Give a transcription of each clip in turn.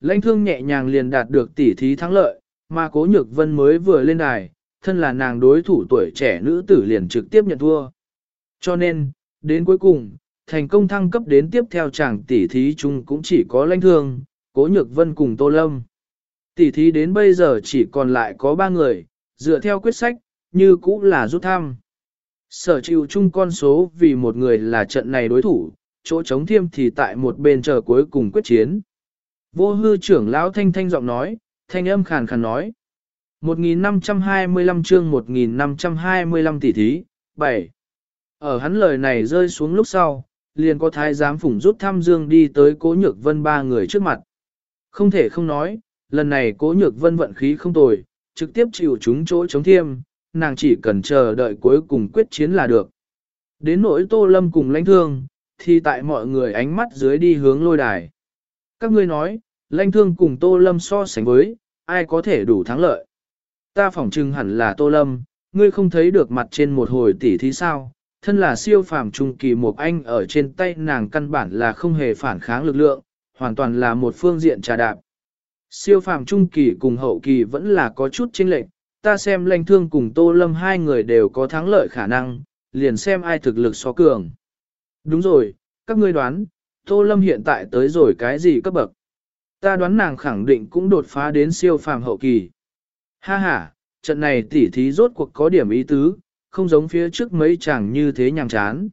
lãnh thương nhẹ nhàng liền đạt được tỷ thí thắng lợi, mà cố nhược vân mới vừa lên đài, thân là nàng đối thủ tuổi trẻ nữ tử liền trực tiếp nhận thua. Cho nên, đến cuối cùng, thành công thăng cấp đến tiếp theo chàng tỷ thí chung cũng chỉ có lãnh thương, cố nhược vân cùng tô lâm. Tỷ thí đến bây giờ chỉ còn lại có ba người, dựa theo quyết sách, như cũ là rút thăm. Sở chịu chung con số vì một người là trận này đối thủ, chỗ chống thiêm thì tại một bên chờ cuối cùng quyết chiến. Vô hư trưởng lão thanh thanh giọng nói, thanh âm khàn khàn nói. 1525 chương 1525 tỷ thí, 7. Ở hắn lời này rơi xuống lúc sau, liền có thái giám phủng rút thăm dương đi tới cố nhược vân ba người trước mặt. Không thể không nói, lần này cố nhược vân vận khí không tồi, trực tiếp chịu chúng chỗ chống thiêm, nàng chỉ cần chờ đợi cuối cùng quyết chiến là được. Đến nỗi tô lâm cùng lãnh thương, thì tại mọi người ánh mắt dưới đi hướng lôi đài. Các ngươi nói, lãnh thương cùng tô lâm so sánh với, ai có thể đủ thắng lợi. Ta phỏng chừng hẳn là tô lâm, ngươi không thấy được mặt trên một hồi tỉ thí sao, thân là siêu phàm trung kỳ một anh ở trên tay nàng căn bản là không hề phản kháng lực lượng, hoàn toàn là một phương diện trà đạp. Siêu phàm trung kỳ cùng hậu kỳ vẫn là có chút chênh lệch, ta xem lãnh thương cùng tô lâm hai người đều có thắng lợi khả năng, liền xem ai thực lực so cường. Đúng rồi, các ngươi đoán, tô lâm hiện tại tới rồi cái gì cấp bậc? Ta đoán nàng khẳng định cũng đột phá đến siêu phàm hậu kỳ. Ha ha, trận này tỉ thí rốt cuộc có điểm ý tứ, không giống phía trước mấy chàng như thế nhàm chán.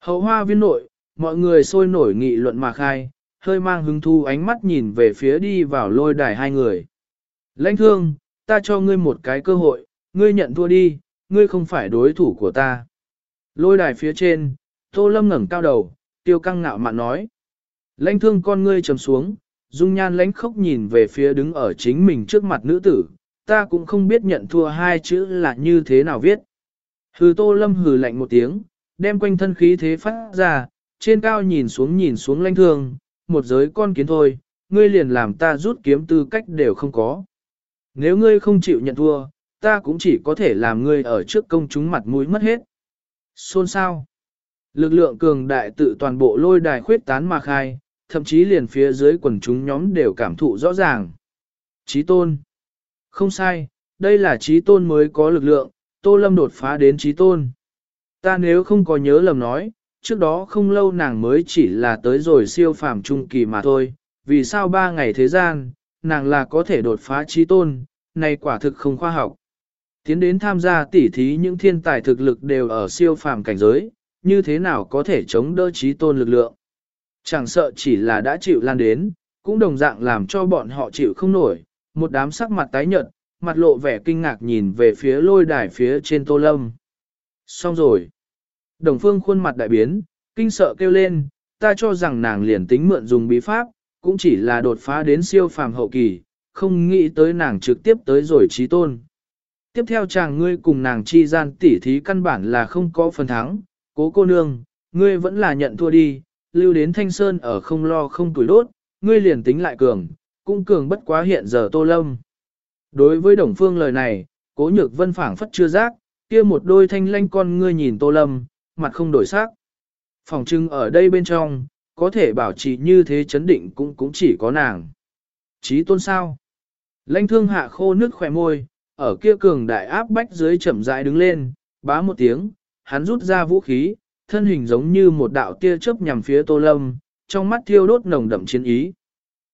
Hậu hoa viên nội, mọi người sôi nổi nghị luận mà khai, hơi mang hứng thu ánh mắt nhìn về phía đi vào lôi đài hai người. Lãnh thương, ta cho ngươi một cái cơ hội, ngươi nhận thua đi, ngươi không phải đối thủ của ta. Lôi đài phía trên, tô lâm ngẩng cao đầu, tiêu căng ngạo mạn nói. Lãnh thương con ngươi trầm xuống, dung nhan lãnh khốc nhìn về phía đứng ở chính mình trước mặt nữ tử, ta cũng không biết nhận thua hai chữ là như thế nào viết. Hừ tô lâm hừ lạnh một tiếng, đem quanh thân khí thế phát ra, trên cao nhìn xuống nhìn xuống lãnh thương, một giới con kiến thôi, ngươi liền làm ta rút kiếm tư cách đều không có. Nếu ngươi không chịu nhận thua, ta cũng chỉ có thể làm ngươi ở trước công chúng mặt mũi mất hết. Xôn sao? Lực lượng cường đại tự toàn bộ lôi đài khuyết tán mà khai, thậm chí liền phía dưới quần chúng nhóm đều cảm thụ rõ ràng. Chí tôn. Không sai, đây là chí tôn mới có lực lượng, tô lâm đột phá đến chí tôn. Ta nếu không có nhớ lầm nói, trước đó không lâu nàng mới chỉ là tới rồi siêu phàm trung kỳ mà thôi, vì sao ba ngày thế gian, nàng là có thể đột phá chí tôn, này quả thực không khoa học. Tiến đến tham gia tỉ thí những thiên tài thực lực đều ở siêu phàm cảnh giới, như thế nào có thể chống đỡ trí tôn lực lượng. Chẳng sợ chỉ là đã chịu lan đến, cũng đồng dạng làm cho bọn họ chịu không nổi, một đám sắc mặt tái nhợt, mặt lộ vẻ kinh ngạc nhìn về phía lôi đài phía trên tô lâm. Xong rồi. Đồng phương khuôn mặt đại biến, kinh sợ kêu lên, ta cho rằng nàng liền tính mượn dùng bí pháp, cũng chỉ là đột phá đến siêu phàm hậu kỳ, không nghĩ tới nàng trực tiếp tới rồi trí tôn. Tiếp theo chàng ngươi cùng nàng chi gian tỉ thí căn bản là không có phần thắng, cố cô nương, ngươi vẫn là nhận thua đi, lưu đến thanh sơn ở không lo không tuổi đốt, ngươi liền tính lại cường, cũng cường bất quá hiện giờ tô lâm. Đối với đồng phương lời này, cố nhược vân phảng phất chưa giác, kia một đôi thanh lanh con ngươi nhìn tô lâm, mặt không đổi sắc. Phòng trưng ở đây bên trong, có thể bảo trì như thế chấn định cũng cũng chỉ có nàng. Chí tôn sao? Lanh thương hạ khô nước khỏe môi, ở kia cường đại áp bách dưới chậm rãi đứng lên, bá một tiếng, hắn rút ra vũ khí, thân hình giống như một đạo tia chớp nhằm phía tô lâm, trong mắt thiêu đốt nồng đậm chiến ý.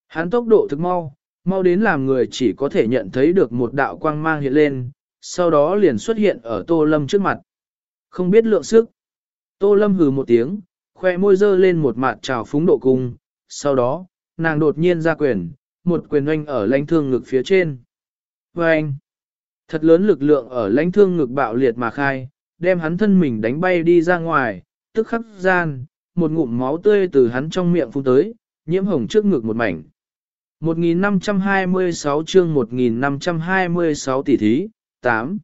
Hắn tốc độ thực mau, mau đến làm người chỉ có thể nhận thấy được một đạo quang mang hiện lên, sau đó liền xuất hiện ở tô lâm trước mặt. Không biết lượng sức. Tô lâm hừ một tiếng, khoe môi dơ lên một mặt trào phúng độ cung, sau đó, nàng đột nhiên ra quyền, một quyền oanh ở lãnh thương ngực phía trên. Và anh, thật lớn lực lượng ở lãnh thương ngực bạo liệt mà khai, đem hắn thân mình đánh bay đi ra ngoài, tức khắc gian, một ngụm máu tươi từ hắn trong miệng phun tới, nhiễm hồng trước ngực một mảnh. 1526 chương 1526 tỷ thí, 8.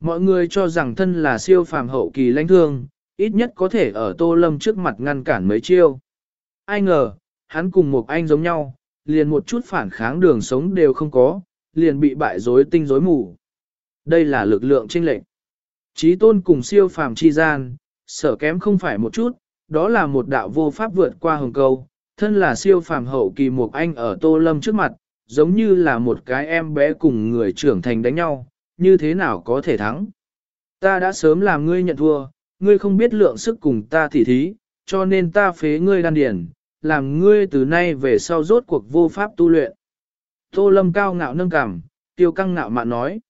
Mọi người cho rằng thân là siêu phàm hậu kỳ lãnh thương, ít nhất có thể ở tô lâm trước mặt ngăn cản mấy chiêu. Ai ngờ, hắn cùng một anh giống nhau, liền một chút phản kháng đường sống đều không có, liền bị bại rối tinh rối mù. Đây là lực lượng chênh lệnh. Chí tôn cùng siêu phàm chi gian, sở kém không phải một chút, đó là một đạo vô pháp vượt qua hồng câu, Thân là siêu phàm hậu kỳ một anh ở Tô Lâm trước mặt, giống như là một cái em bé cùng người trưởng thành đánh nhau, như thế nào có thể thắng. Ta đã sớm làm ngươi nhận thua, ngươi không biết lượng sức cùng ta tỉ thí, cho nên ta phế ngươi đan điển, làm ngươi từ nay về sau rốt cuộc vô pháp tu luyện. Tô Lâm cao ngạo nâng cảm, tiêu căng ngạo mạn nói.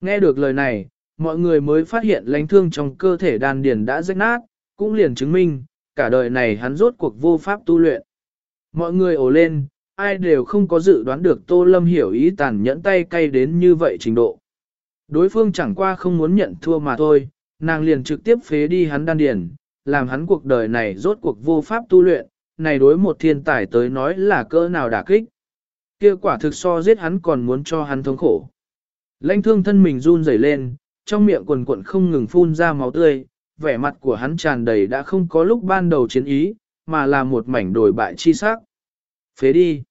Nghe được lời này, mọi người mới phát hiện lãnh thương trong cơ thể đan điền đã rách nát, cũng liền chứng minh, cả đời này hắn rốt cuộc vô pháp tu luyện. Mọi người ồ lên, ai đều không có dự đoán được Tô Lâm hiểu ý tàn nhẫn tay cay đến như vậy trình độ. Đối phương chẳng qua không muốn nhận thua mà thôi, nàng liền trực tiếp phế đi hắn đan điền, làm hắn cuộc đời này rốt cuộc vô pháp tu luyện, này đối một thiên tài tới nói là cỡ nào đả kích. Kia quả thực so giết hắn còn muốn cho hắn thống khổ. Lãnh thương thân mình run rẩy lên, trong miệng quần quận không ngừng phun ra máu tươi, vẻ mặt của hắn tràn đầy đã không có lúc ban đầu chiến ý, mà là một mảnh đồi bại chi sắc. Phế đi.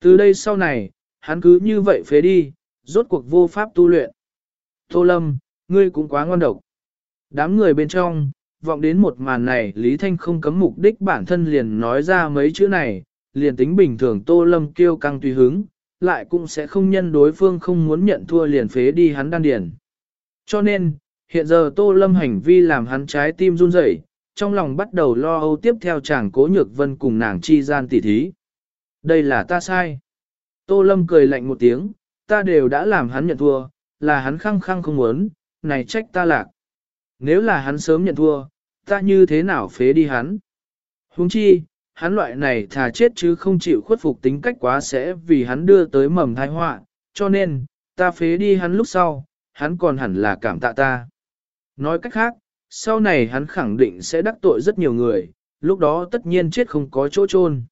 Từ đây sau này, hắn cứ như vậy phế đi, rốt cuộc vô pháp tu luyện. Tô Lâm, ngươi cũng quá ngon độc. Đám người bên trong, vọng đến một màn này Lý Thanh không cấm mục đích bản thân liền nói ra mấy chữ này, liền tính bình thường Tô Lâm kêu căng tùy hứng, lại cũng sẽ không nhân đối phương không muốn nhận thua liền phế đi hắn đan điền. Cho nên, hiện giờ Tô Lâm hành vi làm hắn trái tim run rẩy, trong lòng bắt đầu lo âu tiếp theo chàng cố nhược vân cùng nàng chi gian tỉ thí. Đây là ta sai. Tô Lâm cười lạnh một tiếng, ta đều đã làm hắn nhận thua, là hắn khăng khăng không muốn, này trách ta lạc. Nếu là hắn sớm nhận thua, ta như thế nào phế đi hắn? Huống chi, hắn loại này thà chết chứ không chịu khuất phục tính cách quá sẽ vì hắn đưa tới mầm tai họa, cho nên, ta phế đi hắn lúc sau, hắn còn hẳn là cảm tạ ta. Nói cách khác, sau này hắn khẳng định sẽ đắc tội rất nhiều người, lúc đó tất nhiên chết không có chỗ chôn.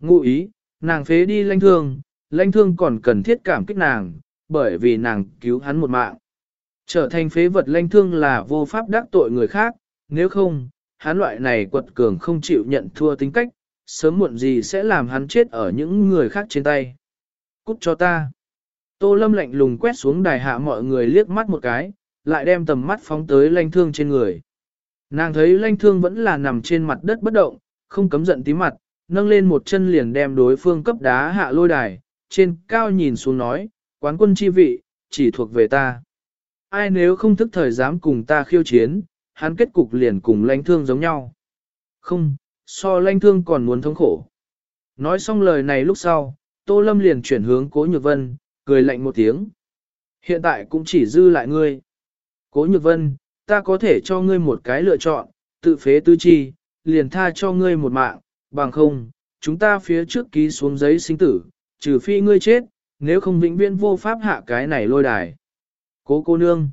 Ngụ ý, nàng phế đi lãnh thương, lãnh thương còn cần thiết cảm kích nàng, bởi vì nàng cứu hắn một mạng. Trở thành phế vật lãnh thương là vô pháp đắc tội người khác, nếu không, hắn loại này quật cường không chịu nhận thua tính cách, sớm muộn gì sẽ làm hắn chết ở những người khác trên tay. Cút cho ta. Tô Lâm lạnh lùng quét xuống đài hạ mọi người liếc mắt một cái, lại đem tầm mắt phóng tới lanh thương trên người. Nàng thấy lanh thương vẫn là nằm trên mặt đất bất động, không cấm giận tí mặt, nâng lên một chân liền đem đối phương cấp đá hạ lôi đài, trên cao nhìn xuống nói, quán quân chi vị, chỉ thuộc về ta. Ai nếu không thức thời dám cùng ta khiêu chiến, hắn kết cục liền cùng lãnh thương giống nhau. Không, so lãnh thương còn muốn thống khổ. Nói xong lời này lúc sau, Tô Lâm liền chuyển hướng Cố Nhược Vân, cười lạnh một tiếng. Hiện tại cũng chỉ dư lại ngươi. Cố Nhược Vân, ta có thể cho ngươi một cái lựa chọn, tự phế tư chi, liền tha cho ngươi một mạng, bằng không, chúng ta phía trước ký xuống giấy sinh tử, trừ phi ngươi chết, nếu không vĩnh viễn vô pháp hạ cái này lôi đài. Cố cô nương.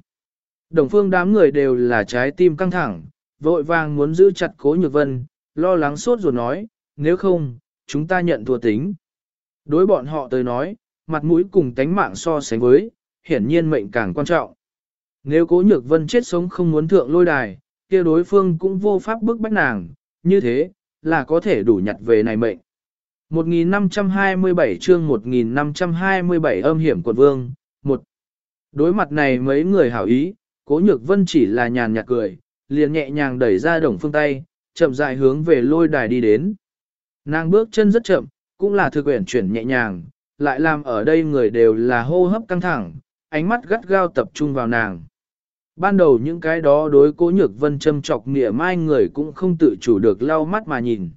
Đồng phương đám người đều là trái tim căng thẳng, vội vàng muốn giữ chặt cố nhược vân, lo lắng suốt rồi nói, nếu không, chúng ta nhận thua tính. Đối bọn họ tới nói, mặt mũi cùng tánh mạng so sánh với, hiển nhiên mệnh càng quan trọng. Nếu cố nhược vân chết sống không muốn thượng lôi đài, kia đối phương cũng vô pháp bức bách nàng, như thế, là có thể đủ nhặt về này mệnh. 1527 chương 1527 âm hiểm quận vương, một Đối mặt này mấy người hảo ý, cố nhược vân chỉ là nhàn nhạt cười, liền nhẹ nhàng đẩy ra đồng phương tay, chậm rãi hướng về lôi đài đi đến. Nàng bước chân rất chậm, cũng là thực quyển chuyển nhẹ nhàng, lại làm ở đây người đều là hô hấp căng thẳng, ánh mắt gắt gao tập trung vào nàng. Ban đầu những cái đó đối cố nhược vân châm chọc nghĩa mai người cũng không tự chủ được lau mắt mà nhìn.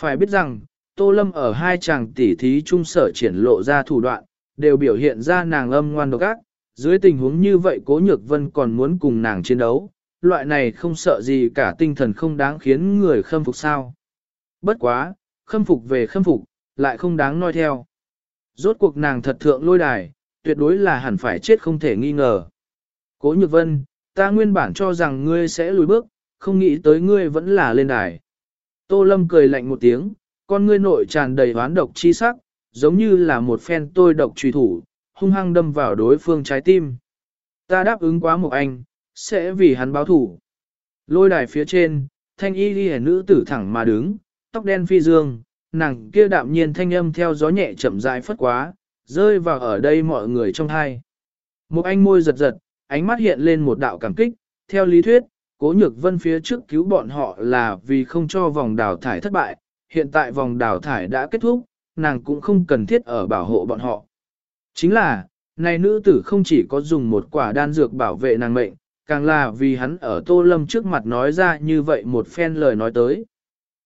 Phải biết rằng, Tô Lâm ở hai chàng tỉ thí trung sở triển lộ ra thủ đoạn, đều biểu hiện ra nàng âm ngoan độc ác, dưới tình huống như vậy cố nhược vân còn muốn cùng nàng chiến đấu, loại này không sợ gì cả tinh thần không đáng khiến người khâm phục sao. Bất quá, khâm phục về khâm phục, lại không đáng nói theo. Rốt cuộc nàng thật thượng lôi đài, tuyệt đối là hẳn phải chết không thể nghi ngờ. Cố nhược vân, ta nguyên bản cho rằng ngươi sẽ lùi bước, không nghĩ tới ngươi vẫn là lên đài. Tô Lâm cười lạnh một tiếng, con ngươi nội tràn đầy hoán độc chi sắc, giống như là một phen tôi độc truy thủ, hung hăng đâm vào đối phương trái tim. Ta đáp ứng quá một anh, sẽ vì hắn báo thủ. Lôi đài phía trên, thanh y ghi nữ tử thẳng mà đứng, tóc đen phi dương, nàng kia đạm nhiên thanh âm theo gió nhẹ chậm rãi phất quá, rơi vào ở đây mọi người trong hai. Một anh môi giật giật, ánh mắt hiện lên một đạo cảm kích, theo lý thuyết, cố nhược vân phía trước cứu bọn họ là vì không cho vòng đào thải thất bại, hiện tại vòng đào thải đã kết thúc, nàng cũng không cần thiết ở bảo hộ bọn họ. Chính là, này nữ tử không chỉ có dùng một quả đan dược bảo vệ nàng mệnh, càng là vì hắn ở Tô Lâm trước mặt nói ra như vậy một phen lời nói tới.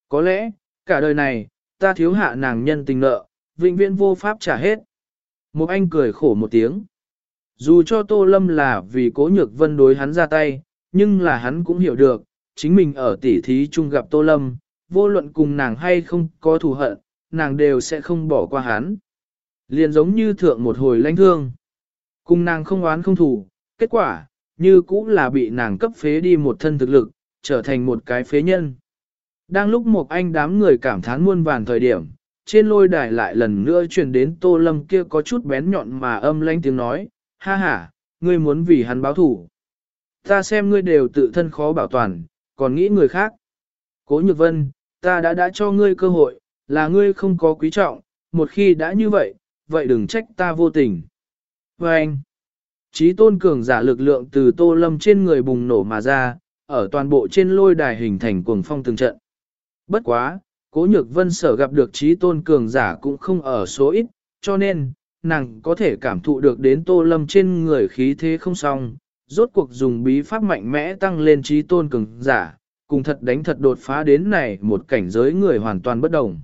Có lẽ, cả đời này, ta thiếu hạ nàng nhân tình nợ, vĩnh viễn vô pháp trả hết. Một anh cười khổ một tiếng. Dù cho Tô Lâm là vì cố nhược vân đối hắn ra tay, nhưng là hắn cũng hiểu được, chính mình ở tỉ thí chung gặp Tô Lâm, vô luận cùng nàng hay không có thù hận, nàng đều sẽ không bỏ qua hắn. Liền giống như thượng một hồi lãnh thương. Cùng nàng không oán không thù, kết quả, như cũng là bị nàng cấp phế đi một thân thực lực, trở thành một cái phế nhân. Đang lúc một anh đám người cảm thán muôn vàn thời điểm, trên lôi đài lại lần nữa truyền đến tô lâm kia có chút bén nhọn mà âm lanh tiếng nói, ha ha, ngươi muốn vì hắn báo thủ. Ta xem ngươi đều tự thân khó bảo toàn, còn nghĩ người khác. Cố nhược vân, ta đã đã cho ngươi cơ hội, là ngươi không có quý trọng, một khi đã như vậy, vậy đừng trách ta vô tình. Và anh, trí tôn cường giả lực lượng từ tô lâm trên người bùng nổ mà ra, ở toàn bộ trên lôi đài hình thành cuồng phong từng trận. Bất quá, cố nhược vân sở gặp được trí tôn cường giả cũng không ở số ít, cho nên, nàng có thể cảm thụ được đến tô lâm trên người khí thế không xong, rốt cuộc dùng bí pháp mạnh mẽ tăng lên trí tôn cường giả, cùng thật đánh thật đột phá đến này một cảnh giới người hoàn toàn bất đồng.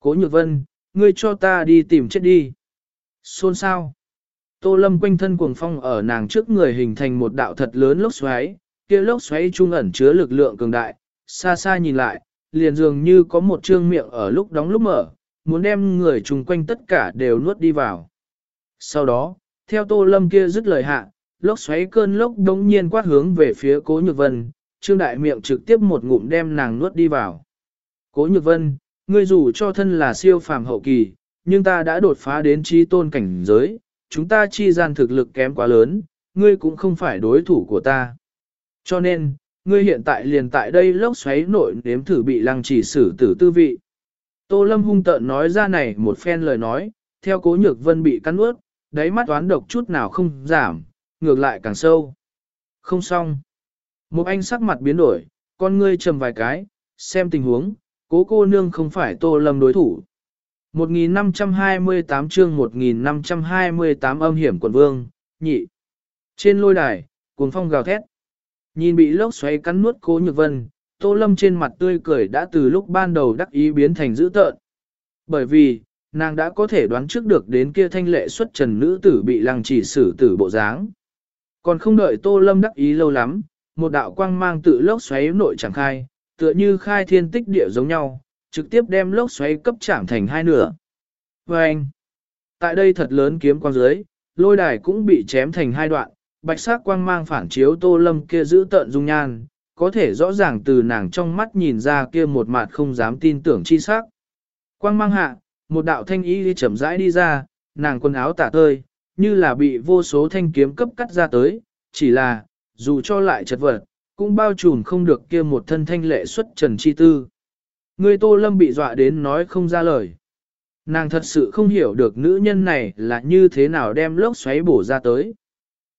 Cố nhược vân, ngươi cho ta đi tìm chết đi. Xôn sao? Tô lâm quanh thân cuồng phong ở nàng trước người hình thành một đạo thật lớn lốc xoáy, kia lốc xoáy trung ẩn chứa lực lượng cường đại, xa xa nhìn lại, liền dường như có một trương miệng ở lúc đóng lúc mở, muốn đem người chung quanh tất cả đều nuốt đi vào. Sau đó, theo tô lâm kia dứt lời hạ, lốc xoáy cơn lốc đống nhiên quát hướng về phía cố nhược vân, trương đại miệng trực tiếp một ngụm đem nàng nuốt đi vào. Cố nhược vân, ngươi dù cho thân là siêu phàm hậu kỳ, nhưng ta đã đột phá đến trí tôn cảnh giới, chúng ta chi gian thực lực kém quá lớn, ngươi cũng không phải đối thủ của ta. Cho nên, ngươi hiện tại liền tại đây lốc xoáy nội nếm thử bị lăng chỉ xử tử tư vị. Tô Lâm hung tợn nói ra này một phen lời nói, theo cố nhược vân bị cắn ướt, đáy mắt toán độc chút nào không giảm, ngược lại càng sâu. Không xong. Một anh sắc mặt biến đổi, con ngươi trầm vài cái, xem tình huống, cố cô nương không phải Tô Lâm đối thủ. 1528 chương 1528 âm hiểm quận vương, nhị. Trên lôi đài, cuồng phong gào thét. Nhìn bị lốc xoáy cắn nuốt cố nhược vân, Tô Lâm trên mặt tươi cười đã từ lúc ban đầu đắc ý biến thành dữ tợn. Bởi vì, nàng đã có thể đoán trước được đến kia thanh lệ xuất trần nữ tử bị lăng chỉ xử tử bộ dáng. Còn không đợi Tô Lâm đắc ý lâu lắm, một đạo quang mang tự lốc xoáy nội chẳng khai, tựa như khai thiên tích địa giống nhau, trực tiếp đem lốc xoáy cấp chạm thành hai nửa. Và anh, tại đây thật lớn kiếm quang dưới, lôi đài cũng bị chém thành hai đoạn, bạch sắc quang mang phản chiếu tô lâm kia giữ tợn dung nhan, có thể rõ ràng từ nàng trong mắt nhìn ra kia một mặt không dám tin tưởng chi sắc. Quang mang hạ, một đạo thanh ý chậm rãi đi ra, nàng quần áo tả tơi, như là bị vô số thanh kiếm cấp cắt ra tới, chỉ là, dù cho lại chật vật, cũng bao trùm không được kia một thân thanh lệ xuất trần chi tư. Người tô lâm bị dọa đến nói không ra lời. Nàng thật sự không hiểu được nữ nhân này là như thế nào đem lốc xoáy bổ ra tới.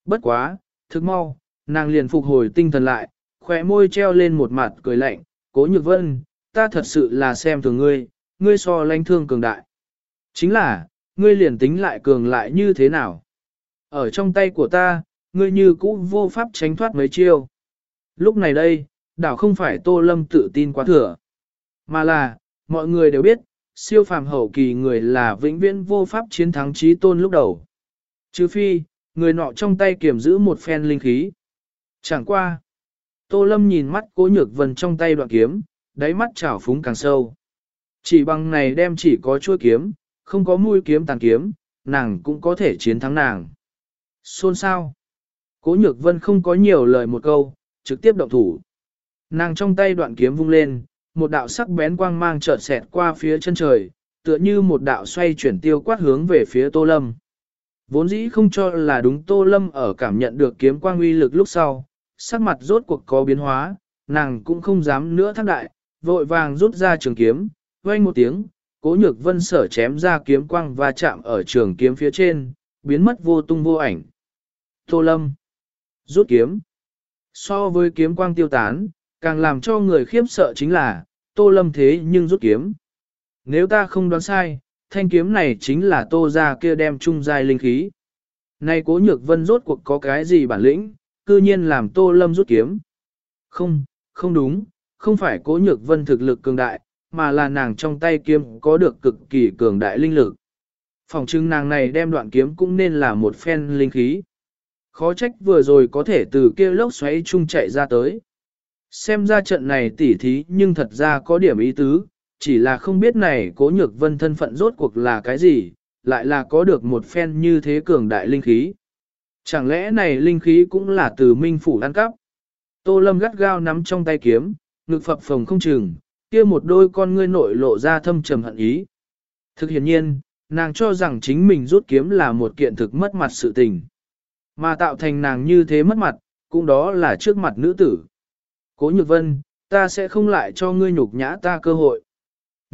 Bất quá, thức mau, nàng liền phục hồi tinh thần lại, khỏe môi treo lên một mặt cười lạnh, cố nhược vân, ta thật sự là xem thường ngươi, ngươi so lãnh thương cường đại. Chính là, ngươi liền tính lại cường lại như thế nào. Ở trong tay của ta, ngươi như cũ vô pháp tránh thoát mấy chiêu. Lúc này đây, đảo không phải Tô Lâm tự tin quá thừa, mà là, mọi người đều biết, siêu phàm hậu kỳ người là vĩnh viễn vô pháp chiến thắng trí tôn lúc đầu. Trừ phi, người nọ trong tay kiểm giữ một phen linh khí. Chẳng qua. Tô Lâm nhìn mắt cố nhược vần trong tay đoạn kiếm, đáy mắt trào phúng càng sâu. Chỉ bằng này đem chỉ có chuôi kiếm, không có mũi kiếm tàn kiếm, nàng cũng có thể chiến thắng nàng. Xôn sao? Cố nhược vân không có nhiều lời một câu, trực tiếp động thủ. Nàng trong tay đoạn kiếm vung lên, một đạo sắc bén quang mang chợt xẹt qua phía chân trời, tựa như một đạo xoay chuyển tiêu quát hướng về phía Tô Lâm. Vốn dĩ không cho là đúng Tô Lâm ở cảm nhận được kiếm quang uy lực lúc sau, sắc mặt rốt cuộc có biến hóa, nàng cũng không dám nữa thác đại, vội vàng rút ra trường kiếm, vang một tiếng, cố nhược vân sở chém ra kiếm quang và chạm ở trường kiếm phía trên, biến mất vô tung vô ảnh. Tô Lâm rút kiếm. So với kiếm quang tiêu tán, càng làm cho người khiếp sợ chính là, Tô Lâm thế nhưng rút kiếm, nếu ta không đoán sai, thanh kiếm này chính là tô ra kia đem trung giai linh khí. Nay cố nhược vân rốt cuộc có cái gì bản lĩnh, cư nhiên làm tô lâm rút kiếm. Không, không đúng, không phải cố nhược vân thực lực cường đại, mà là nàng trong tay kiếm có được cực kỳ cường đại linh lực. Phòng trưng nàng này đem đoạn kiếm cũng nên là một phen linh khí. Khó trách vừa rồi có thể từ kia lốc xoáy chung chạy ra tới. Xem ra trận này tỉ thí nhưng thật ra có điểm ý tứ, chỉ là không biết này cố nhược vân thân phận rốt cuộc là cái gì, lại là có được một phen như thế cường đại linh khí. Chẳng lẽ này linh khí cũng là từ minh phủ ăn cắp? Tô lâm gắt gao nắm trong tay kiếm, ngực phập phồng không chừng, kia một đôi con ngươi nội lộ ra thâm trầm hận ý. Thực hiện nhiên, nàng cho rằng chính mình rút kiếm là một kiện thực mất mặt sự tình. Mà tạo thành nàng như thế mất mặt, cũng đó là trước mặt nữ tử. Cố nhược vân, ta sẽ không lại cho ngươi nhục nhã ta cơ hội.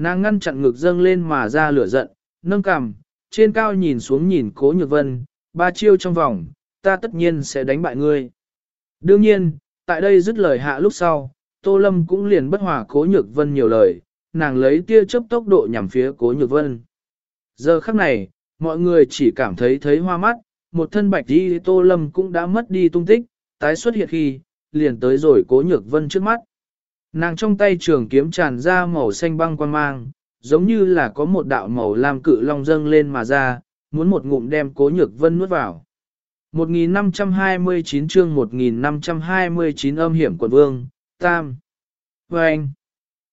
Nàng ngăn chặn ngực dâng lên mà ra lửa giận, nâng cằm, trên cao nhìn xuống nhìn cố nhược vân, ba chiêu trong vòng, ta tất nhiên sẽ đánh bại ngươi. Đương nhiên, tại đây dứt lời hạ lúc sau, Tô Lâm cũng liền bất hòa cố nhược vân nhiều lời, nàng lấy tia chớp tốc độ nhằm phía cố nhược vân. Giờ khắc này, mọi người chỉ cảm thấy thấy hoa mắt, một thân bạch đi Tô Lâm cũng đã mất đi tung tích, tái xuất hiện khi, liền tới rồi cố nhược vân trước mắt. Nàng trong tay trường kiếm tràn ra màu xanh băng quan mang, giống như là có một đạo màu lam cự long dâng lên mà ra, muốn một ngụm đem cố nhược vân nuốt vào. 1529 chương 1529 âm hiểm quận vương, Tam. Và anh,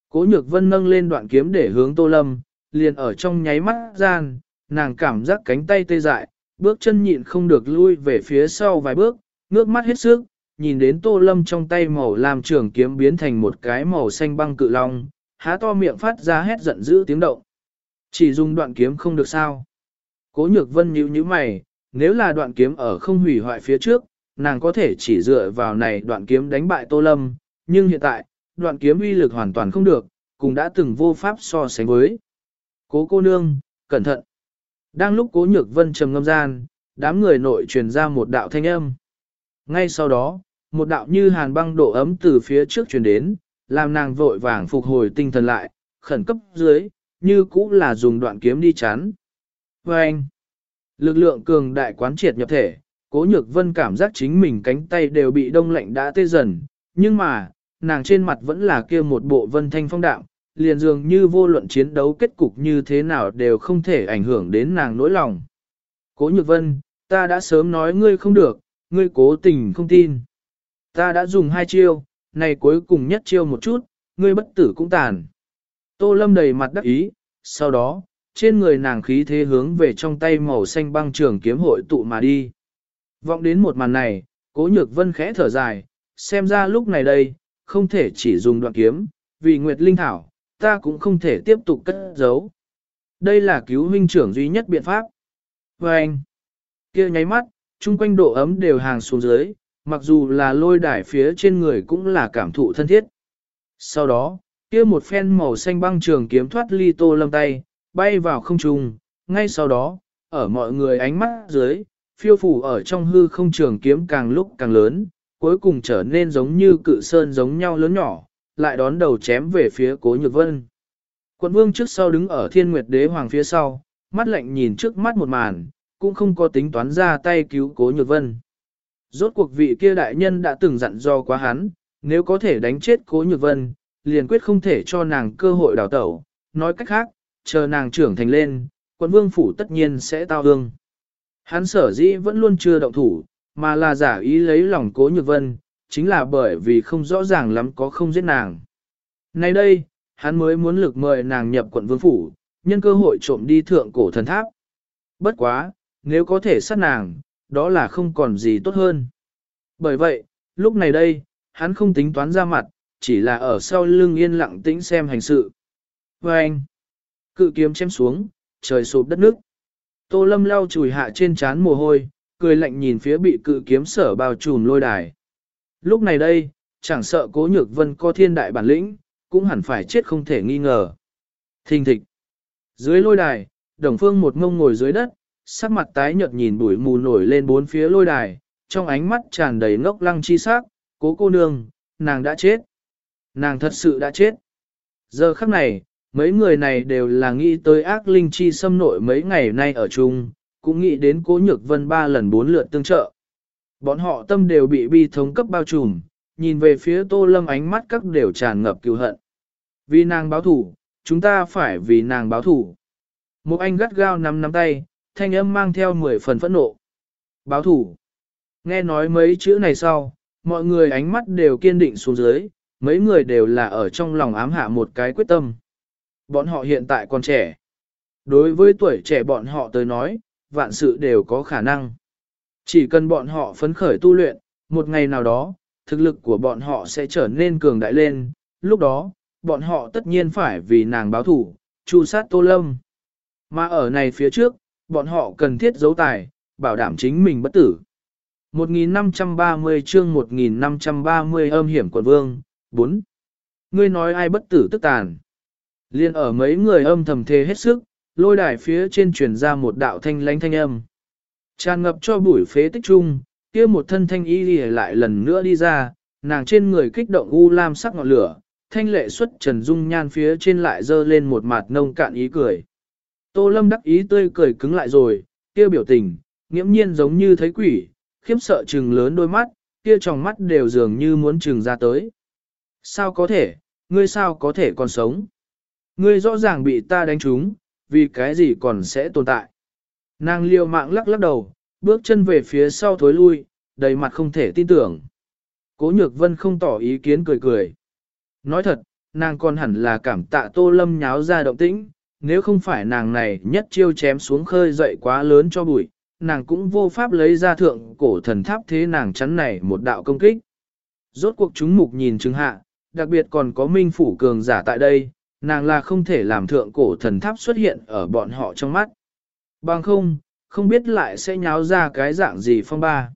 cố nhược vân nâng lên đoạn kiếm để hướng tô lâm, liền ở trong nháy mắt gian, nàng cảm giác cánh tay tê dại, bước chân nhịn không được lui về phía sau vài bước, ngước mắt hết sức, nhìn đến tô lâm trong tay màu làm trường kiếm biến thành một cái màu xanh băng cự long, há to miệng phát ra hét giận dữ tiếng động. Chỉ dùng đoạn kiếm không được sao. Cố nhược vân nhíu nhíu mày, nếu là đoạn kiếm ở không hủy hoại phía trước, nàng có thể chỉ dựa vào này đoạn kiếm đánh bại tô lâm, nhưng hiện tại, đoạn kiếm uy lực hoàn toàn không được, cũng đã từng vô pháp so sánh với. Cố cô nương, cẩn thận. Đang lúc cố nhược vân trầm ngâm gian, đám người nội truyền ra một đạo thanh âm. Ngay sau đó, một đạo như hàn băng độ ấm từ phía trước truyền đến, làm nàng vội vàng phục hồi tinh thần lại, khẩn cấp dưới, như cũ là dùng đoạn kiếm đi chắn. Vâng! anh, lực lượng cường đại quán triệt nhập thể, cố nhược vân cảm giác chính mình cánh tay đều bị đông lạnh đã tê dần, nhưng mà, nàng trên mặt vẫn là kia một bộ vân thanh phong đạm, liền dường như vô luận chiến đấu kết cục như thế nào đều không thể ảnh hưởng đến nàng nỗi lòng. Cố nhược vân, ta đã sớm nói ngươi không được, ngươi cố tình không tin. Ta đã dùng hai chiêu, này cuối cùng nhất chiêu một chút, ngươi bất tử cũng tàn. Tô lâm đầy mặt đắc ý, sau đó, trên người nàng khí thế hướng về trong tay màu xanh băng trường kiếm hội tụ mà đi. Vọng đến một màn này, cố nhược vân khẽ thở dài, xem ra lúc này đây, không thể chỉ dùng đoạn kiếm, vì Nguyệt Linh Thảo, ta cũng không thể tiếp tục cất giấu. Đây là cứu huynh trưởng duy nhất biện pháp. Và anh, kia nháy mắt, chung quanh độ ấm đều hàng xuống dưới, mặc dù là lôi đải phía trên người cũng là cảm thụ thân thiết. Sau đó, kia một phen màu xanh băng trường kiếm thoát ly tô lâm tay, bay vào không trung, ngay sau đó, ở mọi người ánh mắt dưới, phiêu phủ ở trong hư không trường kiếm càng lúc càng lớn, cuối cùng trở nên giống như cự sơn giống nhau lớn nhỏ, lại đón đầu chém về phía cố nhược vân. Quận vương trước sau đứng ở thiên nguyệt đế hoàng phía sau, mắt lạnh nhìn trước mắt một màn, cũng không có tính toán ra tay cứu cố nhược vân. Rốt cuộc vị kia đại nhân đã từng dặn do quá hắn, nếu có thể đánh chết cố nhược vân, liền quyết không thể cho nàng cơ hội đào tẩu, nói cách khác, chờ nàng trưởng thành lên, quận vương phủ tất nhiên sẽ tao hương. Hắn sở dĩ vẫn luôn chưa động thủ, mà là giả ý lấy lòng cố nhược vân, chính là bởi vì không rõ ràng lắm có không giết nàng. Nay đây, hắn mới muốn lực mời nàng nhập quận vương phủ, nhân cơ hội trộm đi thượng cổ thần tháp. Bất quá, nếu có thể sát nàng, đó là không còn gì tốt hơn. Bởi vậy, lúc này đây, hắn không tính toán ra mặt, chỉ là ở sau lưng yên lặng tĩnh xem hành sự. Và anh, cự kiếm chém xuống, trời sụp đất nước. Tô lâm lau chùi hạ trên trán mồ hôi, cười lạnh nhìn phía bị cự kiếm sở bao trùm lôi đài. Lúc này đây, chẳng sợ cố nhược vân có thiên đại bản lĩnh, cũng hẳn phải chết không thể nghi ngờ. Thình thịch. Dưới lôi đài, đồng phương một ngông ngồi dưới đất, sắc mặt tái nhợt nhìn bụi mù nổi lên bốn phía lôi đài, trong ánh mắt tràn đầy ngốc lăng chi sắc, cố cô nương, nàng đã chết. Nàng thật sự đã chết. Giờ khắc này, mấy người này đều là nghĩ tới ác linh chi xâm nội mấy ngày nay ở chung, cũng nghĩ đến cố nhược vân ba lần bốn lượt tương trợ. Bọn họ tâm đều bị bi thống cấp bao trùm, nhìn về phía tô lâm ánh mắt các đều tràn ngập cựu hận. Vì nàng báo thủ, chúng ta phải vì nàng báo thủ. Một anh gắt gao nắm nắm tay, thanh âm mang theo mười phần phẫn nộ. Báo thủ. Nghe nói mấy chữ này sau, mọi người ánh mắt đều kiên định xuống dưới, mấy người đều là ở trong lòng ám hạ một cái quyết tâm. Bọn họ hiện tại còn trẻ. Đối với tuổi trẻ bọn họ tới nói, vạn sự đều có khả năng. Chỉ cần bọn họ phấn khởi tu luyện, một ngày nào đó, thực lực của bọn họ sẽ trở nên cường đại lên, lúc đó, bọn họ tất nhiên phải vì nàng báo thủ, chu sát Tô Lâm. Mà ở này phía trước, bọn họ cần thiết giấu tài, bảo đảm chính mình bất tử. 1530 chương 1530 âm hiểm quận vương, 4. Ngươi nói ai bất tử tức tàn. Liên ở mấy người âm thầm thề hết sức, lôi đài phía trên truyền ra một đạo thanh lánh thanh âm. Tràn ngập cho bụi phế tích trung, kia một thân thanh y lại lần nữa đi ra, nàng trên người kích động u lam sắc ngọn lửa, thanh lệ xuất trần dung nhan phía trên lại dơ lên một mặt nông cạn ý cười. Tô lâm đắc ý tươi cười cứng lại rồi, kia biểu tình, nghiễm nhiên giống như thấy quỷ, khiếp sợ trừng lớn đôi mắt, kia tròng mắt đều dường như muốn trừng ra tới. Sao có thể, ngươi sao có thể còn sống? Ngươi rõ ràng bị ta đánh trúng, vì cái gì còn sẽ tồn tại? Nàng liều mạng lắc lắc đầu, bước chân về phía sau thối lui, đầy mặt không thể tin tưởng. Cố nhược vân không tỏ ý kiến cười cười. Nói thật, nàng còn hẳn là cảm tạ tô lâm nháo ra động tĩnh, nếu không phải nàng này nhất chiêu chém xuống khơi dậy quá lớn cho bụi, nàng cũng vô pháp lấy ra thượng cổ thần tháp thế nàng chắn này một đạo công kích. Rốt cuộc chúng mục nhìn chứng hạ, đặc biệt còn có minh phủ cường giả tại đây, nàng là không thể làm thượng cổ thần tháp xuất hiện ở bọn họ trong mắt. Bằng không, không biết lại sẽ nháo ra cái dạng gì phong ba.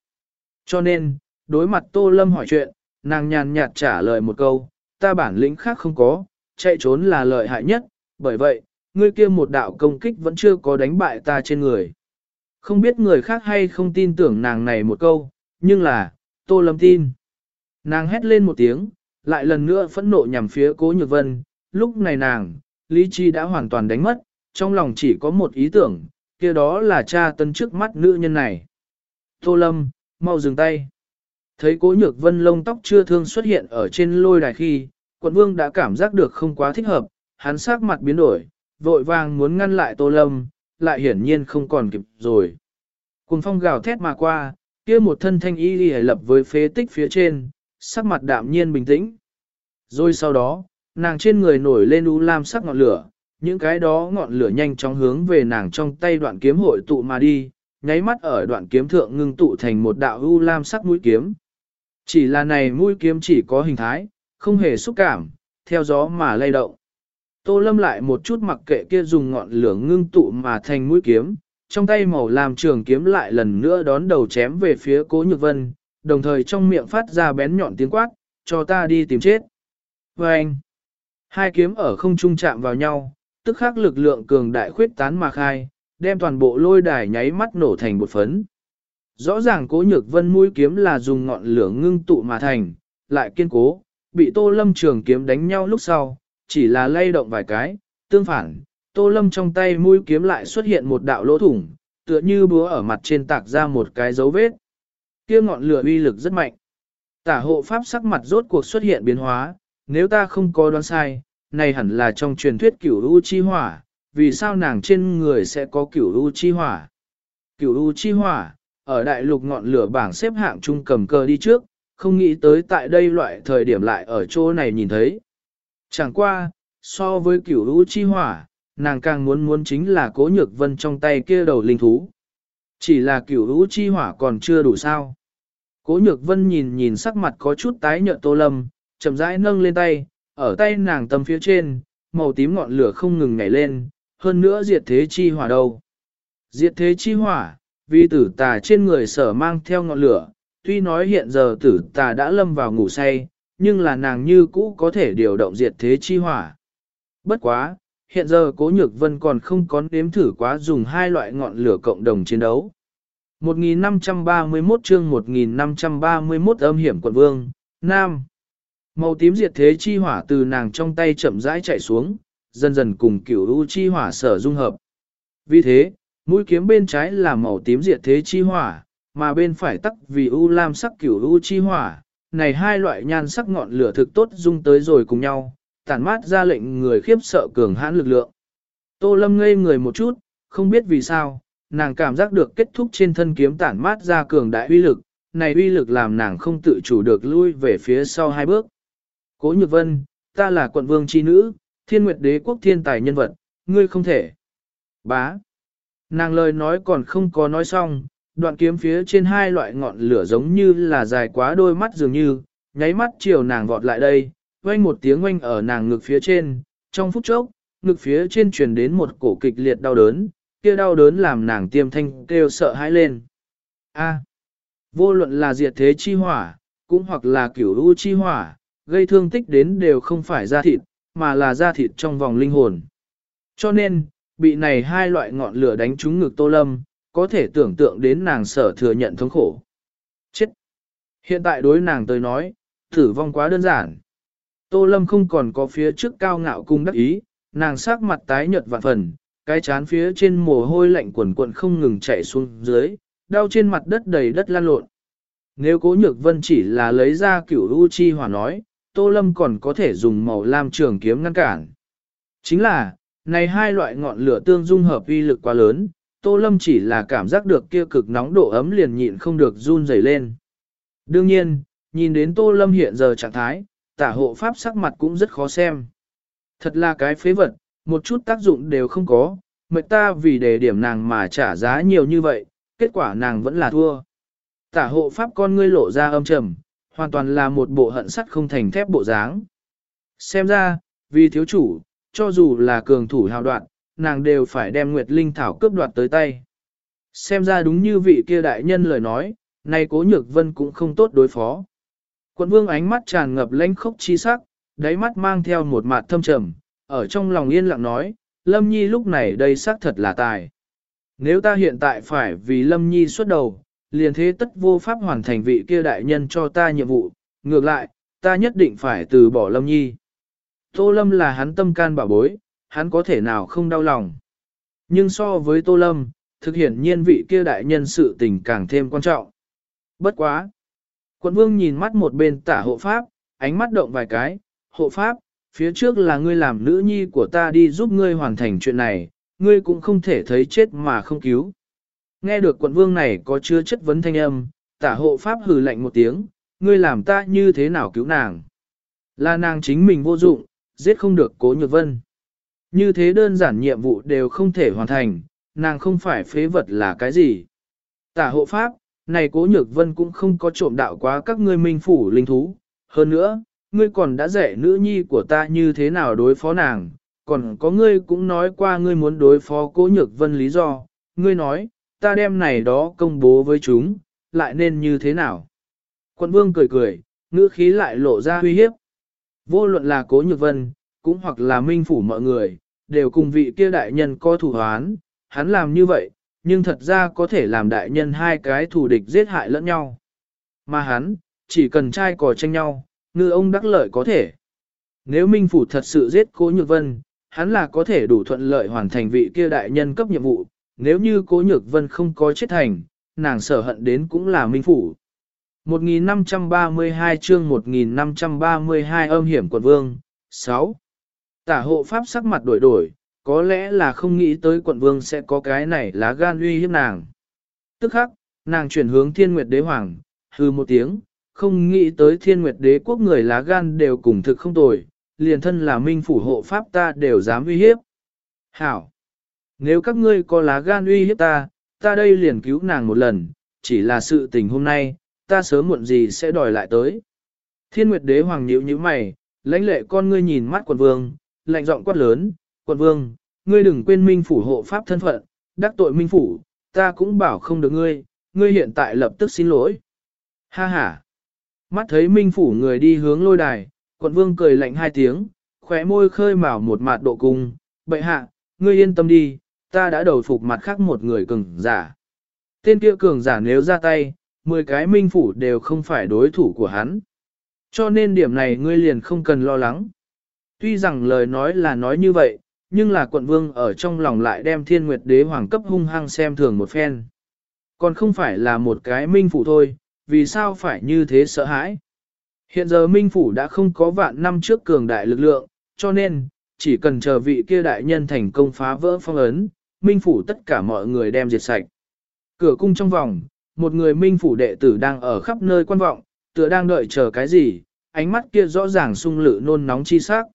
Cho nên, đối mặt Tô Lâm hỏi chuyện, nàng nhàn nhạt trả lời một câu, ta bản lĩnh khác không có, chạy trốn là lợi hại nhất, bởi vậy, ngươi kia một đạo công kích vẫn chưa có đánh bại ta trên người. Không biết người khác hay không tin tưởng nàng này một câu, nhưng là, Tô Lâm tin. Nàng hét lên một tiếng, lại lần nữa phẫn nộ nhằm phía Cố Nhược Vân, lúc này nàng, lý trí đã hoàn toàn đánh mất, trong lòng chỉ có một ý tưởng, kia đó là cha tân trước mắt nữ nhân này. Tô Lâm, mau dừng tay. Thấy Cố Nhược Vân lông tóc chưa thương xuất hiện ở trên lôi đài khi, quận vương đã cảm giác được không quá thích hợp, hắn sắc mặt biến đổi, vội vàng muốn ngăn lại Tô Lâm, lại hiển nhiên không còn kịp rồi. Cùng phong gào thét mà qua, kia một thân thanh y đi lập với phế tích phía trên, sắc mặt đạm nhiên bình tĩnh. Rồi sau đó, nàng trên người nổi lên u lam sắc ngọn lửa, những cái đó ngọn lửa nhanh chóng hướng về nàng trong tay đoạn kiếm hội tụ mà đi, nháy mắt ở đoạn kiếm thượng ngưng tụ thành một đạo u lam sắc mũi kiếm. Chỉ là này mũi kiếm chỉ có hình thái, không hề xúc cảm, theo gió mà lay động. Tô lâm lại một chút mặc kệ kia dùng ngọn lửa ngưng tụ mà thành mũi kiếm, trong tay màu làm trường kiếm lại lần nữa đón đầu chém về phía cố nhược vân, đồng thời trong miệng phát ra bén nhọn tiếng quát, cho ta đi tìm chết. Và anh, hai kiếm ở không trung chạm vào nhau, tức khắc lực lượng cường đại khuyết tán mà khai, đem toàn bộ lôi đài nháy mắt nổ thành bột phấn. Rõ ràng cố nhược vân mũi kiếm là dùng ngọn lửa ngưng tụ mà thành, lại kiên cố, bị tô lâm trường kiếm đánh nhau lúc sau, chỉ là lay động vài cái, tương phản, tô lâm trong tay mũi kiếm lại xuất hiện một đạo lỗ thủng, tựa như búa ở mặt trên tạc ra một cái dấu vết. kia ngọn lửa uy lực rất mạnh. Tả hộ pháp sắc mặt rốt cuộc xuất hiện biến hóa, nếu ta không có đoán sai, này hẳn là trong truyền thuyết cửu u chi hỏa, vì sao nàng trên người sẽ có cửu u chi hỏa. Cửu u chi hỏa, ở đại lục ngọn lửa bảng xếp hạng trung cầm cờ đi trước, không nghĩ tới tại đây loại thời điểm lại ở chỗ này nhìn thấy. Chẳng qua, so với cửu lũ chi hỏa, nàng càng muốn muốn chính là cố nhược vân trong tay kia đầu linh thú. Chỉ là cửu lũ chi hỏa còn chưa đủ sao. Cố nhược vân nhìn nhìn sắc mặt có chút tái nhợt tô lâm, chậm rãi nâng lên tay, ở tay nàng tâm phía trên, màu tím ngọn lửa không ngừng nhảy lên, hơn nữa diệt thế chi hỏa đâu. Diệt thế chi hỏa, vì tử tà trên người sở mang theo ngọn lửa, tuy nói hiện giờ tử tà đã lâm vào ngủ say, nhưng là nàng như cũ có thể điều động diệt thế chi hỏa. Bất quá, hiện giờ cố nhược vân còn không có nếm thử quá dùng hai loại ngọn lửa cộng đồng chiến đấu. 1531 chương 1531 âm hiểm quận vương, Nam. Màu tím diệt thế chi hỏa từ nàng trong tay chậm rãi chạy xuống, dần dần cùng cửu u chi hỏa sở dung hợp. Vì thế, mũi kiếm bên trái là màu tím diệt thế chi hỏa, mà bên phải tắc vì u lam sắc cửu u chi hỏa. Này hai loại nhan sắc ngọn lửa thực tốt dung tới rồi cùng nhau, tản mát ra lệnh người khiếp sợ cường hãn lực lượng. Tô Lâm ngây người một chút, không biết vì sao, nàng cảm giác được kết thúc trên thân kiếm tản mát ra cường đại uy lực, này uy lực làm nàng không tự chủ được lui về phía sau hai bước. Cố Nhược Vân, ta là quận vương chi nữ, thiên nguyệt đế quốc thiên tài nhân vật, ngươi không thể. Bá. Nàng lời nói còn không có nói xong, đoạn kiếm phía trên hai loại ngọn lửa giống như là dài quá đôi mắt dường như, nháy mắt chiều nàng vọt lại đây, oanh một tiếng oanh ở nàng ngực phía trên, trong phút chốc, ngực phía trên truyền đến một cổ kịch liệt đau đớn, kia đau đớn làm nàng tiêm thanh kêu sợ hãi lên. A. vô luận là diệt thế chi hỏa, cũng hoặc là kiểu u chi hỏa, gây thương tích đến đều không phải da thịt, mà là da thịt trong vòng linh hồn. Cho nên, bị này hai loại ngọn lửa đánh trúng ngực Tô Lâm, có thể tưởng tượng đến nàng sở thừa nhận thống khổ. Chết! Hiện tại đối nàng tới nói, tử vong quá đơn giản. Tô Lâm không còn có phía trước cao ngạo cung đắc ý, nàng sắc mặt tái nhợt vạn phần, cái chán phía trên mồ hôi lạnh quần quần không ngừng chảy xuống dưới, đau trên mặt đất đầy đất lan lộn. Nếu cố nhược vân chỉ là lấy ra cửu u chi hỏa nói, Tô Lâm còn có thể dùng màu lam trường kiếm ngăn cản. Chính là, này hai loại ngọn lửa tương dung hợp uy lực quá lớn, Tô Lâm chỉ là cảm giác được kia cực nóng độ ấm liền nhịn không được run rẩy lên. Đương nhiên, nhìn đến Tô Lâm hiện giờ trạng thái, tả hộ pháp sắc mặt cũng rất khó xem. Thật là cái phế vật, một chút tác dụng đều không có, mệt ta vì đề điểm nàng mà trả giá nhiều như vậy, kết quả nàng vẫn là thua. Tả hộ pháp con ngươi lộ ra âm trầm, hoàn toàn là một bộ hận sắt không thành thép bộ dáng. Xem ra, vì thiếu chủ, cho dù là cường thủ hào đoạn, nàng đều phải đem Nguyệt Linh Thảo cướp đoạt tới tay. Xem ra đúng như vị kia đại nhân lời nói, nay cố nhược vân cũng không tốt đối phó. Quận vương ánh mắt tràn ngập lãnh khốc chi sắc, đáy mắt mang theo một mặt thâm trầm, ở trong lòng yên lặng nói, Lâm Nhi lúc này đây xác thật là tài. Nếu ta hiện tại phải vì Lâm Nhi xuất đầu, liền thế tất vô pháp hoàn thành vị kia đại nhân cho ta nhiệm vụ, ngược lại, ta nhất định phải từ bỏ Lâm Nhi. Tô Lâm là hắn tâm can bảo bối, hắn có thể nào không đau lòng. Nhưng so với Tô Lâm, thực hiện nhiên vị kia đại nhân sự tình càng thêm quan trọng. Bất quá. Quận vương nhìn mắt một bên tả hộ pháp, ánh mắt động vài cái, hộ pháp, phía trước là ngươi làm nữ nhi của ta đi giúp ngươi hoàn thành chuyện này, ngươi cũng không thể thấy chết mà không cứu. Nghe được quận vương này có chứa chất vấn thanh âm, tả hộ pháp hừ lạnh một tiếng, ngươi làm ta như thế nào cứu nàng. Là nàng chính mình vô dụng, giết không được cố nhược vân. Như thế đơn giản nhiệm vụ đều không thể hoàn thành, nàng không phải phế vật là cái gì. Tả hộ pháp, này cố nhược vân cũng không có trộm đạo quá các ngươi minh phủ linh thú. Hơn nữa, ngươi còn đã dạy nữ nhi của ta như thế nào đối phó nàng, còn có ngươi cũng nói qua ngươi muốn đối phó cố nhược vân lý do, ngươi nói, ta đem này đó công bố với chúng, lại nên như thế nào? Quận vương cười cười, ngữ khí lại lộ ra uy hiếp. Vô luận là cố nhược vân, cũng hoặc là minh phủ mọi người, đều cùng vị kia đại nhân có thủ hoán, hắn làm như vậy, nhưng thật ra có thể làm đại nhân hai cái thù địch giết hại lẫn nhau. Mà hắn, chỉ cần trai cò tranh nhau, ngư ông đắc lợi có thể. Nếu Minh Phủ thật sự giết Cố Nhược Vân, hắn là có thể đủ thuận lợi hoàn thành vị kia đại nhân cấp nhiệm vụ, nếu như Cố Nhược Vân không có chết thành, nàng sở hận đến cũng là Minh Phủ. 1532 chương 1532 âm hiểm quận vương, 6. Tả hộ pháp sắc mặt đổi đổi, có lẽ là không nghĩ tới quận vương sẽ có cái này lá gan uy hiếp nàng. Tức khắc, nàng chuyển hướng thiên nguyệt đế hoàng, hư một tiếng, không nghĩ tới thiên nguyệt đế quốc người lá gan đều cùng thực không tồi, liền thân là minh phủ hộ pháp ta đều dám uy hiếp. Hảo! Nếu các ngươi có lá gan uy hiếp ta, ta đây liền cứu nàng một lần, chỉ là sự tình hôm nay, ta sớm muộn gì sẽ đòi lại tới. Thiên nguyệt đế hoàng nhíu như mày, lãnh lệ con ngươi nhìn mắt quận vương, lạnh giọng quát lớn, quận vương, ngươi đừng quên minh phủ hộ pháp thân phận, đắc tội minh phủ, ta cũng bảo không được ngươi, ngươi hiện tại lập tức xin lỗi. Ha ha! Mắt thấy minh phủ người đi hướng lôi đài, quận vương cười lạnh hai tiếng, khóe môi khơi mào một mặt độ cung, bệ hạ, ngươi yên tâm đi, ta đã đầu phục mặt khác một người cường giả. Tên kia cường giả nếu ra tay, 10 cái minh phủ đều không phải đối thủ của hắn. Cho nên điểm này ngươi liền không cần lo lắng. Tuy rằng lời nói là nói như vậy, nhưng là quận vương ở trong lòng lại đem thiên nguyệt đế hoàng cấp hung hăng xem thường một phen. Còn không phải là một cái minh phủ thôi, vì sao phải như thế sợ hãi. Hiện giờ minh phủ đã không có vạn năm trước cường đại lực lượng, cho nên, chỉ cần chờ vị kia đại nhân thành công phá vỡ phong ấn, minh phủ tất cả mọi người đem diệt sạch. Cửa cung trong vòng, một người minh phủ đệ tử đang ở khắp nơi quan vọng, tựa đang đợi chờ cái gì, ánh mắt kia rõ ràng sung lự nôn nóng chi sắc.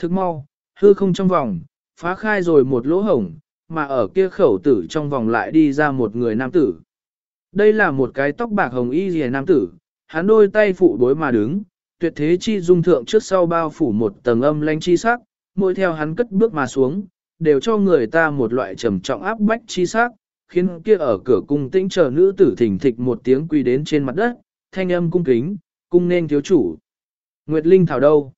Thức mau, hư không trong vòng, phá khai rồi một lỗ hổng, mà ở kia khẩu tử trong vòng lại đi ra một người nam tử. Đây là một cái tóc bạc hồng y rìa nam tử, hắn đôi tay phụ bối mà đứng, tuyệt thế chi dung thượng trước sau bao phủ một tầng âm lanh chi sắc, mỗi theo hắn cất bước mà xuống, đều cho người ta một loại trầm trọng áp bách chi sắc, khiến kia ở cửa cung tĩnh chờ nữ tử thỉnh thịch một tiếng quỳ đến trên mặt đất, thanh âm cung kính, cung nên thiếu chủ. Nguyệt Linh thảo đâu?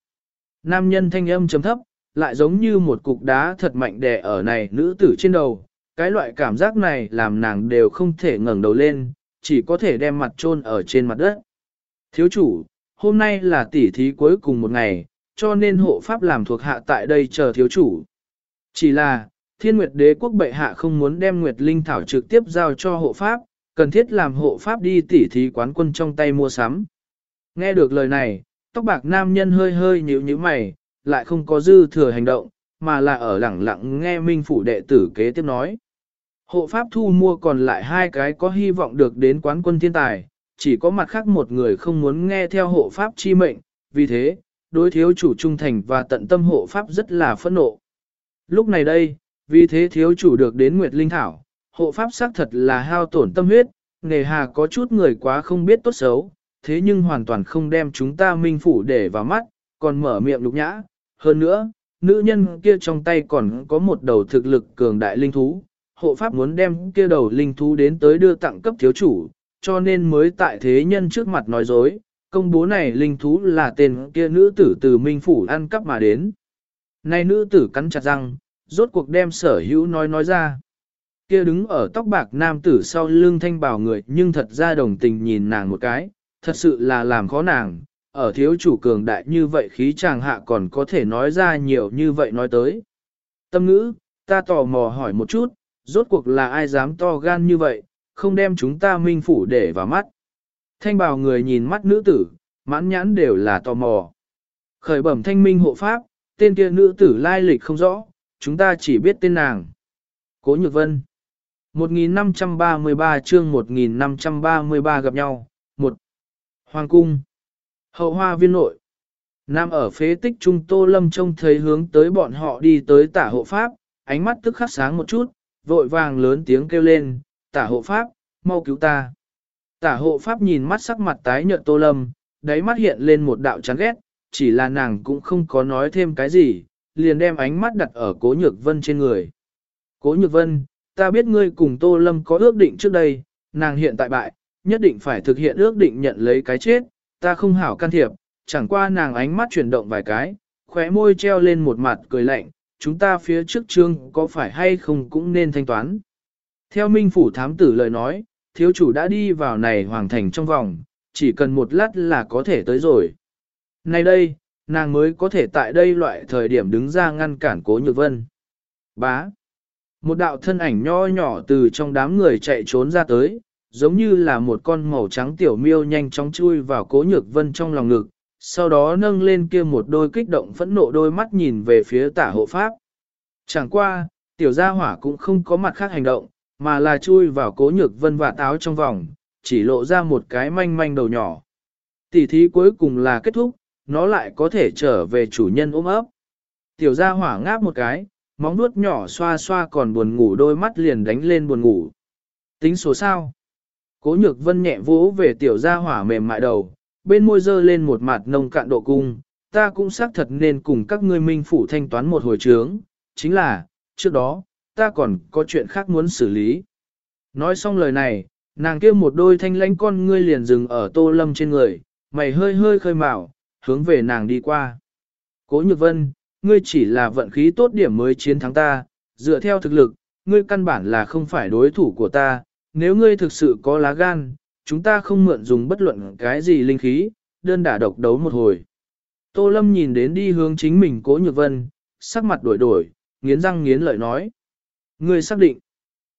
Nam nhân thanh âm trầm thấp, lại giống như một cục đá thật mạnh đè ở này nữ tử trên đầu. Cái loại cảm giác này làm nàng đều không thể ngẩng đầu lên, chỉ có thể đem mặt chôn ở trên mặt đất. Thiếu chủ, hôm nay là tỉ thí cuối cùng một ngày, cho nên hộ pháp làm thuộc hạ tại đây chờ thiếu chủ. Chỉ là, thiên nguyệt đế quốc bệ hạ không muốn đem nguyệt linh thảo trực tiếp giao cho hộ pháp, cần thiết làm hộ pháp đi tỉ thí quán quân trong tay mua sắm. Nghe được lời này, tóc bạc nam nhân hơi hơi nhíu nhíu mày, lại không có dư thừa hành động, mà là ở lẳng lặng nghe minh phủ đệ tử kế tiếp nói. Hộ pháp thu mua còn lại hai cái có hy vọng được đến quán quân thiên tài, chỉ có mặt khác một người không muốn nghe theo hộ pháp chi mệnh, vì thế, đối thiếu chủ trung thành và tận tâm hộ pháp rất là phẫn nộ. Lúc này đây, vì thế thiếu chủ được đến Nguyệt Linh Thảo, hộ pháp xác thật là hao tổn tâm huyết, nghề hà có chút người quá không biết tốt xấu, thế nhưng hoàn toàn không đem chúng ta minh phủ để vào mắt, còn mở miệng lục nhã. Hơn nữa, nữ nhân kia trong tay còn có một đầu thực lực cường đại linh thú, hộ pháp muốn đem kia đầu linh thú đến tới đưa tặng cấp thiếu chủ, cho nên mới tại thế nhân trước mặt nói dối, công bố này linh thú là tên kia nữ tử từ minh phủ ăn cắp mà đến. Này nữ tử cắn chặt răng, rốt cuộc đem sở hữu nói nói ra. Kia đứng ở tóc bạc nam tử sau lưng thanh bảo người nhưng thật ra đồng tình nhìn nàng một cái, thật sự là làm khó nàng, ở thiếu chủ cường đại như vậy khí chàng hạ còn có thể nói ra nhiều như vậy nói tới. Tâm ngữ, ta tò mò hỏi một chút, rốt cuộc là ai dám to gan như vậy, không đem chúng ta minh phủ để vào mắt. Thanh bào người nhìn mắt nữ tử, mãn nhãn đều là tò mò. Khởi bẩm thanh minh hộ pháp, tên kia nữ tử lai lịch không rõ, chúng ta chỉ biết tên nàng. Cố Nhược Vân 1533 chương 1533 gặp nhau, Hoàng cung Hậu hoa viên nội Nam ở phế tích trung Tô Lâm trông thấy hướng tới bọn họ đi tới tả hộ pháp, ánh mắt tức khắc sáng một chút, vội vàng lớn tiếng kêu lên, tả hộ pháp, mau cứu ta. Tả hộ pháp nhìn mắt sắc mặt tái nhợt Tô Lâm, đáy mắt hiện lên một đạo chán ghét, chỉ là nàng cũng không có nói thêm cái gì, liền đem ánh mắt đặt ở Cố Nhược Vân trên người. Cố Nhược Vân, ta biết ngươi cùng Tô Lâm có ước định trước đây, nàng hiện tại bại, nhất định phải thực hiện ước định nhận lấy cái chết, ta không hảo can thiệp, chẳng qua nàng ánh mắt chuyển động vài cái, khóe môi treo lên một mặt cười lạnh, chúng ta phía trước trương có phải hay không cũng nên thanh toán. Theo Minh Phủ Thám Tử lời nói, thiếu chủ đã đi vào này hoàng thành trong vòng, chỉ cần một lát là có thể tới rồi. Nay đây, nàng mới có thể tại đây loại thời điểm đứng ra ngăn cản cố nhược vân. Bá. Một đạo thân ảnh nho nhỏ từ trong đám người chạy trốn ra tới, giống như là một con màu trắng tiểu miêu nhanh chóng chui vào cố nhược vân trong lòng ngực, sau đó nâng lên kia một đôi kích động phẫn nộ đôi mắt nhìn về phía tả hộ pháp. Chẳng qua, tiểu gia hỏa cũng không có mặt khác hành động, mà là chui vào cố nhược vân và táo trong vòng, chỉ lộ ra một cái manh manh đầu nhỏ. Tỷ thí cuối cùng là kết thúc, nó lại có thể trở về chủ nhân ôm ấp. Tiểu gia hỏa ngáp một cái, móng nuốt nhỏ xoa xoa còn buồn ngủ đôi mắt liền đánh lên buồn ngủ. Tính số sao? Cố nhược vân nhẹ vỗ về tiểu gia hỏa mềm mại đầu, bên môi dơ lên một mặt nông cạn độ cung, ta cũng xác thật nên cùng các ngươi minh phủ thanh toán một hồi trướng, chính là, trước đó, ta còn có chuyện khác muốn xử lý. Nói xong lời này, nàng kia một đôi thanh lãnh con ngươi liền dừng ở tô lâm trên người, mày hơi hơi khơi mào, hướng về nàng đi qua. Cố nhược vân, ngươi chỉ là vận khí tốt điểm mới chiến thắng ta, dựa theo thực lực, ngươi căn bản là không phải đối thủ của ta, nếu ngươi thực sự có lá gan, chúng ta không mượn dùng bất luận cái gì linh khí, đơn đả độc đấu một hồi. Tô Lâm nhìn đến đi hướng chính mình cố nhược vân, sắc mặt đổi đổi, nghiến răng nghiến lợi nói. Ngươi xác định.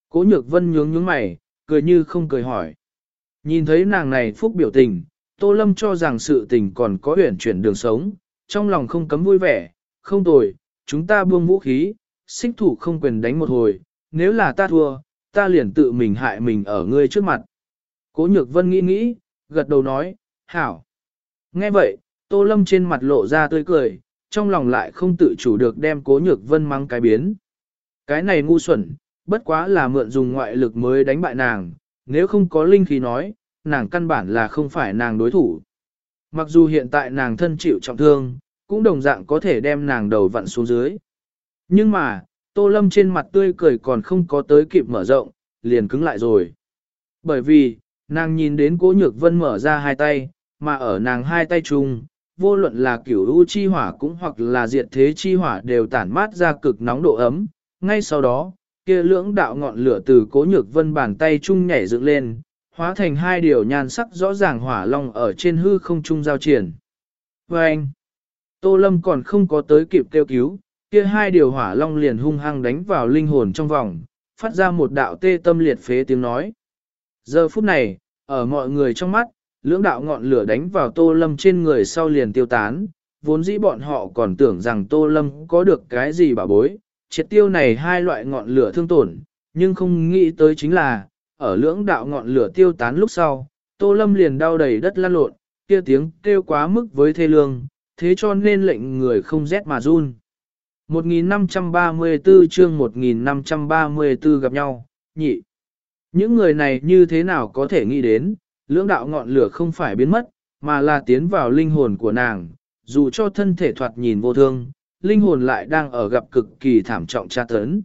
Cố nhược vân nhướng nhướng mày, cười như không cười hỏi. Nhìn thấy nàng này phúc biểu tình, Tô Lâm cho rằng sự tình còn có huyển chuyển đường sống, trong lòng không cấm vui vẻ, không tồi, chúng ta buông vũ khí, xích thủ không quyền đánh một hồi, nếu là ta thua, ta liền tự mình hại mình ở ngươi trước mặt. Cố nhược vân nghĩ nghĩ, gật đầu nói, hảo. Nghe vậy, Tô Lâm trên mặt lộ ra tươi cười, trong lòng lại không tự chủ được đem cố nhược vân mang cái biến. Cái này ngu xuẩn, bất quá là mượn dùng ngoại lực mới đánh bại nàng, nếu không có linh khí nói, nàng căn bản là không phải nàng đối thủ. Mặc dù hiện tại nàng thân chịu trọng thương, cũng đồng dạng có thể đem nàng đầu vặn xuống dưới. Nhưng mà, Tô Lâm trên mặt tươi cười còn không có tới kịp mở rộng, liền cứng lại rồi. Bởi vì, nàng nhìn đến cố nhược vân mở ra hai tay, mà ở nàng hai tay chung, vô luận là kiểu u chi hỏa cũng hoặc là diệt thế chi hỏa đều tản mát ra cực nóng độ ấm. Ngay sau đó, kia lưỡng đạo ngọn lửa từ cố nhược vân bàn tay chung nhảy dựng lên, hóa thành hai điều nhan sắc rõ ràng hỏa long ở trên hư không trung giao triển. Và anh, Tô Lâm còn không có tới kịp kêu cứu, kia hai điều hỏa long liền hung hăng đánh vào linh hồn trong vòng, phát ra một đạo tê tâm liệt phế tiếng nói. Giờ phút này, ở mọi người trong mắt, lưỡng đạo ngọn lửa đánh vào Tô Lâm trên người sau liền tiêu tán, vốn dĩ bọn họ còn tưởng rằng Tô Lâm có được cái gì bảo bối, triệt tiêu này hai loại ngọn lửa thương tổn, nhưng không nghĩ tới chính là, ở lưỡng đạo ngọn lửa tiêu tán lúc sau, Tô Lâm liền đau đầy đất lăn lộn, kia tiếng kêu quá mức với thê lương, thế cho nên lệnh người không rét mà run. 1534 chương 1534 gặp nhau, nhị. Những người này như thế nào có thể nghĩ đến, lưỡng đạo ngọn lửa không phải biến mất, mà là tiến vào linh hồn của nàng, dù cho thân thể thoạt nhìn vô thương, linh hồn lại đang ở gặp cực kỳ thảm trọng tra tấn.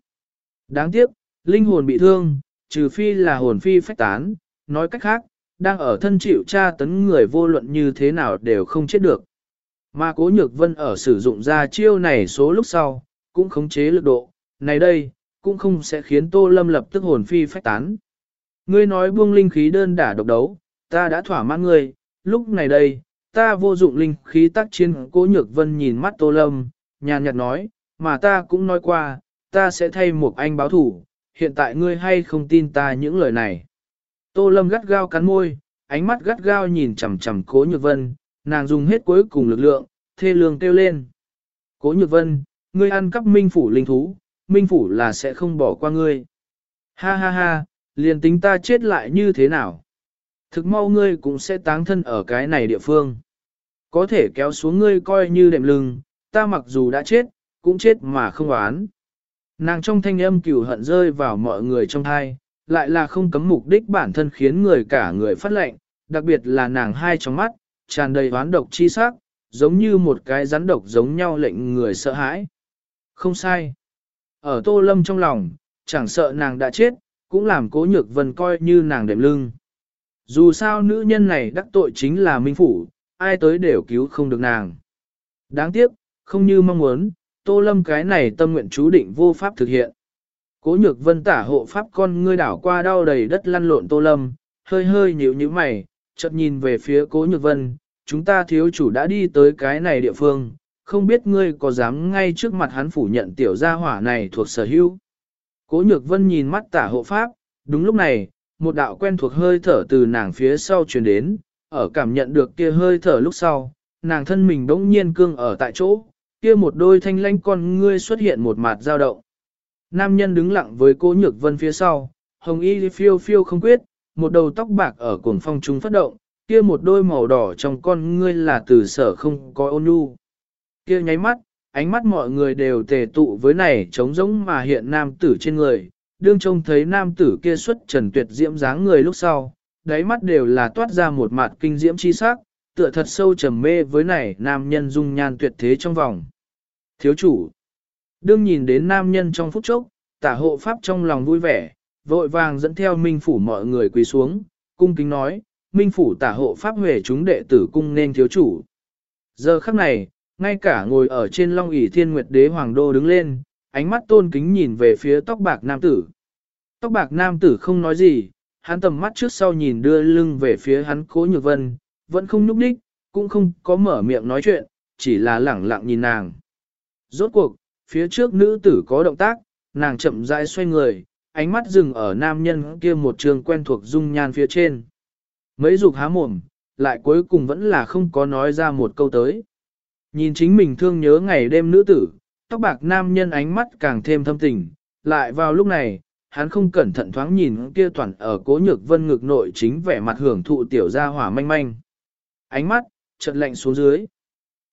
Đáng tiếc, linh hồn bị thương, trừ phi là hồn phi phách tán, nói cách khác, đang ở thân chịu tra tấn người vô luận như thế nào đều không chết được. Mà cố nhược vân ở sử dụng ra chiêu này số lúc sau, cũng khống chế lực độ, này đây, cũng không sẽ khiến tô lâm lập tức hồn phi phách tán. Ngươi nói buông linh khí đơn đả độc đấu, ta đã thỏa mãn ngươi, lúc này đây, ta vô dụng linh khí tác chiến cố nhược vân nhìn mắt tô lâm, nhàn nhạt nói, mà ta cũng nói qua, ta sẽ thay một anh báo thủ, hiện tại ngươi hay không tin ta những lời này. Tô lâm gắt gao cắn môi, ánh mắt gắt gao nhìn chằm chằm cố nhược vân, nàng dùng hết cuối cùng lực lượng, thê lương kêu lên. Cố nhược vân, ngươi ăn cắp minh phủ linh thú, minh phủ là sẽ không bỏ qua ngươi. Ha ha ha, liền tính ta chết lại như thế nào. Thực mau ngươi cũng sẽ táng thân ở cái này địa phương. Có thể kéo xuống ngươi coi như đệm lưng, ta mặc dù đã chết, cũng chết mà không oán. Nàng trong thanh âm cửu hận rơi vào mọi người trong thai, lại là không cấm mục đích bản thân khiến người cả người phát lệnh, đặc biệt là nàng hai trong mắt, tràn đầy oán độc chi sắc, giống như một cái rắn độc giống nhau lệnh người sợ hãi. Không sai. Ở tô lâm trong lòng, chẳng sợ nàng đã chết, cũng làm cố nhược vân coi như nàng đệm lưng. Dù sao nữ nhân này đắc tội chính là minh phủ, ai tới đều cứu không được nàng. Đáng tiếc, không như mong muốn, tô lâm cái này tâm nguyện chú định vô pháp thực hiện. Cố nhược vân tả hộ pháp con ngươi đảo qua đau đầy đất lăn lộn tô lâm, hơi hơi nhíu nhíu mày, chợt nhìn về phía cố nhược vân, chúng ta thiếu chủ đã đi tới cái này địa phương, không biết ngươi có dám ngay trước mặt hắn phủ nhận tiểu gia hỏa này thuộc sở hữu. Cố nhược vân nhìn mắt tả hộ pháp, đúng lúc này, một đạo quen thuộc hơi thở từ nàng phía sau truyền đến, ở cảm nhận được kia hơi thở lúc sau, nàng thân mình đống nhiên cương ở tại chỗ, kia một đôi thanh lanh con ngươi xuất hiện một mặt dao động. Nam nhân đứng lặng với cố nhược vân phía sau, hồng y phiêu phiêu không quyết, một đầu tóc bạc ở cuồng phong trung phát động, kia một đôi màu đỏ trong con ngươi là từ sở không có ôn nhu. Kia nháy mắt, ánh mắt mọi người đều tề tụ với này trống rỗng mà hiện nam tử trên người, đương trông thấy nam tử kia xuất trần tuyệt diễm dáng người lúc sau, đáy mắt đều là toát ra một mặt kinh diễm chi sắc, tựa thật sâu trầm mê với này nam nhân dung nhan tuyệt thế trong vòng. Thiếu chủ, đương nhìn đến nam nhân trong phút chốc, tả hộ pháp trong lòng vui vẻ, vội vàng dẫn theo minh phủ mọi người quỳ xuống, cung kính nói, minh phủ tả hộ pháp huệ chúng đệ tử cung nên thiếu chủ. Giờ khắc này, ngay cả ngồi ở trên long ỷ thiên nguyệt đế hoàng đô đứng lên, ánh mắt tôn kính nhìn về phía tóc bạc nam tử. Tóc bạc nam tử không nói gì, hắn tầm mắt trước sau nhìn đưa lưng về phía hắn cố nhược vân, vẫn không nhúc đích, cũng không có mở miệng nói chuyện, chỉ là lẳng lặng nhìn nàng. Rốt cuộc, phía trước nữ tử có động tác, nàng chậm rãi xoay người, ánh mắt dừng ở nam nhân kia một trường quen thuộc dung nhan phía trên. Mấy dục há mồm, lại cuối cùng vẫn là không có nói ra một câu tới. Nhìn chính mình thương nhớ ngày đêm nữ tử, tóc bạc nam nhân ánh mắt càng thêm thâm tình, lại vào lúc này, hắn không cẩn thận thoáng nhìn kia toàn ở cố nhược vân ngực nội chính vẻ mặt hưởng thụ tiểu gia hỏa manh manh. Ánh mắt, chợt lạnh xuống dưới.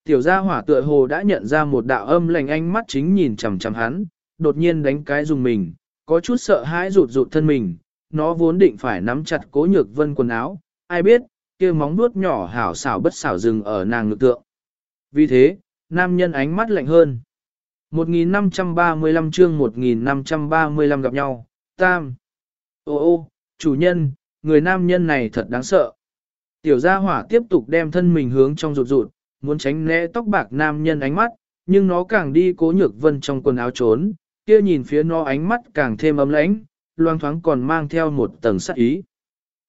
Tiểu gia hỏa tựa hồ đã nhận ra một đạo âm lạnh ánh mắt chính nhìn chằm chằm hắn, đột nhiên đánh cái dùng mình, có chút sợ hãi rụt rụt thân mình, nó vốn định phải nắm chặt cố nhược vân quần áo, ai biết, kia móng vuốt nhỏ hảo xảo bất xảo dừng ở nàng ngực tượng. Vì thế, nam nhân ánh mắt lạnh hơn. 1535 chương 1535 gặp nhau, tam. Ô ô, chủ nhân, người nam nhân này thật đáng sợ. Tiểu gia hỏa tiếp tục đem thân mình hướng trong rụt rụt, muốn tránh né tóc bạc nam nhân ánh mắt, nhưng nó càng đi cố nhược vân trong quần áo trốn, kia nhìn phía nó ánh mắt càng thêm ấm lãnh, loang thoáng còn mang theo một tầng sắc ý.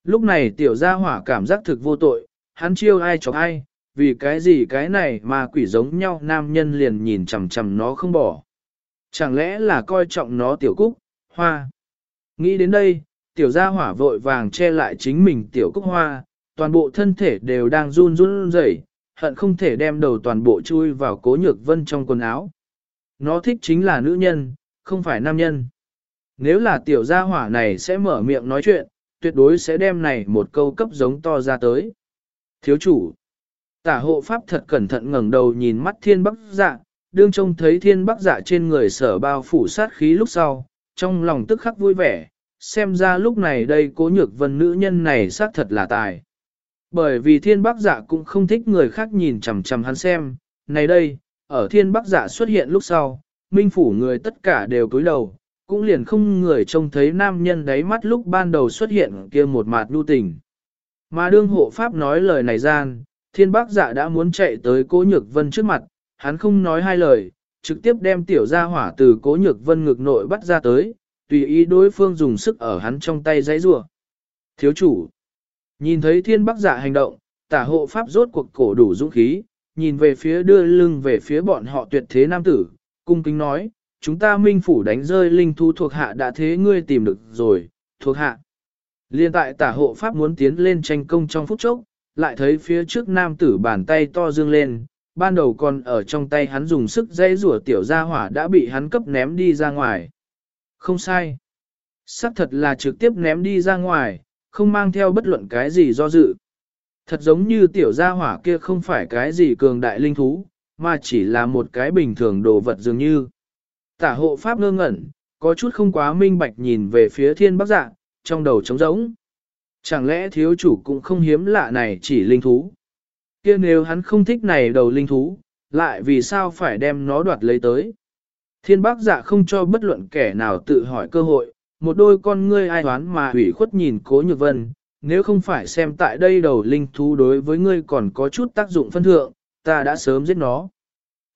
Lúc này tiểu gia hỏa cảm giác thực vô tội, hắn chiêu ai chọc ai, vì cái gì cái này mà quỷ giống nhau nam nhân liền nhìn chằm chằm nó không bỏ. Chẳng lẽ là coi trọng nó tiểu cúc, hoa. Nghĩ đến đây, tiểu gia hỏa vội vàng che lại chính mình tiểu cúc hoa, toàn bộ thân thể đều đang run run rẩy, hận không thể đem đầu toàn bộ chui vào cố nhược vân trong quần áo. Nó thích chính là nữ nhân, không phải nam nhân. Nếu là tiểu gia hỏa này sẽ mở miệng nói chuyện, tuyệt đối sẽ đem này một câu cấp giống to ra tới. Thiếu chủ, tả hộ pháp thật cẩn thận ngẩng đầu nhìn mắt thiên bắc dạ, đương trông thấy thiên bắc dạ trên người sở bao phủ sát khí lúc sau, trong lòng tức khắc vui vẻ, xem ra lúc này đây cố nhược vân nữ nhân này xác thật là tài. Bởi vì thiên bắc dạ cũng không thích người khác nhìn chằm chằm hắn xem, này đây, ở thiên bắc dạ xuất hiện lúc sau, minh phủ người tất cả đều cúi đầu, cũng liền không người trông thấy nam nhân đáy mắt lúc ban đầu xuất hiện kia một mạt nhu tình. Mà đương hộ pháp nói lời này gian, thiên bác dạ đã muốn chạy tới cố nhược vân trước mặt, hắn không nói hai lời, trực tiếp đem tiểu gia hỏa từ cố nhược vân ngực nội bắt ra tới, tùy ý đối phương dùng sức ở hắn trong tay giấy rùa. Thiếu chủ, nhìn thấy thiên bác dạ hành động, tả hộ pháp rốt cuộc cổ đủ dũng khí, nhìn về phía đưa lưng về phía bọn họ tuyệt thế nam tử, cung kính nói, chúng ta minh phủ đánh rơi linh thú thuộc hạ đã thế ngươi tìm được rồi, thuộc hạ. Liên tại tả hộ pháp muốn tiến lên tranh công trong phút chốc, lại thấy phía trước nam tử bàn tay to dương lên, ban đầu còn ở trong tay hắn dùng sức dây rủa tiểu gia hỏa đã bị hắn cấp ném đi ra ngoài. Không sai. Sắc thật là trực tiếp ném đi ra ngoài, không mang theo bất luận cái gì do dự. Thật giống như tiểu gia hỏa kia không phải cái gì cường đại linh thú, mà chỉ là một cái bình thường đồ vật dường như. Tả hộ pháp ngơ ngẩn, có chút không quá minh bạch nhìn về phía thiên bắc dạ, trong đầu trống rỗng. Chẳng lẽ thiếu chủ cũng không hiếm lạ này chỉ linh thú? kia nếu hắn không thích này đầu linh thú, lại vì sao phải đem nó đoạt lấy tới? Thiên bác dạ không cho bất luận kẻ nào tự hỏi cơ hội, một đôi con ngươi ai đoán mà hủy khuất nhìn cố nhược vân, nếu không phải xem tại đây đầu linh thú đối với ngươi còn có chút tác dụng phân thượng, ta đã sớm giết nó.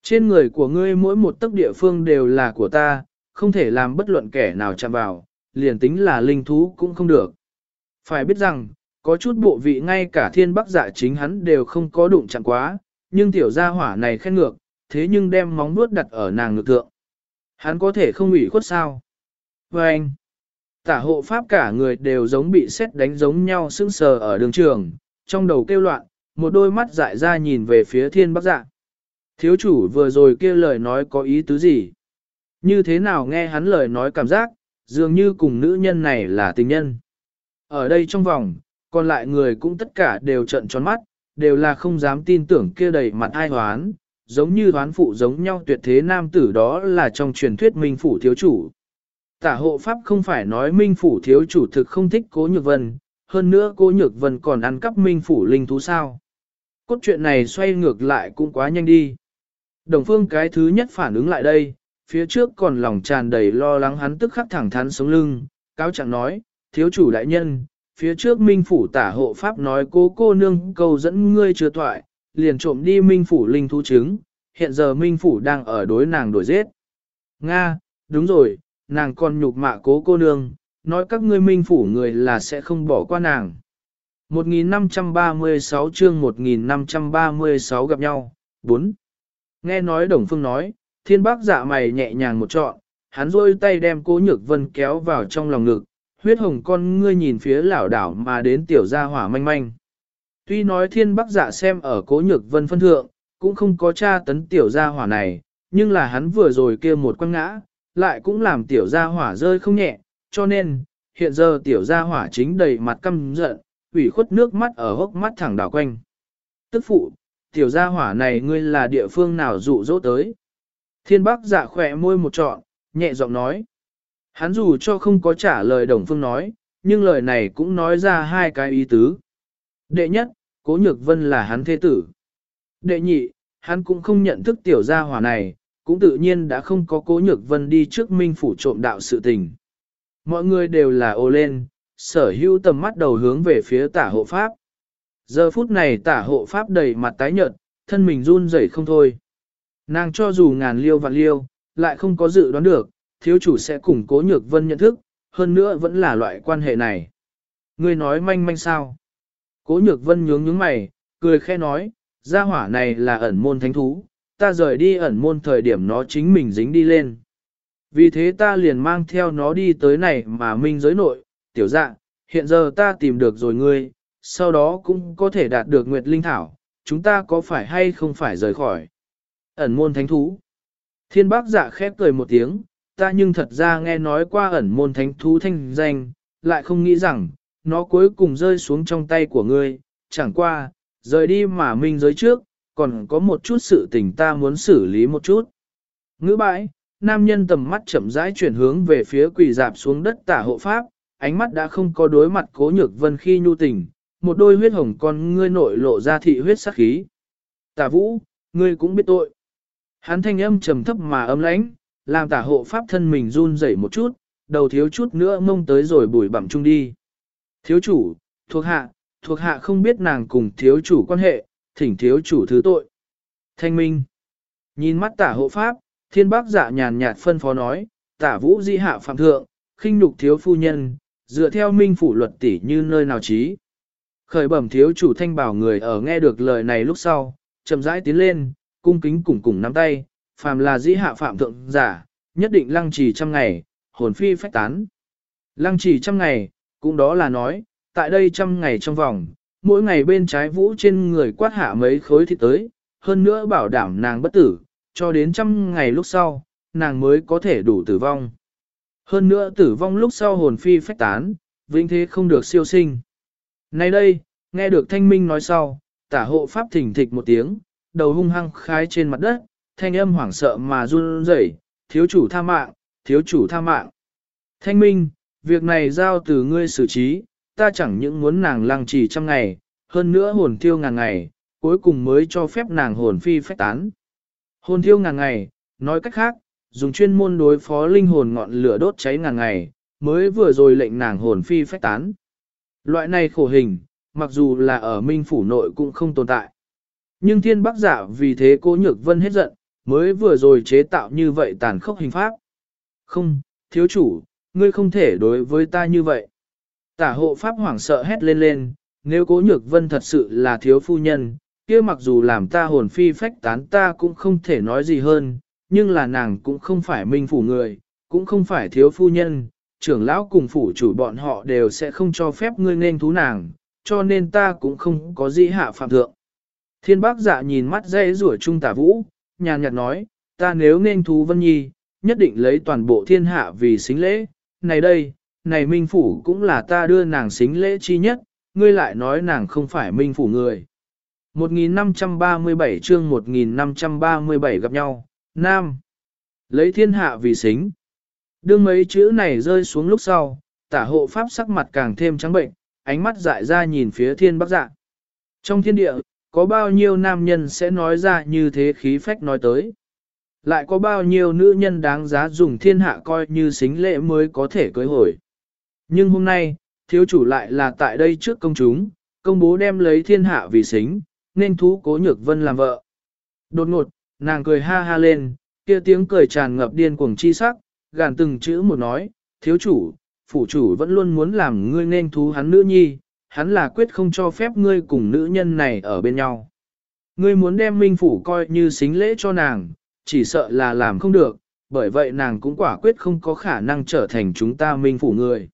Trên người của ngươi mỗi một tấc địa phương đều là của ta, không thể làm bất luận kẻ nào chạm vào, liền tính là linh thú cũng không được. Phải biết rằng, có chút bộ vị ngay cả thiên bắc dạ chính hắn đều không có đụng chạm quá, nhưng tiểu gia hỏa này khen ngược, thế nhưng đem móng nuốt đặt ở nàng ngược thượng. Hắn có thể không ủy khuất sao? Và anh, tả hộ pháp cả người đều giống bị xét đánh giống nhau sững sờ ở đường trường, trong đầu kêu loạn, một đôi mắt dại ra nhìn về phía thiên bắc dạ. Thiếu chủ vừa rồi kia lời nói có ý tứ gì? Như thế nào nghe hắn lời nói cảm giác, dường như cùng nữ nhân này là tình nhân. Ở đây trong vòng, còn lại người cũng tất cả đều trận tròn mắt, đều là không dám tin tưởng kia đầy mặt ai hoán, giống như hoán phụ giống nhau tuyệt thế nam tử đó là trong truyền thuyết minh phủ thiếu chủ. Tả hộ pháp không phải nói minh phủ thiếu chủ thực không thích cố nhược vân, hơn nữa cô nhược vân còn ăn cắp minh phủ linh thú sao. Cốt chuyện này xoay ngược lại cũng quá nhanh đi. Đồng phương cái thứ nhất phản ứng lại đây, phía trước còn lòng tràn đầy lo lắng hắn tức khắc thẳng thắn sống lưng, cáo chẳng nói, thiếu chủ đại nhân, phía trước minh phủ tả hộ pháp nói cô cô nương cầu dẫn ngươi chưa thoại, liền trộm đi minh phủ linh thú trứng, hiện giờ minh phủ đang ở đối nàng đuổi giết. Nga, đúng rồi, nàng còn nhục mạ cố cô nương, nói các ngươi minh phủ người là sẽ không bỏ qua nàng. 1536 chương 1536 gặp nhau, 4. Nghe nói Đồng Phương nói, thiên bác dạ mày nhẹ nhàng một trọn, hắn rôi tay đem cố nhược vân kéo vào trong lòng ngực, huyết hồng con ngươi nhìn phía lão đảo mà đến tiểu gia hỏa manh manh. Tuy nói thiên bác dạ xem ở cố nhược vân phân thượng, cũng không có tra tấn tiểu gia hỏa này, nhưng là hắn vừa rồi kia một quăng ngã, lại cũng làm tiểu gia hỏa rơi không nhẹ, cho nên, hiện giờ tiểu gia hỏa chính đầy mặt căm giận, ủy khuất nước mắt ở hốc mắt thẳng đảo quanh. Tức phụ, tiểu gia hỏa này ngươi là địa phương nào dụ dỗ tới. Thiên bác dạ khỏe môi một trọn, nhẹ giọng nói. Hắn dù cho không có trả lời đồng phương nói, nhưng lời này cũng nói ra hai cái ý tứ. Đệ nhất, cố nhược vân là hắn thế tử. Đệ nhị, hắn cũng không nhận thức tiểu gia hỏa này, cũng tự nhiên đã không có cố nhược vân đi trước minh phủ trộm đạo sự tình. Mọi người đều là ô lên, sở hữu tầm mắt đầu hướng về phía tả hộ pháp. Giờ phút này tả hộ pháp đầy mặt tái nhợt, thân mình run rẩy không thôi. Nàng cho dù ngàn liêu vạn liêu, lại không có dự đoán được, thiếu chủ sẽ củng cố nhược vân nhận thức, hơn nữa vẫn là loại quan hệ này. Ngươi nói manh manh sao? Cố nhược vân nhướng nhướng mày, cười khẽ nói, gia hỏa này là ẩn môn thánh thú, ta rời đi ẩn môn thời điểm nó chính mình dính đi lên. Vì thế ta liền mang theo nó đi tới này mà minh giới nội, tiểu dạ, hiện giờ ta tìm được rồi ngươi, sau đó cũng có thể đạt được Nguyệt Linh Thảo, chúng ta có phải hay không phải rời khỏi. Ẩn môn thánh thú. Thiên bác dạ khép cười một tiếng, ta nhưng thật ra nghe nói qua ẩn môn thánh thú thanh danh, lại không nghĩ rằng, nó cuối cùng rơi xuống trong tay của ngươi, chẳng qua, rời đi mà minh giới trước, còn có một chút sự tình ta muốn xử lý một chút. Ngữ bãi, nam nhân tầm mắt chậm rãi chuyển hướng về phía quỳ dạp xuống đất tả hộ pháp, ánh mắt đã không có đối mặt cố nhược vân khi nhu tình, một đôi huyết hồng con ngươi nội lộ ra thị huyết sắc khí. Tả vũ, ngươi cũng biết tội. Hắn thanh âm trầm thấp mà ấm lãnh, làm tả hộ pháp thân mình run rẩy một chút, đầu thiếu chút nữa mông tới rồi bùi bẩm chung đi. Thiếu chủ, thuộc hạ, thuộc hạ không biết nàng cùng thiếu chủ quan hệ, thỉnh thiếu chủ thứ tội. Thanh minh. Nhìn mắt tả hộ pháp, thiên bác dạ nhàn nhạt phân phó nói, tả vũ di hạ phạm thượng, khinh nhục thiếu phu nhân, dựa theo minh phủ luật tỷ như nơi nào trí. Khởi bẩm thiếu chủ thanh bảo người ở nghe được lời này lúc sau, chậm rãi tiến lên, cung kính cùng cùng nắm tay, phàm là di hạ phạm thượng giả, nhất định lăng trì trăm ngày, hồn phi phách tán. Lăng trì trăm ngày, cũng đó là nói, tại đây trăm ngày trong vòng, mỗi ngày bên trái vũ trên người quát hạ mấy khối thịt tới, hơn nữa bảo đảm nàng bất tử, cho đến trăm ngày lúc sau, nàng mới có thể đủ tử vong. Hơn nữa tử vong lúc sau hồn phi phách tán, vĩnh thế không được siêu sinh. Nay đây, nghe được thanh minh nói sau, tả hộ pháp thỉnh thịch một tiếng, đầu hung hăng khai trên mặt đất, thanh âm hoảng sợ mà run rẩy, thiếu chủ tha mạng, thiếu chủ tha mạng. Thanh minh, việc này giao từ ngươi xử trí, ta chẳng những muốn nàng lăng trì trăm ngày, hơn nữa hồn thiêu ngàn ngày, cuối cùng mới cho phép nàng hồn phi phách tán. Hồn thiêu ngàn ngày, nói cách khác, dùng chuyên môn đối phó linh hồn ngọn lửa đốt cháy ngàn ngày, mới vừa rồi lệnh nàng hồn phi phách tán. Loại này khổ hình, mặc dù là ở minh phủ nội cũng không tồn tại. Nhưng thiên bắc giả vì thế cố nhược vân hết giận, mới vừa rồi chế tạo như vậy tàn khốc hình pháp. Không, thiếu chủ, ngươi không thể đối với ta như vậy. Tả hộ pháp hoảng sợ hét lên lên, nếu cố nhược vân thật sự là thiếu phu nhân, kia mặc dù làm ta hồn phi phách tán ta cũng không thể nói gì hơn, nhưng là nàng cũng không phải minh phủ người, cũng không phải thiếu phu nhân, trưởng lão cùng phủ chủ bọn họ đều sẽ không cho phép ngươi nên thú nàng, cho nên ta cũng không có gì hạ phạm thượng. Thiên bác dạ nhìn mắt dây rủa trung tả vũ, nhàn nhạt nói, ta nếu nên thú vân nhi, nhất định lấy toàn bộ thiên hạ vì xính lễ, này đây, này minh phủ cũng là ta đưa nàng xính lễ chi nhất, ngươi lại nói nàng không phải minh phủ người. 1537 chương 1537 gặp nhau, Nam. Lấy thiên hạ vì xính. Đương mấy chữ này rơi xuống lúc sau, tả hộ pháp sắc mặt càng thêm trắng bệnh, ánh mắt dại ra nhìn phía thiên bắc dạ. Trong thiên địa, có bao nhiêu nam nhân sẽ nói ra như thế khí phách nói tới. Lại có bao nhiêu nữ nhân đáng giá dùng thiên hạ coi như xính lễ mới có thể cưới hồi. Nhưng hôm nay, thiếu chủ lại là tại đây trước công chúng, công bố đem lấy thiên hạ vì xính, nên thú cố nhược vân làm vợ. Đột ngột, nàng cười ha ha lên, kia tiếng cười tràn ngập điên cuồng chi sắc, gàn từng chữ một nói, thiếu chủ, phủ chủ vẫn luôn muốn làm ngươi nên thú hắn nữ nhi, hắn là quyết không cho phép ngươi cùng nữ nhân này ở bên nhau. Ngươi muốn đem minh phủ coi như xính lễ cho nàng, chỉ sợ là làm không được, bởi vậy nàng cũng quả quyết không có khả năng trở thành chúng ta minh phủ người.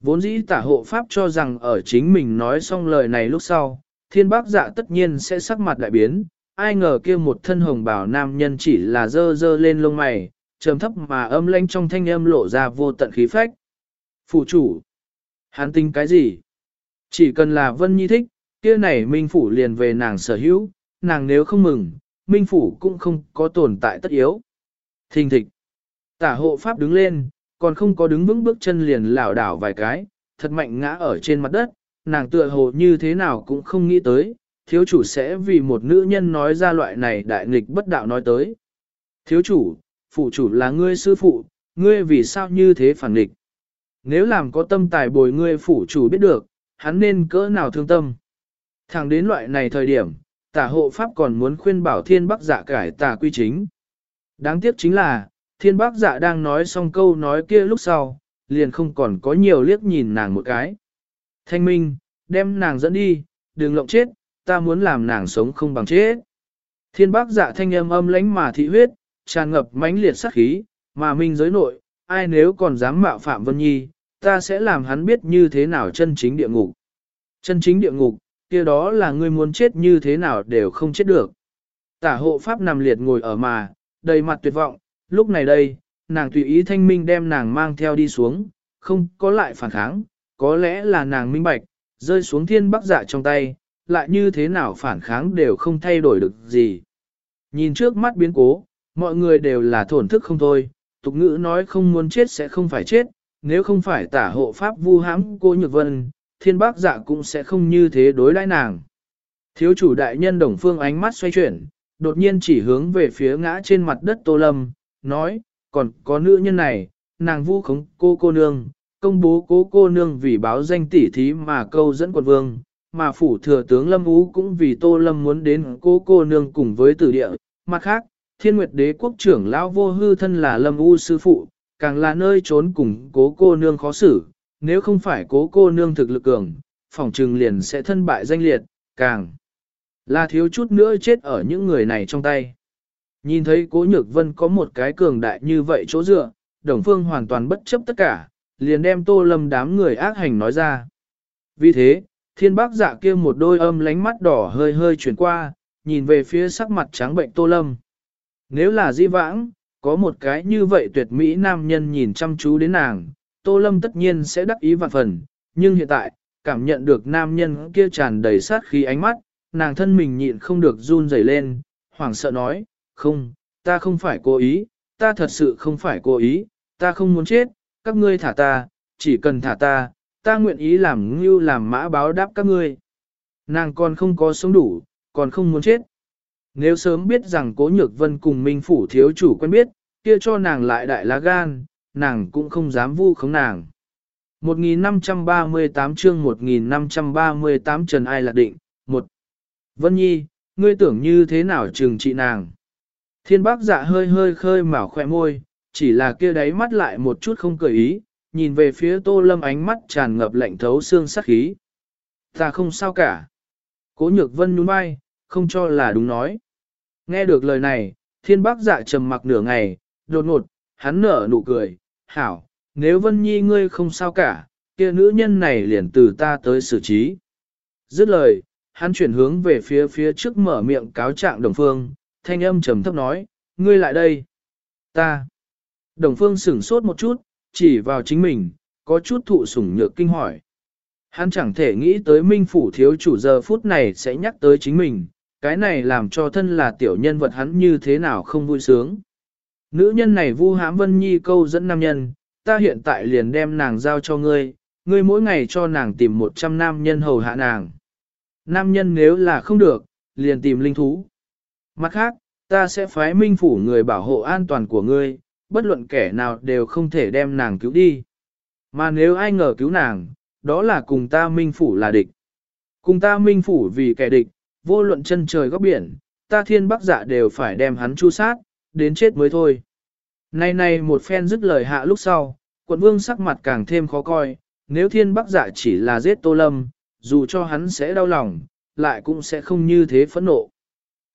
Vốn dĩ tả hộ pháp cho rằng ở chính mình nói xong lời này lúc sau, thiên bác dạ tất nhiên sẽ sắc mặt đại biến, ai ngờ kia một thân hồng bảo nam nhân chỉ là dơ dơ lên lông mày, trầm thấp mà âm lãnh trong thanh âm lộ ra vô tận khí phách. Phủ chủ, hắn tính cái gì? Chỉ cần là Vân Nhi thích, kia này Minh Phủ liền về nàng sở hữu, nàng nếu không mừng, Minh Phủ cũng không có tồn tại tất yếu. Thình thịch, tả hộ pháp đứng lên, còn không có đứng vững bước chân liền lảo đảo vài cái, thật mạnh ngã ở trên mặt đất, nàng tựa hồ như thế nào cũng không nghĩ tới, thiếu chủ sẽ vì một nữ nhân nói ra loại này đại nghịch bất đạo nói tới. Thiếu chủ, phụ chủ là ngươi sư phụ, ngươi vì sao như thế phản nghịch? Nếu làm có tâm tài bồi ngươi phụ chủ biết được, hắn nên cỡ nào thương tâm? Thẳng đến loại này thời điểm, tả hộ pháp còn muốn khuyên bảo thiên bắc dạ cải tả quy chính. Đáng tiếc chính là, thiên bắc dạ đang nói xong câu nói kia lúc sau, liền không còn có nhiều liếc nhìn nàng một cái. Thanh minh, đem nàng dẫn đi, đừng lộng chết, ta muốn làm nàng sống không bằng chết. Thiên bác dạ thanh âm âm lãnh mà thị huyết, tràn ngập mãnh liệt sát khí, mà minh giới nội, ai nếu còn dám mạo phạm Vân Nhi, ta sẽ làm hắn biết như thế nào chân chính địa ngục. Chân chính địa ngục, kia đó là ngươi muốn chết như thế nào đều không chết được. Tả hộ pháp nằm liệt ngồi ở mà, đầy mặt tuyệt vọng, lúc này đây, nàng tùy ý thanh minh đem nàng mang theo đi xuống, không có lại phản kháng, có lẽ là nàng minh bạch, rơi xuống thiên bắc dạ trong tay, lại như thế nào phản kháng đều không thay đổi được gì. Nhìn trước mắt biến cố, mọi người đều là thổn thức không thôi, tục ngữ nói không muốn chết sẽ không phải chết, nếu không phải tả hộ pháp vu hãm cô Nhược Vân, thiên bác dạ cũng sẽ không như thế đối đãi nàng. Thiếu chủ đại nhân đồng phương ánh mắt xoay chuyển, đột nhiên chỉ hướng về phía ngã trên mặt đất tô lâm, nói, còn có nữ nhân này, nàng vu khống cô cô nương, công bố cố cô nương vì báo danh tỷ thí mà câu dẫn quận vương, mà phủ thừa tướng Lâm Ú cũng vì Tô Lâm muốn đến cố cô nương cùng với tử địa. Mặt khác, thiên nguyệt đế quốc trưởng lão vô hư thân là Lâm ú sư phụ, càng là nơi trốn cùng cố cô nương khó xử, nếu không phải cố cô nương thực lực cường, phòng trừng liền sẽ thân bại danh liệt, càng là thiếu chút nữa chết ở những người này trong tay. Nhìn thấy cố nhược vân có một cái cường đại như vậy chỗ dựa, đồng phương hoàn toàn bất chấp tất cả, liền đem tô lâm đám người ác hành nói ra. Vì thế, thiên bác dạ kia một đôi âm lánh mắt đỏ hơi hơi chuyển qua, nhìn về phía sắc mặt trắng bệnh tô lâm. Nếu là di vãng, có một cái như vậy tuyệt mỹ nam nhân nhìn chăm chú đến nàng, tô lâm tất nhiên sẽ đắc ý vạn phần, nhưng hiện tại, cảm nhận được nam nhân kia tràn đầy sát khí ánh mắt, nàng thân mình nhịn không được run rẩy lên, hoảng sợ nói, không, ta không phải cố ý, ta thật sự không phải cố ý, ta không muốn chết, các ngươi thả ta, chỉ cần thả ta, ta nguyện ý làm ngưu làm mã báo đáp các ngươi. Nàng còn không có sống đủ, còn không muốn chết. Nếu sớm biết rằng cố nhược vân cùng Minh Phủ thiếu chủ quen biết, kia cho nàng lại đại lá gan, nàng cũng không dám vu khống nàng. 1538 chương 1538 Trần Ai Lạc Định, 1. Vân Nhi, ngươi tưởng như thế nào trừng trị nàng? Thiên bác dạ hơi hơi khơi mảo khỏe môi, chỉ là kia đáy mắt lại một chút không cười ý, nhìn về phía tô lâm ánh mắt tràn ngập lạnh thấu xương sắc khí. Ta không sao cả. Cố nhược vân nhún vai, không cho là đúng nói. Nghe được lời này, thiên bác dạ trầm mặc nửa ngày, đột ngột, hắn nở nụ cười, hảo, nếu vân nhi ngươi không sao cả, kia nữ nhân này liền từ ta tới xử trí. Dứt lời, hắn chuyển hướng về phía phía trước mở miệng cáo trạng đồng phương, thanh âm trầm thấp nói, ngươi lại đây. Ta. Đồng phương sửng sốt một chút, chỉ vào chính mình, có chút thụ sủng nhược kinh hỏi. Hắn chẳng thể nghĩ tới minh phủ thiếu chủ giờ phút này sẽ nhắc tới chính mình, cái này làm cho thân là tiểu nhân vật hắn như thế nào không vui sướng. Nữ nhân này vu hãm vân nhi câu dẫn nam nhân, ta hiện tại liền đem nàng giao cho ngươi, ngươi mỗi ngày cho nàng tìm 100 nam nhân hầu hạ nàng. Nam nhân nếu là không được, liền tìm linh thú. Mặt khác, ta sẽ phái minh phủ người bảo hộ an toàn của ngươi, bất luận kẻ nào đều không thể đem nàng cứu đi. Mà nếu ai ngờ cứu nàng, đó là cùng ta minh phủ là địch. Cùng ta minh phủ vì kẻ địch, vô luận chân trời góc biển, ta thiên bắc dạ đều phải đem hắn chu sát, đến chết mới thôi. Nay này một phen dứt lời hạ lúc sau, quận vương sắc mặt càng thêm khó coi, nếu thiên bắc dạ chỉ là giết tô lâm, dù cho hắn sẽ đau lòng, lại cũng sẽ không như thế phẫn nộ.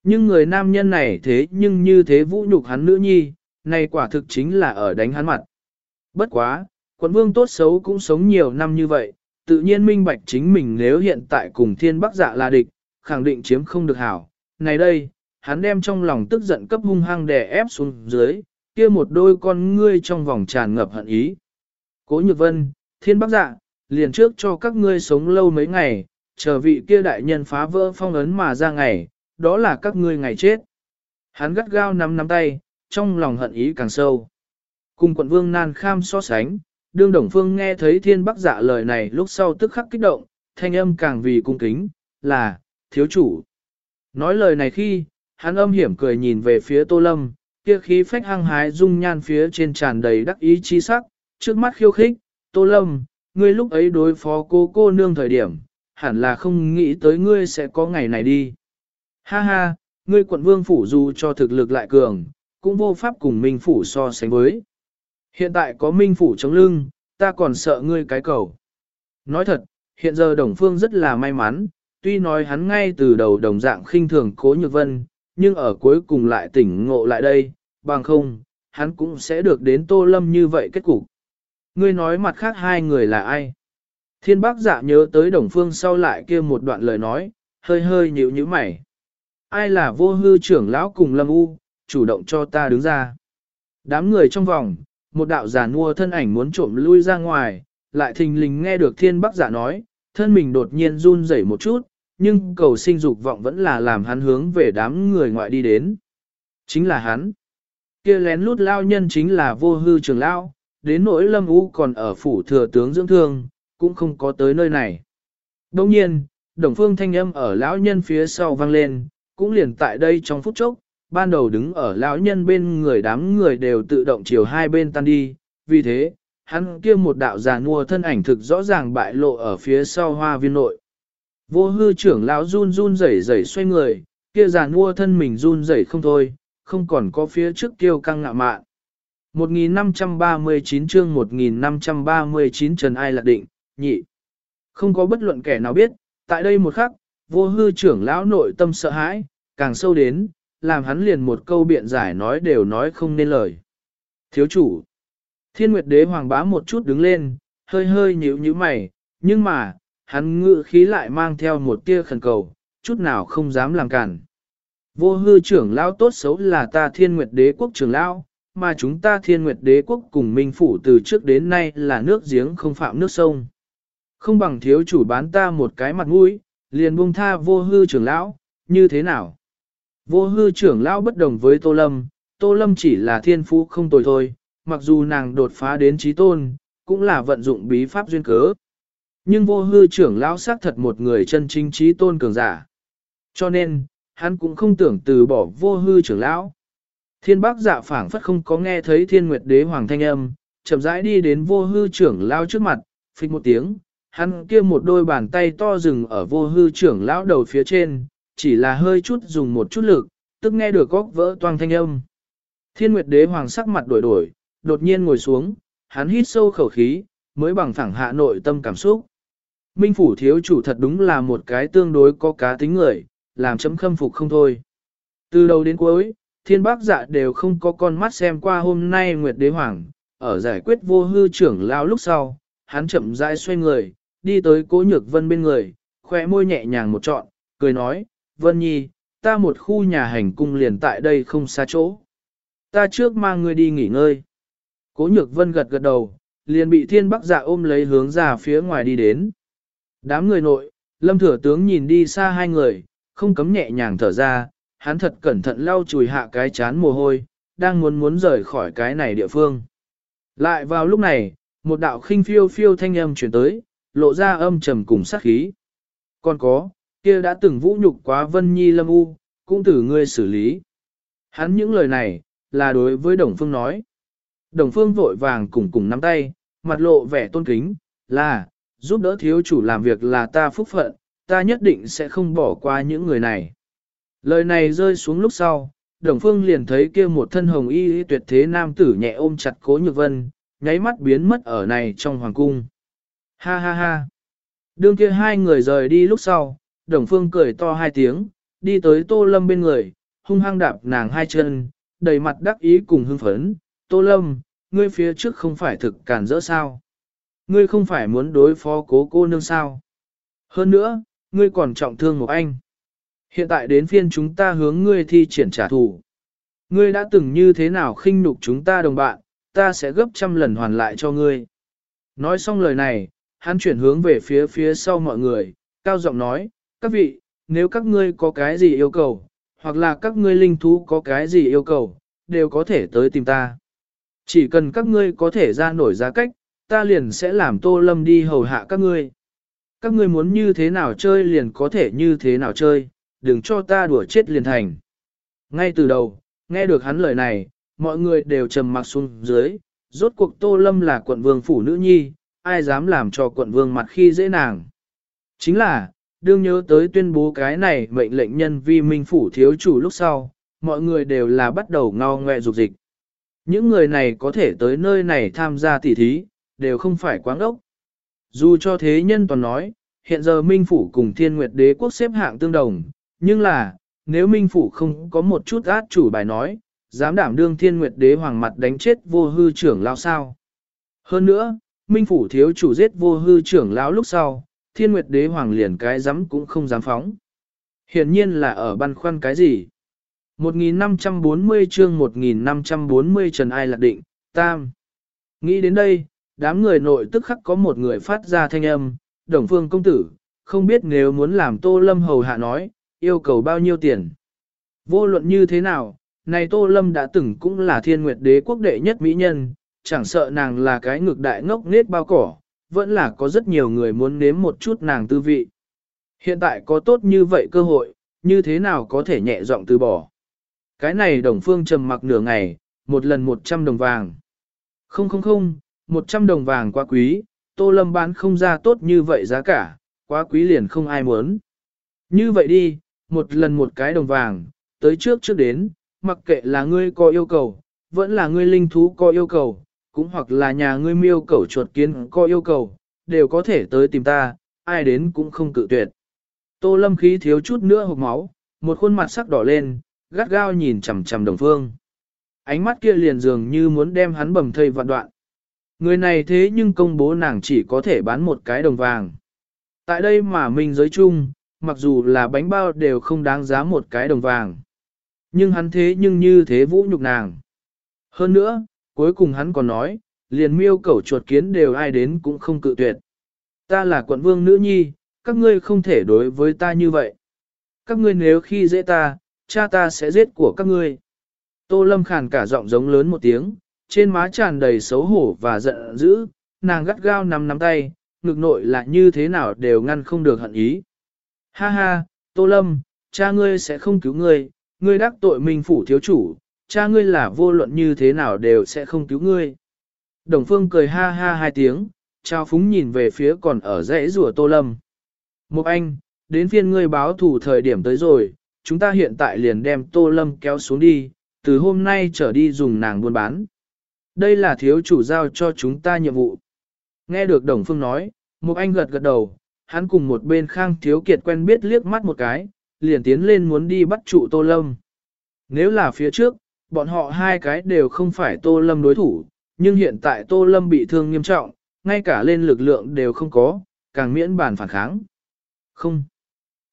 Nhưng người nam nhân này thế nhưng như thế vũ nhục hắn nữ nhi, này quả thực chính là ở đánh hắn mặt. Bất quá, quận vương tốt xấu cũng sống nhiều năm như vậy, tự nhiên minh bạch chính mình nếu hiện tại cùng thiên bắc dạ là địch, khẳng định chiếm không được hảo. Này đây, hắn đem trong lòng tức giận cấp hung hăng đè ép xuống dưới, kia một đôi con ngươi trong vòng tràn ngập hận ý. Cố nhược vân, thiên bắc dạ, liền trước cho các ngươi sống lâu mấy ngày, chờ vị kia đại nhân phá vỡ phong ấn mà ra ngày, đó là các ngươi ngày chết. Hắn gắt gao nắm nắm tay, trong lòng hận ý càng sâu. Cùng quận vương nan kham so sánh, đương đồng phương nghe thấy thiên bắc dạ lời này lúc sau tức khắc kích động, thanh âm càng vì cung kính, là, thiếu chủ. Nói lời này khi, hắn âm hiểm cười nhìn về phía tô lâm, kia khí phách hăng hái dung nhan phía trên tràn đầy đắc ý chi sắc, trước mắt khiêu khích, tô lâm, ngươi lúc ấy đối phó cô cô nương thời điểm, hẳn là không nghĩ tới ngươi sẽ có ngày này đi. Ha ha, ngươi quận vương phủ dù cho thực lực lại cường, cũng vô pháp cùng minh phủ so sánh với. Hiện tại có minh phủ chống lưng, ta còn sợ ngươi cái cầu. Nói thật, hiện giờ đồng phương rất là may mắn, tuy nói hắn ngay từ đầu đồng dạng khinh thường cố nhược vân, nhưng ở cuối cùng lại tỉnh ngộ lại đây, bằng không, hắn cũng sẽ được đến tô lâm như vậy kết cục. Ngươi nói mặt khác hai người là ai? Thiên bác dạ nhớ tới đồng phương sau lại kia một đoạn lời nói, hơi hơi nhíu nhíu mày. Ai là vô hư trưởng lão cùng lâm u, chủ động cho ta đứng ra. Đám người trong vòng, một đạo giả nua thân ảnh muốn trộm lui ra ngoài, lại thình lình nghe được thiên bác giả nói, thân mình đột nhiên run rẩy một chút, nhưng cầu sinh dục vọng vẫn là làm hắn hướng về đám người ngoại đi đến. Chính là hắn. kia lén lút lao nhân chính là vô hư trường lao, đến nỗi lâm u còn ở phủ thừa tướng dưỡng thương, cũng không có tới nơi này. Đồng nhiên, đồng phương thanh âm ở lão nhân phía sau vang lên, cũng liền tại đây trong phút chốc, ban đầu đứng ở lão nhân bên người đám người đều tự động chiều hai bên tan đi, vì thế, hắn kia một đạo già nua thân ảnh thực rõ ràng bại lộ ở phía sau hoa viên nội. Vô hư trưởng lão run run rẩy rẩy xoay người, kia già nua thân mình run rẩy không thôi, không còn có phía trước kiêu căng ngạ mạn. 1539 chương 1539 Trần Ai Lạc Định, nhị. Không có bất luận kẻ nào biết, tại đây một khắc, vô hư trưởng lão nội tâm sợ hãi, càng sâu đến, làm hắn liền một câu biện giải nói đều nói không nên lời. Thiếu chủ, thiên nguyệt đế hoàng bá một chút đứng lên, hơi hơi nhíu nhíu mày, nhưng mà, hắn ngự khí lại mang theo một tia khẩn cầu, chút nào không dám làm cản. Vô hư trưởng lão tốt xấu là ta thiên nguyệt đế quốc trưởng lão, mà chúng ta thiên nguyệt đế quốc cùng minh phủ từ trước đến nay là nước giếng không phạm nước sông. Không bằng thiếu chủ bán ta một cái mặt mũi, liền buông tha vô hư trưởng lão, như thế nào? Vô hư trưởng lão bất đồng với Tô Lâm, Tô Lâm chỉ là thiên phú không tồi thôi, mặc dù nàng đột phá đến trí tôn, cũng là vận dụng bí pháp duyên cớ. Nhưng vô hư trưởng lão xác thật một người chân chính trí tôn cường giả. Cho nên, hắn cũng không tưởng từ bỏ vô hư trưởng lão. Thiên bác dạ phảng phất không có nghe thấy thiên nguyệt đế hoàng thanh âm, chậm rãi đi đến vô hư trưởng lão trước mặt, phịch một tiếng, hắn kia một đôi bàn tay to rừng ở vô hư trưởng lão đầu phía trên, chỉ là hơi chút dùng một chút lực, tức nghe được góc vỡ toang thanh âm. Thiên Nguyệt Đế Hoàng sắc mặt đổi đổi, đột nhiên ngồi xuống, hắn hít sâu khẩu khí, mới bằng phẳng hạ nội tâm cảm xúc. Minh Phủ thiếu chủ thật đúng là một cái tương đối có cá tính người, làm chấm khâm phục không thôi. Từ đầu đến cuối, thiên bác dạ đều không có con mắt xem qua hôm nay Nguyệt Đế Hoàng, ở giải quyết vô hư trưởng lao lúc sau, hắn chậm rãi xoay người, đi tới cố nhược vân bên người, khỏe môi nhẹ nhàng một trọn, cười nói, Vân Nhi, ta một khu nhà hành cung liền tại đây không xa chỗ. Ta trước mang ngươi đi nghỉ ngơi. Cố nhược vân gật gật đầu, liền bị thiên bắc dạ ôm lấy hướng ra phía ngoài đi đến. Đám người nội, lâm thừa tướng nhìn đi xa hai người, không cấm nhẹ nhàng thở ra, hắn thật cẩn thận lau chùi hạ cái chán mồ hôi, đang muốn muốn rời khỏi cái này địa phương. Lại vào lúc này, một đạo khinh phiêu phiêu thanh âm chuyển tới, lộ ra âm trầm cùng sát khí. Còn có, kia đã từng vũ nhục quá Vân Nhi Lâm U, cũng từ ngươi xử lý. Hắn những lời này, là đối với Đồng Phương nói. Đồng Phương vội vàng cùng cùng nắm tay, mặt lộ vẻ tôn kính, là, giúp đỡ thiếu chủ làm việc là ta phúc phận, ta nhất định sẽ không bỏ qua những người này. Lời này rơi xuống lúc sau, Đồng Phương liền thấy kia một thân hồng y tuyệt thế nam tử nhẹ ôm chặt cố nhược vân, nháy mắt biến mất ở này trong hoàng cung. Ha ha ha. Đương kia hai người rời đi lúc sau, Đồng Phương cười to hai tiếng, đi tới Tô Lâm bên người, hung hăng đạp nàng hai chân, đầy mặt đắc ý cùng hưng phấn, Tô Lâm, ngươi phía trước không phải thực cản rỡ sao? Ngươi không phải muốn đối phó cố cô nương sao? Hơn nữa, ngươi còn trọng thương một anh. Hiện tại đến phiên chúng ta hướng ngươi thi triển trả thù. Ngươi đã từng như thế nào khinh nhục chúng ta đồng bạn, ta sẽ gấp trăm lần hoàn lại cho ngươi. Nói xong lời này, hắn chuyển hướng về phía phía sau mọi người, cao giọng nói, các vị, nếu các ngươi có cái gì yêu cầu, hoặc là các ngươi linh thú có cái gì yêu cầu, đều có thể tới tìm ta. Chỉ cần các ngươi có thể ra nổi giá cách, ta liền sẽ làm tô lâm đi hầu hạ các ngươi. Các ngươi muốn như thế nào chơi liền có thể như thế nào chơi, đừng cho ta đùa chết liền thành. Ngay từ đầu, nghe được hắn lời này, mọi người đều trầm mặc xuống dưới, rốt cuộc tô lâm là quận vương phủ nữ nhi, ai dám làm cho quận vương mặt khi dễ nàng. Chính là, đương nhớ tới tuyên bố cái này mệnh lệnh nhân vi minh phủ thiếu chủ lúc sau, mọi người đều là bắt đầu ngao ngoe dục dịch. Những người này có thể tới nơi này tham gia tỉ thí, đều không phải quáng ốc. Dù cho thế nhân toàn nói, hiện giờ Minh Phủ cùng Thiên Nguyệt Đế quốc xếp hạng tương đồng, nhưng là, nếu Minh Phủ không có một chút át chủ bài nói, dám đảm đương Thiên Nguyệt Đế hoàng mặt đánh chết vô hư trưởng lao sao. Hơn nữa, Minh Phủ thiếu chủ giết vô hư trưởng lão lúc sau, Thiên Nguyệt Đế hoàng liền cái dám cũng không dám phóng. Hiển nhiên là ở băn khoăn cái gì. 1540 chương 1540 Trần Ai Lạc Định, Tam. Nghĩ đến đây, đám người nội tức khắc có một người phát ra thanh âm, Đồng Phương Công Tử, không biết nếu muốn làm Tô Lâm hầu hạ nói, yêu cầu bao nhiêu tiền. Vô luận như thế nào, này Tô Lâm đã từng cũng là thiên nguyệt đế quốc đệ nhất mỹ nhân, chẳng sợ nàng là cái ngực đại ngốc nết bao cỏ, vẫn là có rất nhiều người muốn nếm một chút nàng tư vị. Hiện tại có tốt như vậy cơ hội, như thế nào có thể nhẹ giọng từ bỏ. Cái này đồng phương trầm mặc nửa ngày, một lần một trăm đồng vàng. Không không không, một trăm đồng vàng quá quý, tô lâm bán không ra tốt như vậy giá cả, quá quý liền không ai muốn. Như vậy đi, một lần một cái đồng vàng, tới trước trước đến, mặc kệ là ngươi có yêu cầu, vẫn là ngươi linh thú có yêu cầu, cũng hoặc là nhà ngươi miêu cẩu chuột kiến có yêu cầu, đều có thể tới tìm ta, ai đến cũng không cự tuyệt. Tô lâm khí thiếu chút nữa hộp máu, một khuôn mặt sắc đỏ lên, gắt gao nhìn chằm chằm đồng phương. Ánh mắt kia liền dường như muốn đem hắn bầm thây vạn đoạn. Người này thế nhưng công bố nàng chỉ có thể bán một cái đồng vàng. Tại đây mà mình giới chung, mặc dù là bánh bao đều không đáng giá một cái đồng vàng. Nhưng hắn thế nhưng như thế vũ nhục nàng. Hơn nữa, cuối cùng hắn còn nói, liền miêu cẩu chuột kiến đều ai đến cũng không cự tuyệt. Ta là quận vương nữ nhi, các ngươi không thể đối với ta như vậy. Các ngươi nếu khi dễ ta, cha ta sẽ giết của các ngươi. Tô Lâm khàn cả giọng giống lớn một tiếng, trên má tràn đầy xấu hổ và giận dữ, nàng gắt gao nắm nắm tay, ngực nội là như thế nào đều ngăn không được hận ý. Ha ha, Tô Lâm, cha ngươi sẽ không cứu ngươi, ngươi đắc tội minh phủ thiếu chủ, cha ngươi là vô luận như thế nào đều sẽ không cứu ngươi. Đồng Phương cười ha ha hai tiếng, trao phúng nhìn về phía còn ở rẽ rùa Tô Lâm. Một anh, đến phiên ngươi báo thủ thời điểm tới rồi, chúng ta hiện tại liền đem Tô Lâm kéo xuống đi, từ hôm nay trở đi dùng nàng buôn bán. Đây là thiếu chủ giao cho chúng ta nhiệm vụ. Nghe được Đồng Phương nói, một anh gật gật đầu, hắn cùng một bên khang thiếu kiệt quen biết liếc mắt một cái, liền tiến lên muốn đi bắt trụ Tô Lâm. Nếu là phía trước, bọn họ hai cái đều không phải Tô Lâm đối thủ, nhưng hiện tại Tô Lâm bị thương nghiêm trọng, ngay cả lên lực lượng đều không có, càng miễn bản phản kháng. Không.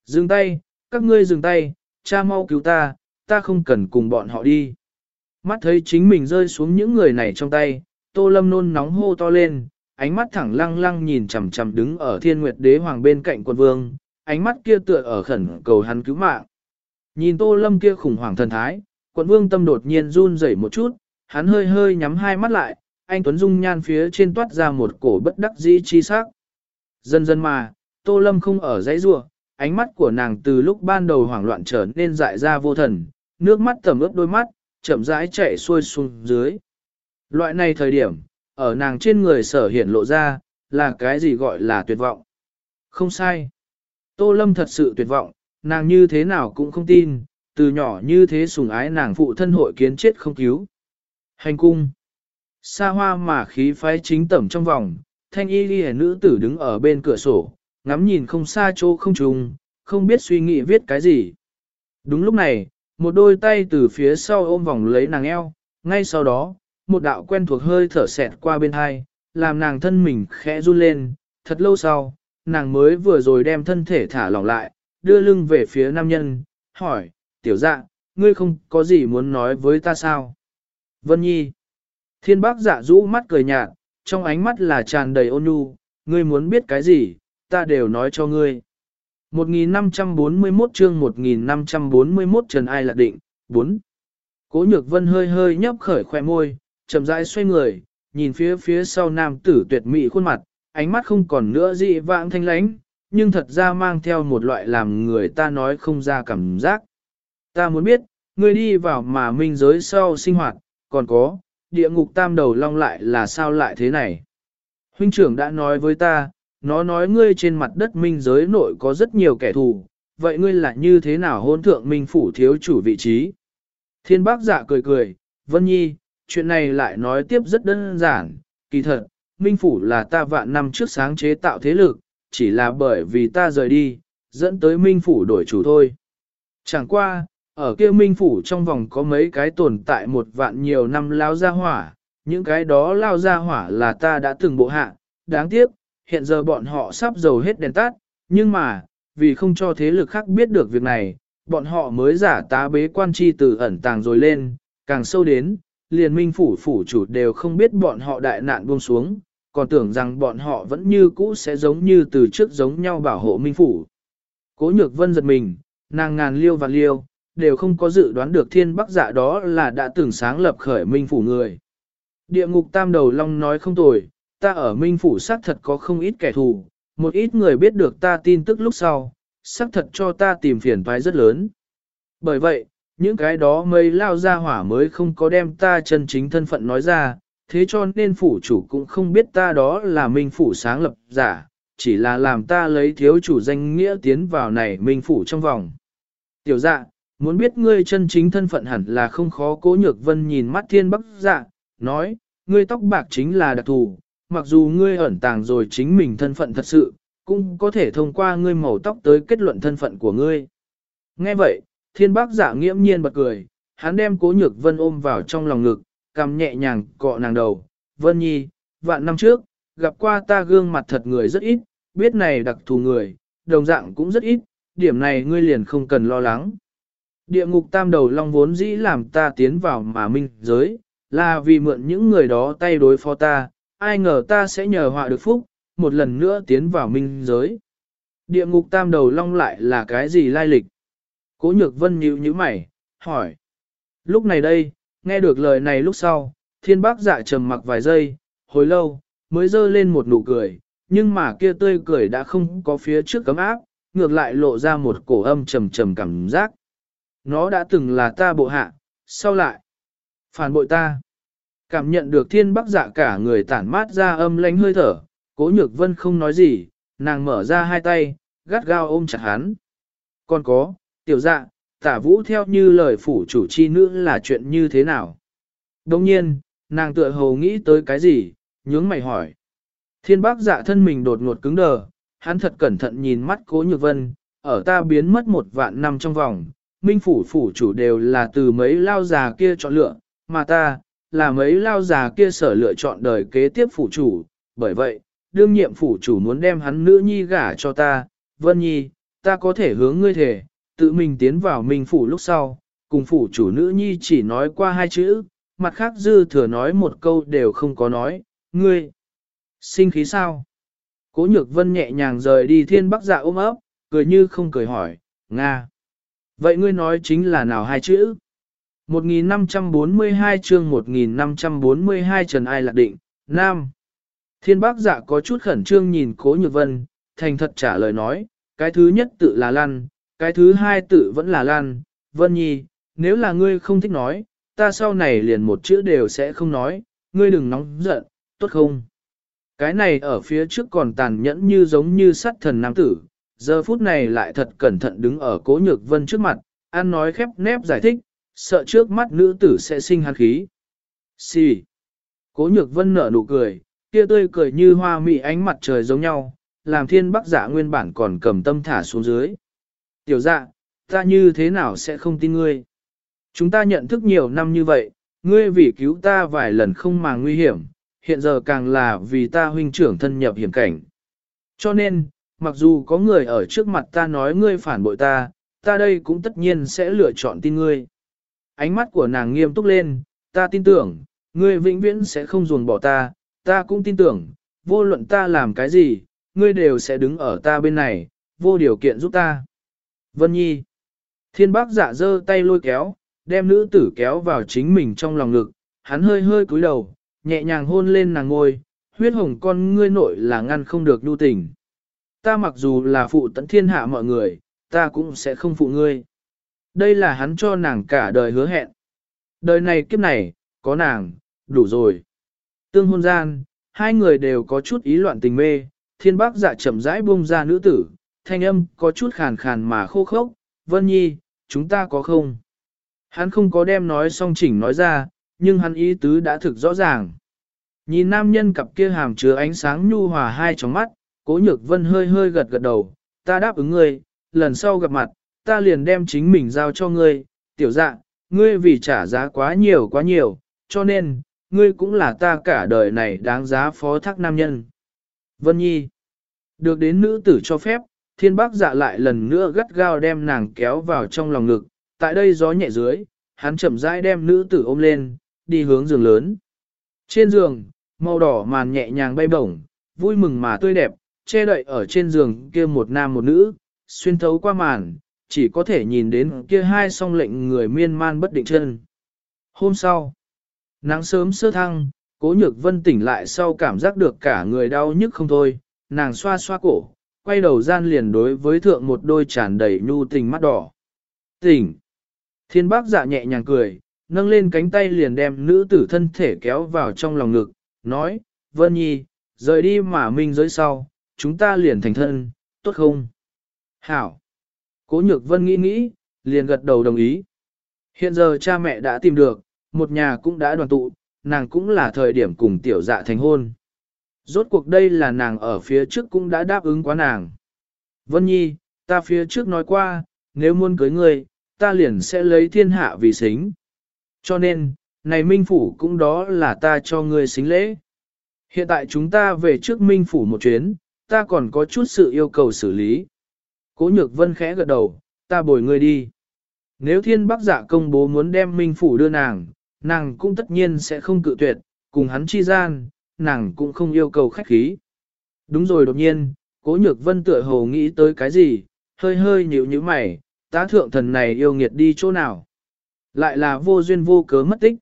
Dừng tay, các ngươi dừng tay, cha mau cứu ta, ta không cần cùng bọn họ đi. Mắt thấy chính mình rơi xuống những người này trong tay, Tô Lâm nôn nóng hô to lên, ánh mắt thẳng lăng lăng nhìn chằm chằm đứng ở Thiên Nguyệt Đế Hoàng bên cạnh quân vương, ánh mắt kia tựa ở khẩn cầu hắn cứu mạng. Nhìn Tô Lâm kia khủng hoảng thần thái, quận vương tâm đột nhiên run rẩy một chút, hắn hơi hơi nhắm hai mắt lại, anh Tuấn Dung nhan phía trên toát ra một cổ bất đắc dĩ chi sắc. Dần dần mà, Tô Lâm không ở dãy rua, ánh mắt của nàng từ lúc ban đầu hoảng loạn trở nên dại ra vô thần, nước mắt tầm ướp đôi mắt, chậm rãi chạy xuôi xuống dưới. Loại này thời điểm, ở nàng trên người sở hiện lộ ra, là cái gì gọi là tuyệt vọng. Không sai. Tô Lâm thật sự tuyệt vọng, nàng như thế nào cũng không tin, từ nhỏ như thế sùng ái nàng phụ thân hội kiến chết không cứu. Hành cung. Xa hoa mà khí phái chính tẩm trong vòng, thanh y ghi nữ tử đứng ở bên cửa sổ, ngắm nhìn không xa chỗ không trùng, không biết suy nghĩ viết cái gì. Đúng lúc này, một đôi tay từ phía sau ôm vòng lấy nàng eo, ngay sau đó, một đạo quen thuộc hơi thở xẹt qua bên hai, làm nàng thân mình khẽ run lên, thật lâu sau, nàng mới vừa rồi đem thân thể thả lỏng lại, đưa lưng về phía nam nhân, hỏi, tiểu dạ, ngươi không có gì muốn nói với ta sao? Vân Nhi. Thiên bác dạ rũ mắt cười nhạt, trong ánh mắt là tràn đầy ôn nhu, ngươi muốn biết cái gì, ta đều nói cho ngươi. 1541 chương 1541 Trần Ai Lạc Định, 4. Cố nhược vân hơi hơi nhấp khởi khoe môi, chậm rãi xoay người, nhìn phía phía sau nam tử tuyệt mỹ khuôn mặt, ánh mắt không còn nữa dị vãng thanh lãnh, nhưng thật ra mang theo một loại làm người ta nói không ra cảm giác. Ta muốn biết, ngươi đi vào mà minh giới sau sinh hoạt, còn có, địa ngục tam đầu long lại là sao lại thế này? Huynh trưởng đã nói với ta, nó nói ngươi trên mặt đất minh giới nội có rất nhiều kẻ thù, vậy ngươi là như thế nào hôn thượng minh phủ thiếu chủ vị trí? Thiên bác giả cười cười, Vân Nhi, chuyện này lại nói tiếp rất đơn giản, kỳ thật, minh phủ là ta vạn năm trước sáng chế tạo thế lực, chỉ là bởi vì ta rời đi, dẫn tới minh phủ đổi chủ thôi. Chẳng qua, ở kia minh phủ trong vòng có mấy cái tồn tại một vạn nhiều năm lao ra hỏa, những cái đó lao ra hỏa là ta đã từng bộ hạ, đáng tiếc, hiện giờ bọn họ sắp dầu hết đèn tắt, nhưng mà, vì không cho thế lực khác biết được việc này, bọn họ mới giả tá bế quan chi từ ẩn tàng rồi lên, càng sâu đến, liền minh phủ phủ chủ đều không biết bọn họ đại nạn buông xuống, còn tưởng rằng bọn họ vẫn như cũ sẽ giống như từ trước giống nhau bảo hộ minh phủ. Cố nhược vân giật mình, nàng ngàn liêu và liêu, đều không có dự đoán được thiên bắc dạ đó là đã từng sáng lập khởi minh phủ người. Địa ngục tam đầu long nói không tồi, ta ở minh phủ xác thật có không ít kẻ thù, một ít người biết được ta tin tức lúc sau, xác thật cho ta tìm phiền toái rất lớn. Bởi vậy, những cái đó mây lao ra hỏa mới không có đem ta chân chính thân phận nói ra, thế cho nên phủ chủ cũng không biết ta đó là minh phủ sáng lập giả, chỉ là làm ta lấy thiếu chủ danh nghĩa tiến vào này minh phủ trong vòng. Tiểu dạ, muốn biết ngươi chân chính thân phận hẳn là không khó cố nhược vân nhìn mắt thiên bắc dạ, nói, ngươi tóc bạc chính là đặc thù, mặc dù ngươi ẩn tàng rồi chính mình thân phận thật sự, cũng có thể thông qua ngươi màu tóc tới kết luận thân phận của ngươi. Nghe vậy, thiên bác giả dạ nghiễm nhiên bật cười, hắn đem cố nhược vân ôm vào trong lòng ngực, cầm nhẹ nhàng cọ nàng đầu. Vân nhi, vạn năm trước, gặp qua ta gương mặt thật người rất ít, biết này đặc thù người, đồng dạng cũng rất ít, điểm này ngươi liền không cần lo lắng. Địa ngục tam đầu long vốn dĩ làm ta tiến vào mà minh giới, là vì mượn những người đó tay đối phó ta, ai ngờ ta sẽ nhờ họa được phúc, một lần nữa tiến vào minh giới. Địa ngục tam đầu long lại là cái gì lai lịch? Cố nhược vân nhíu nhíu mày, hỏi. Lúc này đây, nghe được lời này lúc sau, thiên bác dạ trầm mặc vài giây, hồi lâu, mới dơ lên một nụ cười, nhưng mà kia tươi cười đã không có phía trước cấm áp, ngược lại lộ ra một cổ âm trầm trầm cảm giác. Nó đã từng là ta bộ hạ, sau lại, phản bội ta. Cảm nhận được thiên bắc dạ cả người tản mát ra âm lánh hơi thở, cố nhược vân không nói gì, nàng mở ra hai tay, gắt gao ôm chặt hắn. Còn có, tiểu dạ, tả vũ theo như lời phủ chủ chi nữ là chuyện như thế nào? Đồng nhiên, nàng tựa hồ nghĩ tới cái gì, nhướng mày hỏi. Thiên bác dạ thân mình đột ngột cứng đờ, hắn thật cẩn thận nhìn mắt cố nhược vân, ở ta biến mất một vạn năm trong vòng, minh phủ phủ chủ đều là từ mấy lao già kia chọn lựa, mà ta, là mấy lao già kia sở lựa chọn đời kế tiếp phủ chủ, bởi vậy, đương nhiệm phủ chủ muốn đem hắn nữ nhi gả cho ta, vân nhi, ta có thể hướng ngươi thể, tự mình tiến vào minh phủ lúc sau, cùng phủ chủ nữ nhi chỉ nói qua hai chữ, mặt khác dư thừa nói một câu đều không có nói, ngươi, sinh khí sao? Cố nhược vân nhẹ nhàng rời đi thiên bắc dạ ôm ấp, cười như không cười hỏi, Nga. Vậy ngươi nói chính là nào hai chữ? 1542 chương 1542 Trần Ai Lạc Định, Nam. Thiên bác dạ có chút khẩn trương nhìn cố nhược vân, thành thật trả lời nói, cái thứ nhất tự là Lan, cái thứ hai tự vẫn là Lan, Vân Nhi, nếu là ngươi không thích nói, ta sau này liền một chữ đều sẽ không nói, ngươi đừng nóng giận, tốt không? Cái này ở phía trước còn tàn nhẫn như giống như sát thần nam tử, giờ phút này lại thật cẩn thận đứng ở cố nhược vân trước mặt, an nói khép nép giải thích, sợ trước mắt nữ tử sẽ sinh hắn khí. Xì. Cố nhược vân nở nụ cười, kia tươi cười như hoa mị ánh mặt trời giống nhau, làm thiên bắc giả nguyên bản còn cầm tâm thả xuống dưới. Tiểu dạ, ta như thế nào sẽ không tin ngươi? Chúng ta nhận thức nhiều năm như vậy, ngươi vì cứu ta vài lần không mà nguy hiểm, hiện giờ càng là vì ta huynh trưởng thân nhập hiểm cảnh. Cho nên, mặc dù có người ở trước mặt ta nói ngươi phản bội ta, ta đây cũng tất nhiên sẽ lựa chọn tin ngươi. Ánh mắt của nàng nghiêm túc lên, ta tin tưởng, ngươi vĩnh viễn sẽ không ruồng bỏ ta, ta cũng tin tưởng, vô luận ta làm cái gì, ngươi đều sẽ đứng ở ta bên này, vô điều kiện giúp ta. Vân Nhi. Thiên bác dạ dơ tay lôi kéo, đem nữ tử kéo vào chính mình trong lòng ngực, hắn hơi hơi cúi đầu, nhẹ nhàng hôn lên nàng ngôi, huyết hồng con ngươi nội là ngăn không được nhu tình. Ta mặc dù là phụ tận thiên hạ mọi người, ta cũng sẽ không phụ ngươi. Đây là hắn cho nàng cả đời hứa hẹn. Đời này kiếp này, có nàng, đủ rồi. Tương hôn gian, hai người đều có chút ý loạn tình mê, thiên bác dạ chậm rãi buông ra nữ tử, thanh âm có chút khàn khàn mà khô khốc, vân nhi, chúng ta có không? Hắn không có đem nói song chỉnh nói ra, nhưng hắn ý tứ đã thực rõ ràng. Nhìn nam nhân cặp kia hàm chứa ánh sáng nhu hòa hai trong mắt, cố nhược vân hơi hơi gật gật đầu, ta đáp ứng ngươi, lần sau gặp mặt, ta liền đem chính mình giao cho ngươi, tiểu dạ, ngươi vì trả giá quá nhiều quá nhiều, cho nên, ngươi cũng là ta cả đời này đáng giá phó thác nam nhân. Vân Nhi, được đến nữ tử cho phép, thiên bác dạ lại lần nữa gắt gao đem nàng kéo vào trong lòng ngực, tại đây gió nhẹ dưới, hắn chậm rãi đem nữ tử ôm lên, đi hướng giường lớn. Trên giường, màu đỏ màn nhẹ nhàng bay bổng, vui mừng mà tươi đẹp, che đậy ở trên giường kia một nam một nữ, xuyên thấu qua màn, chỉ có thể nhìn đến kia hai song lệnh người miên man bất định chân. Hôm sau, nắng sớm sơ thăng, cố nhược vân tỉnh lại sau cảm giác được cả người đau nhức không thôi, nàng xoa xoa cổ, quay đầu gian liền đối với thượng một đôi tràn đầy nhu tình mắt đỏ. Tỉnh! Thiên bác dạ nhẹ nhàng cười, nâng lên cánh tay liền đem nữ tử thân thể kéo vào trong lòng ngực, nói, Vân Nhi, rời đi mà minh giới sau, chúng ta liền thành thân, tốt không? Hảo! Cố nhược Vân nghĩ nghĩ, liền gật đầu đồng ý. Hiện giờ cha mẹ đã tìm được, một nhà cũng đã đoàn tụ, nàng cũng là thời điểm cùng tiểu dạ thành hôn. Rốt cuộc đây là nàng ở phía trước cũng đã đáp ứng quá nàng. Vân Nhi, ta phía trước nói qua, nếu muốn cưới ngươi, ta liền sẽ lấy thiên hạ vì xính. Cho nên, này Minh Phủ cũng đó là ta cho ngươi xính lễ. Hiện tại chúng ta về trước Minh Phủ một chuyến, ta còn có chút sự yêu cầu xử lý. Cố nhược vân khẽ gật đầu, ta bồi ngươi đi. Nếu thiên bắc giả công bố muốn đem Minh Phủ đưa nàng, nàng cũng tất nhiên sẽ không cự tuyệt, cùng hắn chi gian, nàng cũng không yêu cầu khách khí. Đúng rồi đột nhiên, cố nhược vân tựa hồ nghĩ tới cái gì, hơi hơi nhíu nhíu mày, tá thượng thần này yêu nghiệt đi chỗ nào. Lại là vô duyên vô cớ mất tích.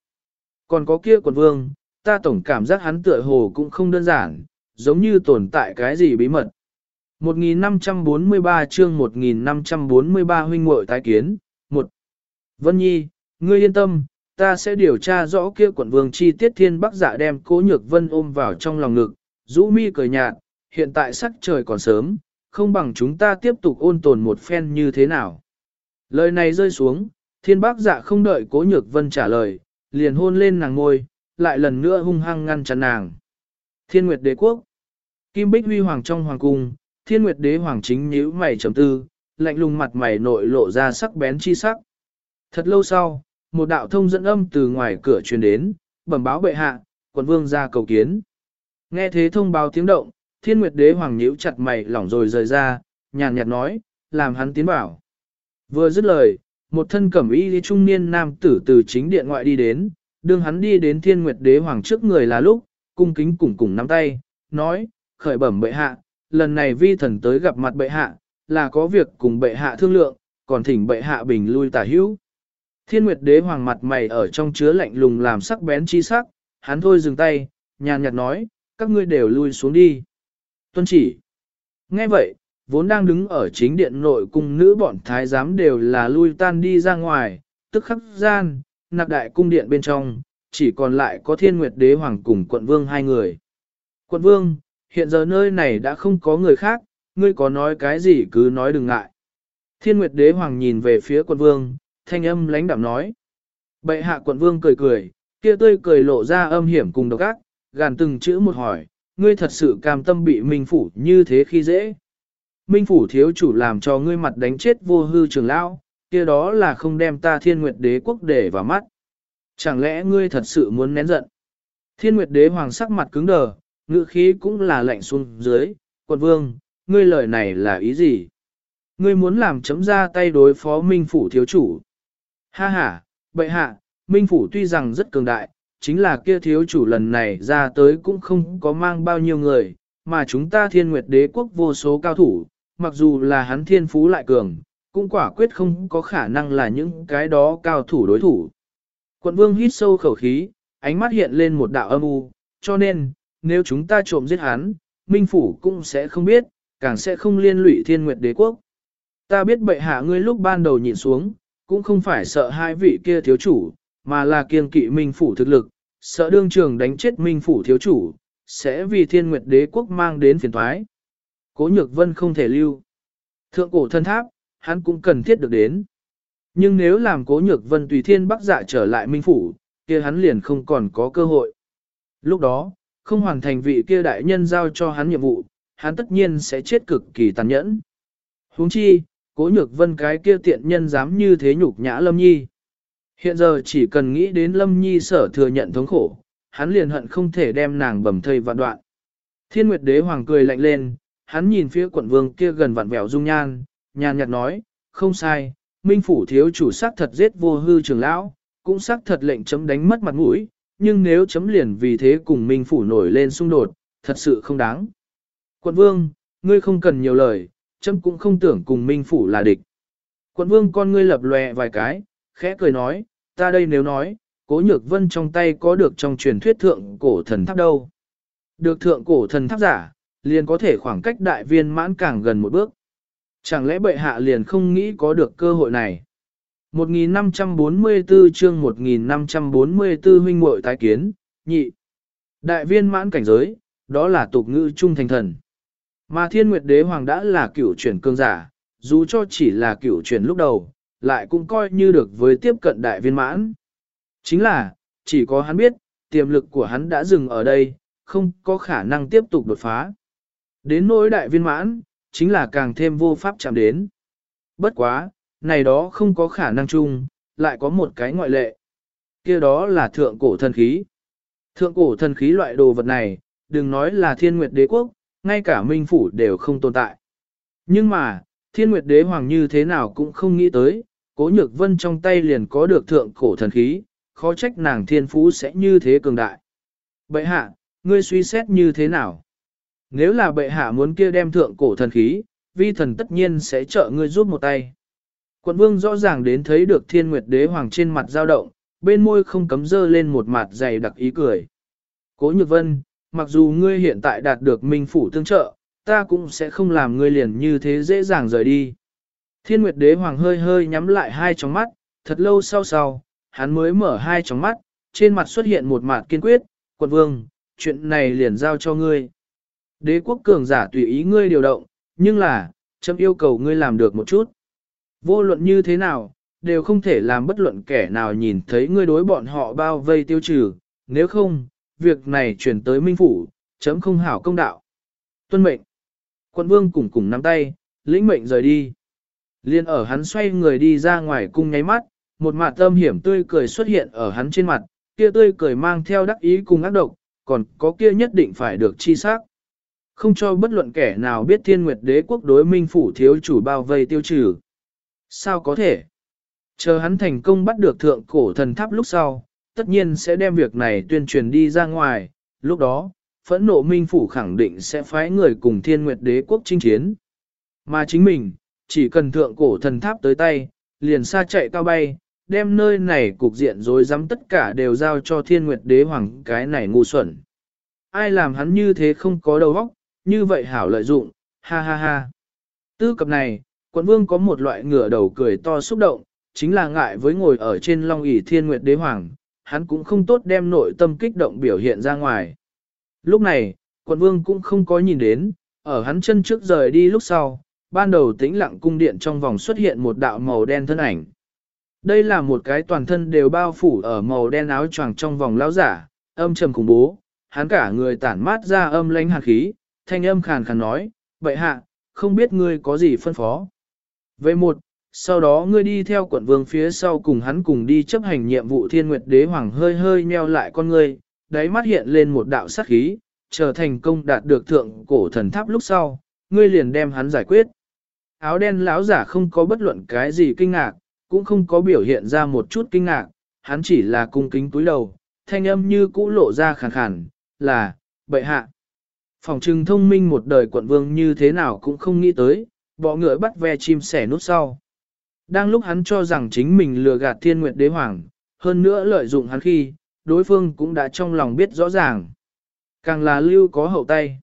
Còn có kia quần vương, ta tổng cảm giác hắn tựa hồ cũng không đơn giản, giống như tồn tại cái gì bí mật. 1543 chương 1543 huynh muội tái kiến, 1. Vân Nhi, ngươi yên tâm, ta sẽ điều tra rõ kia quận vương chi tiết thiên bắc giả dạ đem cố nhược vân ôm vào trong lòng ngực, rũ mi cười nhạt, hiện tại sắc trời còn sớm, không bằng chúng ta tiếp tục ôn tồn một phen như thế nào. Lời này rơi xuống, thiên bác dạ không đợi cố nhược vân trả lời, liền hôn lên nàng ngôi, lại lần nữa hung hăng ngăn chặn nàng. Thiên Nguyệt Đế Quốc Kim Bích Huy Hoàng trong Hoàng Cung, Thiên Nguyệt Đế Hoàng chính nhíu mày chấm tư, lạnh lùng mặt mày nội lộ ra sắc bén chi sắc. Thật lâu sau, một đạo thông dẫn âm từ ngoài cửa truyền đến, bẩm báo bệ hạ, quận vương ra cầu kiến. Nghe thế thông báo tiếng động, Thiên Nguyệt Đế Hoàng nhíu chặt mày lỏng rồi rời ra, nhàn nhạt nói, làm hắn tiến bảo. Vừa dứt lời, một thân cẩm y trung niên nam tử từ chính điện ngoại đi đến, đương hắn đi đến thiên nguyệt đế hoàng trước người là lúc, cung kính cùng cùng nắm tay, nói, khởi bẩm bệ hạ, lần này vi thần tới gặp mặt bệ hạ, là có việc cùng bệ hạ thương lượng, còn thỉnh bệ hạ bình lui tả hữu. Thiên nguyệt đế hoàng mặt mày ở trong chứa lạnh lùng làm sắc bén chi sắc, hắn thôi dừng tay, nhàn nhạt nói, các ngươi đều lui xuống đi. Tuân chỉ. Nghe vậy, vốn đang đứng ở chính điện nội cung nữ bọn thái giám đều là lui tan đi ra ngoài, tức khắc gian, nạp đại cung điện bên trong, chỉ còn lại có thiên nguyệt đế hoàng cùng quận vương hai người. Quận vương, hiện giờ nơi này đã không có người khác, ngươi có nói cái gì cứ nói đừng ngại. Thiên nguyệt đế hoàng nhìn về phía quận vương, thanh âm lãnh đạm nói. Bệ hạ quận vương cười cười, kia tươi cười lộ ra âm hiểm cùng độc ác, gàn từng chữ một hỏi, ngươi thật sự cam tâm bị minh phủ như thế khi dễ. Minh phủ thiếu chủ làm cho ngươi mặt đánh chết vô hư trường lão, kia đó là không đem ta thiên nguyệt đế quốc để vào mắt. Chẳng lẽ ngươi thật sự muốn nén giận? Thiên nguyệt đế hoàng sắc mặt cứng đờ, ngữ khí cũng là lạnh xuống dưới, quận vương, ngươi lời này là ý gì? Ngươi muốn làm chấm ra tay đối phó minh phủ thiếu chủ. Ha ha, bệ hạ, minh phủ tuy rằng rất cường đại, chính là kia thiếu chủ lần này ra tới cũng không có mang bao nhiêu người, mà chúng ta thiên nguyệt đế quốc vô số cao thủ, mặc dù là hắn thiên phú lại cường, cũng quả quyết không có khả năng là những cái đó cao thủ đối thủ. Quận vương hít sâu khẩu khí, ánh mắt hiện lên một đạo âm u, cho nên, nếu chúng ta trộm giết hắn, Minh Phủ cũng sẽ không biết, càng sẽ không liên lụy thiên nguyệt đế quốc. Ta biết bệ hạ ngươi lúc ban đầu nhìn xuống, cũng không phải sợ hai vị kia thiếu chủ, mà là kiêng kỵ Minh Phủ thực lực, sợ đương trường đánh chết Minh Phủ thiếu chủ, sẽ vì thiên nguyệt đế quốc mang đến phiền thoái. Cố nhược vân không thể lưu. Thượng cổ thân tháp, hắn cũng cần thiết được đến. Nhưng nếu làm cố nhược vân tùy thiên bắc dạ trở lại Minh Phủ, kia hắn liền không còn có cơ hội. Lúc đó, không hoàn thành vị kia đại nhân giao cho hắn nhiệm vụ, hắn tất nhiên sẽ chết cực kỳ tàn nhẫn. huống chi, cố nhược vân cái kia tiện nhân dám như thế nhục nhã Lâm Nhi. Hiện giờ chỉ cần nghĩ đến Lâm Nhi sở thừa nhận thống khổ, hắn liền hận không thể đem nàng bầm thây vạn đoạn. Thiên Nguyệt Đế Hoàng cười lạnh lên, hắn nhìn phía quận vương kia gần vặn vẹo dung nhan, nhàn nhạt nói, không sai, Minh Phủ thiếu chủ sắc thật giết vô hư trưởng lão, cũng xác thật lệnh chấm đánh mất mặt mũi, nhưng nếu chấm liền vì thế cùng Minh Phủ nổi lên xung đột, thật sự không đáng. Quận vương, ngươi không cần nhiều lời, chấm cũng không tưởng cùng Minh Phủ là địch. Quận vương con ngươi lập lòe vài cái, khẽ cười nói, ta đây nếu nói, cố nhược vân trong tay có được trong truyền thuyết thượng cổ thần tháp đâu. Được thượng cổ thần tháp giả, liền có thể khoảng cách đại viên mãn càng gần một bước. Chẳng lẽ bệ hạ liền không nghĩ có được cơ hội này? 1544 chương 1544 huynh muội tái kiến, nhị. Đại viên mãn cảnh giới, đó là tục ngữ trung thành thần. Mà thiên nguyệt đế hoàng đã là cửu chuyển cương giả, dù cho chỉ là cửu chuyển lúc đầu, lại cũng coi như được với tiếp cận đại viên mãn. Chính là, chỉ có hắn biết, tiềm lực của hắn đã dừng ở đây, không có khả năng tiếp tục đột phá. Đến nỗi đại viên mãn, chính là càng thêm vô pháp chạm đến. Bất quá, này đó không có khả năng chung, lại có một cái ngoại lệ. kia đó là thượng cổ thần khí. Thượng cổ thần khí loại đồ vật này, đừng nói là thiên nguyệt đế quốc, ngay cả minh phủ đều không tồn tại. Nhưng mà, thiên nguyệt đế hoàng như thế nào cũng không nghĩ tới, cố nhược vân trong tay liền có được thượng cổ thần khí, khó trách nàng thiên phú sẽ như thế cường đại. Bệ hạ, ngươi suy xét như thế nào? Nếu là bệ hạ muốn kia đem thượng cổ thần khí, vi thần tất nhiên sẽ trợ ngươi giúp một tay. Quận vương rõ ràng đến thấy được thiên nguyệt đế hoàng trên mặt dao động, bên môi không cấm dơ lên một mặt dày đặc ý cười. Cố nhược vân, mặc dù ngươi hiện tại đạt được minh phủ tương trợ, ta cũng sẽ không làm ngươi liền như thế dễ dàng rời đi. Thiên nguyệt đế hoàng hơi hơi nhắm lại hai tròng mắt, thật lâu sau sau, hắn mới mở hai tròng mắt, trên mặt xuất hiện một mặt kiên quyết, quận vương, chuyện này liền giao cho ngươi. Đế quốc cường giả tùy ý ngươi điều động, nhưng là, chấm yêu cầu ngươi làm được một chút. Vô luận như thế nào, đều không thể làm bất luận kẻ nào nhìn thấy ngươi đối bọn họ bao vây tiêu trừ, nếu không, việc này chuyển tới minh phủ, chấm không hảo công đạo. Tuân mệnh. Quân vương cùng cùng nắm tay, lĩnh mệnh rời đi. Liên ở hắn xoay người đi ra ngoài cung nháy mắt, một mặt tâm hiểm tươi cười xuất hiện ở hắn trên mặt, kia tươi cười mang theo đắc ý cùng ác độc, còn có kia nhất định phải được chi xác. Không cho bất luận kẻ nào biết thiên nguyệt đế quốc đối minh phủ thiếu chủ bao vây tiêu trừ. Sao có thể? Chờ hắn thành công bắt được thượng cổ thần tháp lúc sau, tất nhiên sẽ đem việc này tuyên truyền đi ra ngoài, lúc đó, phẫn nộ minh phủ khẳng định sẽ phái người cùng thiên nguyệt đế quốc chinh chiến. Mà chính mình, chỉ cần thượng cổ thần tháp tới tay, liền xa chạy cao bay, đem nơi này cục diện rồi dám tất cả đều giao cho thiên nguyệt đế hoàng cái này ngu xuẩn. Ai làm hắn như thế không có đầu óc, như vậy hảo lợi dụng, ha ha ha. Tư cập này, quận vương có một loại ngửa đầu cười to xúc động, chính là ngại với ngồi ở trên long ỷ thiên nguyệt đế hoàng, hắn cũng không tốt đem nội tâm kích động biểu hiện ra ngoài. Lúc này, quận vương cũng không có nhìn đến, ở hắn chân trước rời đi lúc sau, ban đầu tĩnh lặng cung điện trong vòng xuất hiện một đạo màu đen thân ảnh. Đây là một cái toàn thân đều bao phủ ở màu đen áo choàng trong vòng lão giả, âm trầm khủng bố, hắn cả người tản mát ra âm lãnh hàn khí, thanh âm khàn khàn nói, vậy hạ, không biết ngươi có gì phân phó. Về một, sau đó ngươi đi theo quận vương phía sau cùng hắn cùng đi chấp hành nhiệm vụ thiên nguyệt đế hoàng hơi hơi nheo lại con ngươi, đáy mắt hiện lên một đạo sát khí, chờ thành công đạt được thượng cổ thần tháp lúc sau, ngươi liền đem hắn giải quyết. Áo đen lão giả không có bất luận cái gì kinh ngạc, cũng không có biểu hiện ra một chút kinh ngạc, hắn chỉ là cung kính túi đầu, thanh âm như cũ lộ ra khàn khàn, là, bệ hạ. Phòng trừng thông minh một đời quận vương như thế nào cũng không nghĩ tới, bọ ngựa bắt ve chim sẻ nút sau. Đang lúc hắn cho rằng chính mình lừa gạt thiên nguyệt đế hoàng, hơn nữa lợi dụng hắn khi, đối phương cũng đã trong lòng biết rõ ràng. Càng là lưu có hậu tay.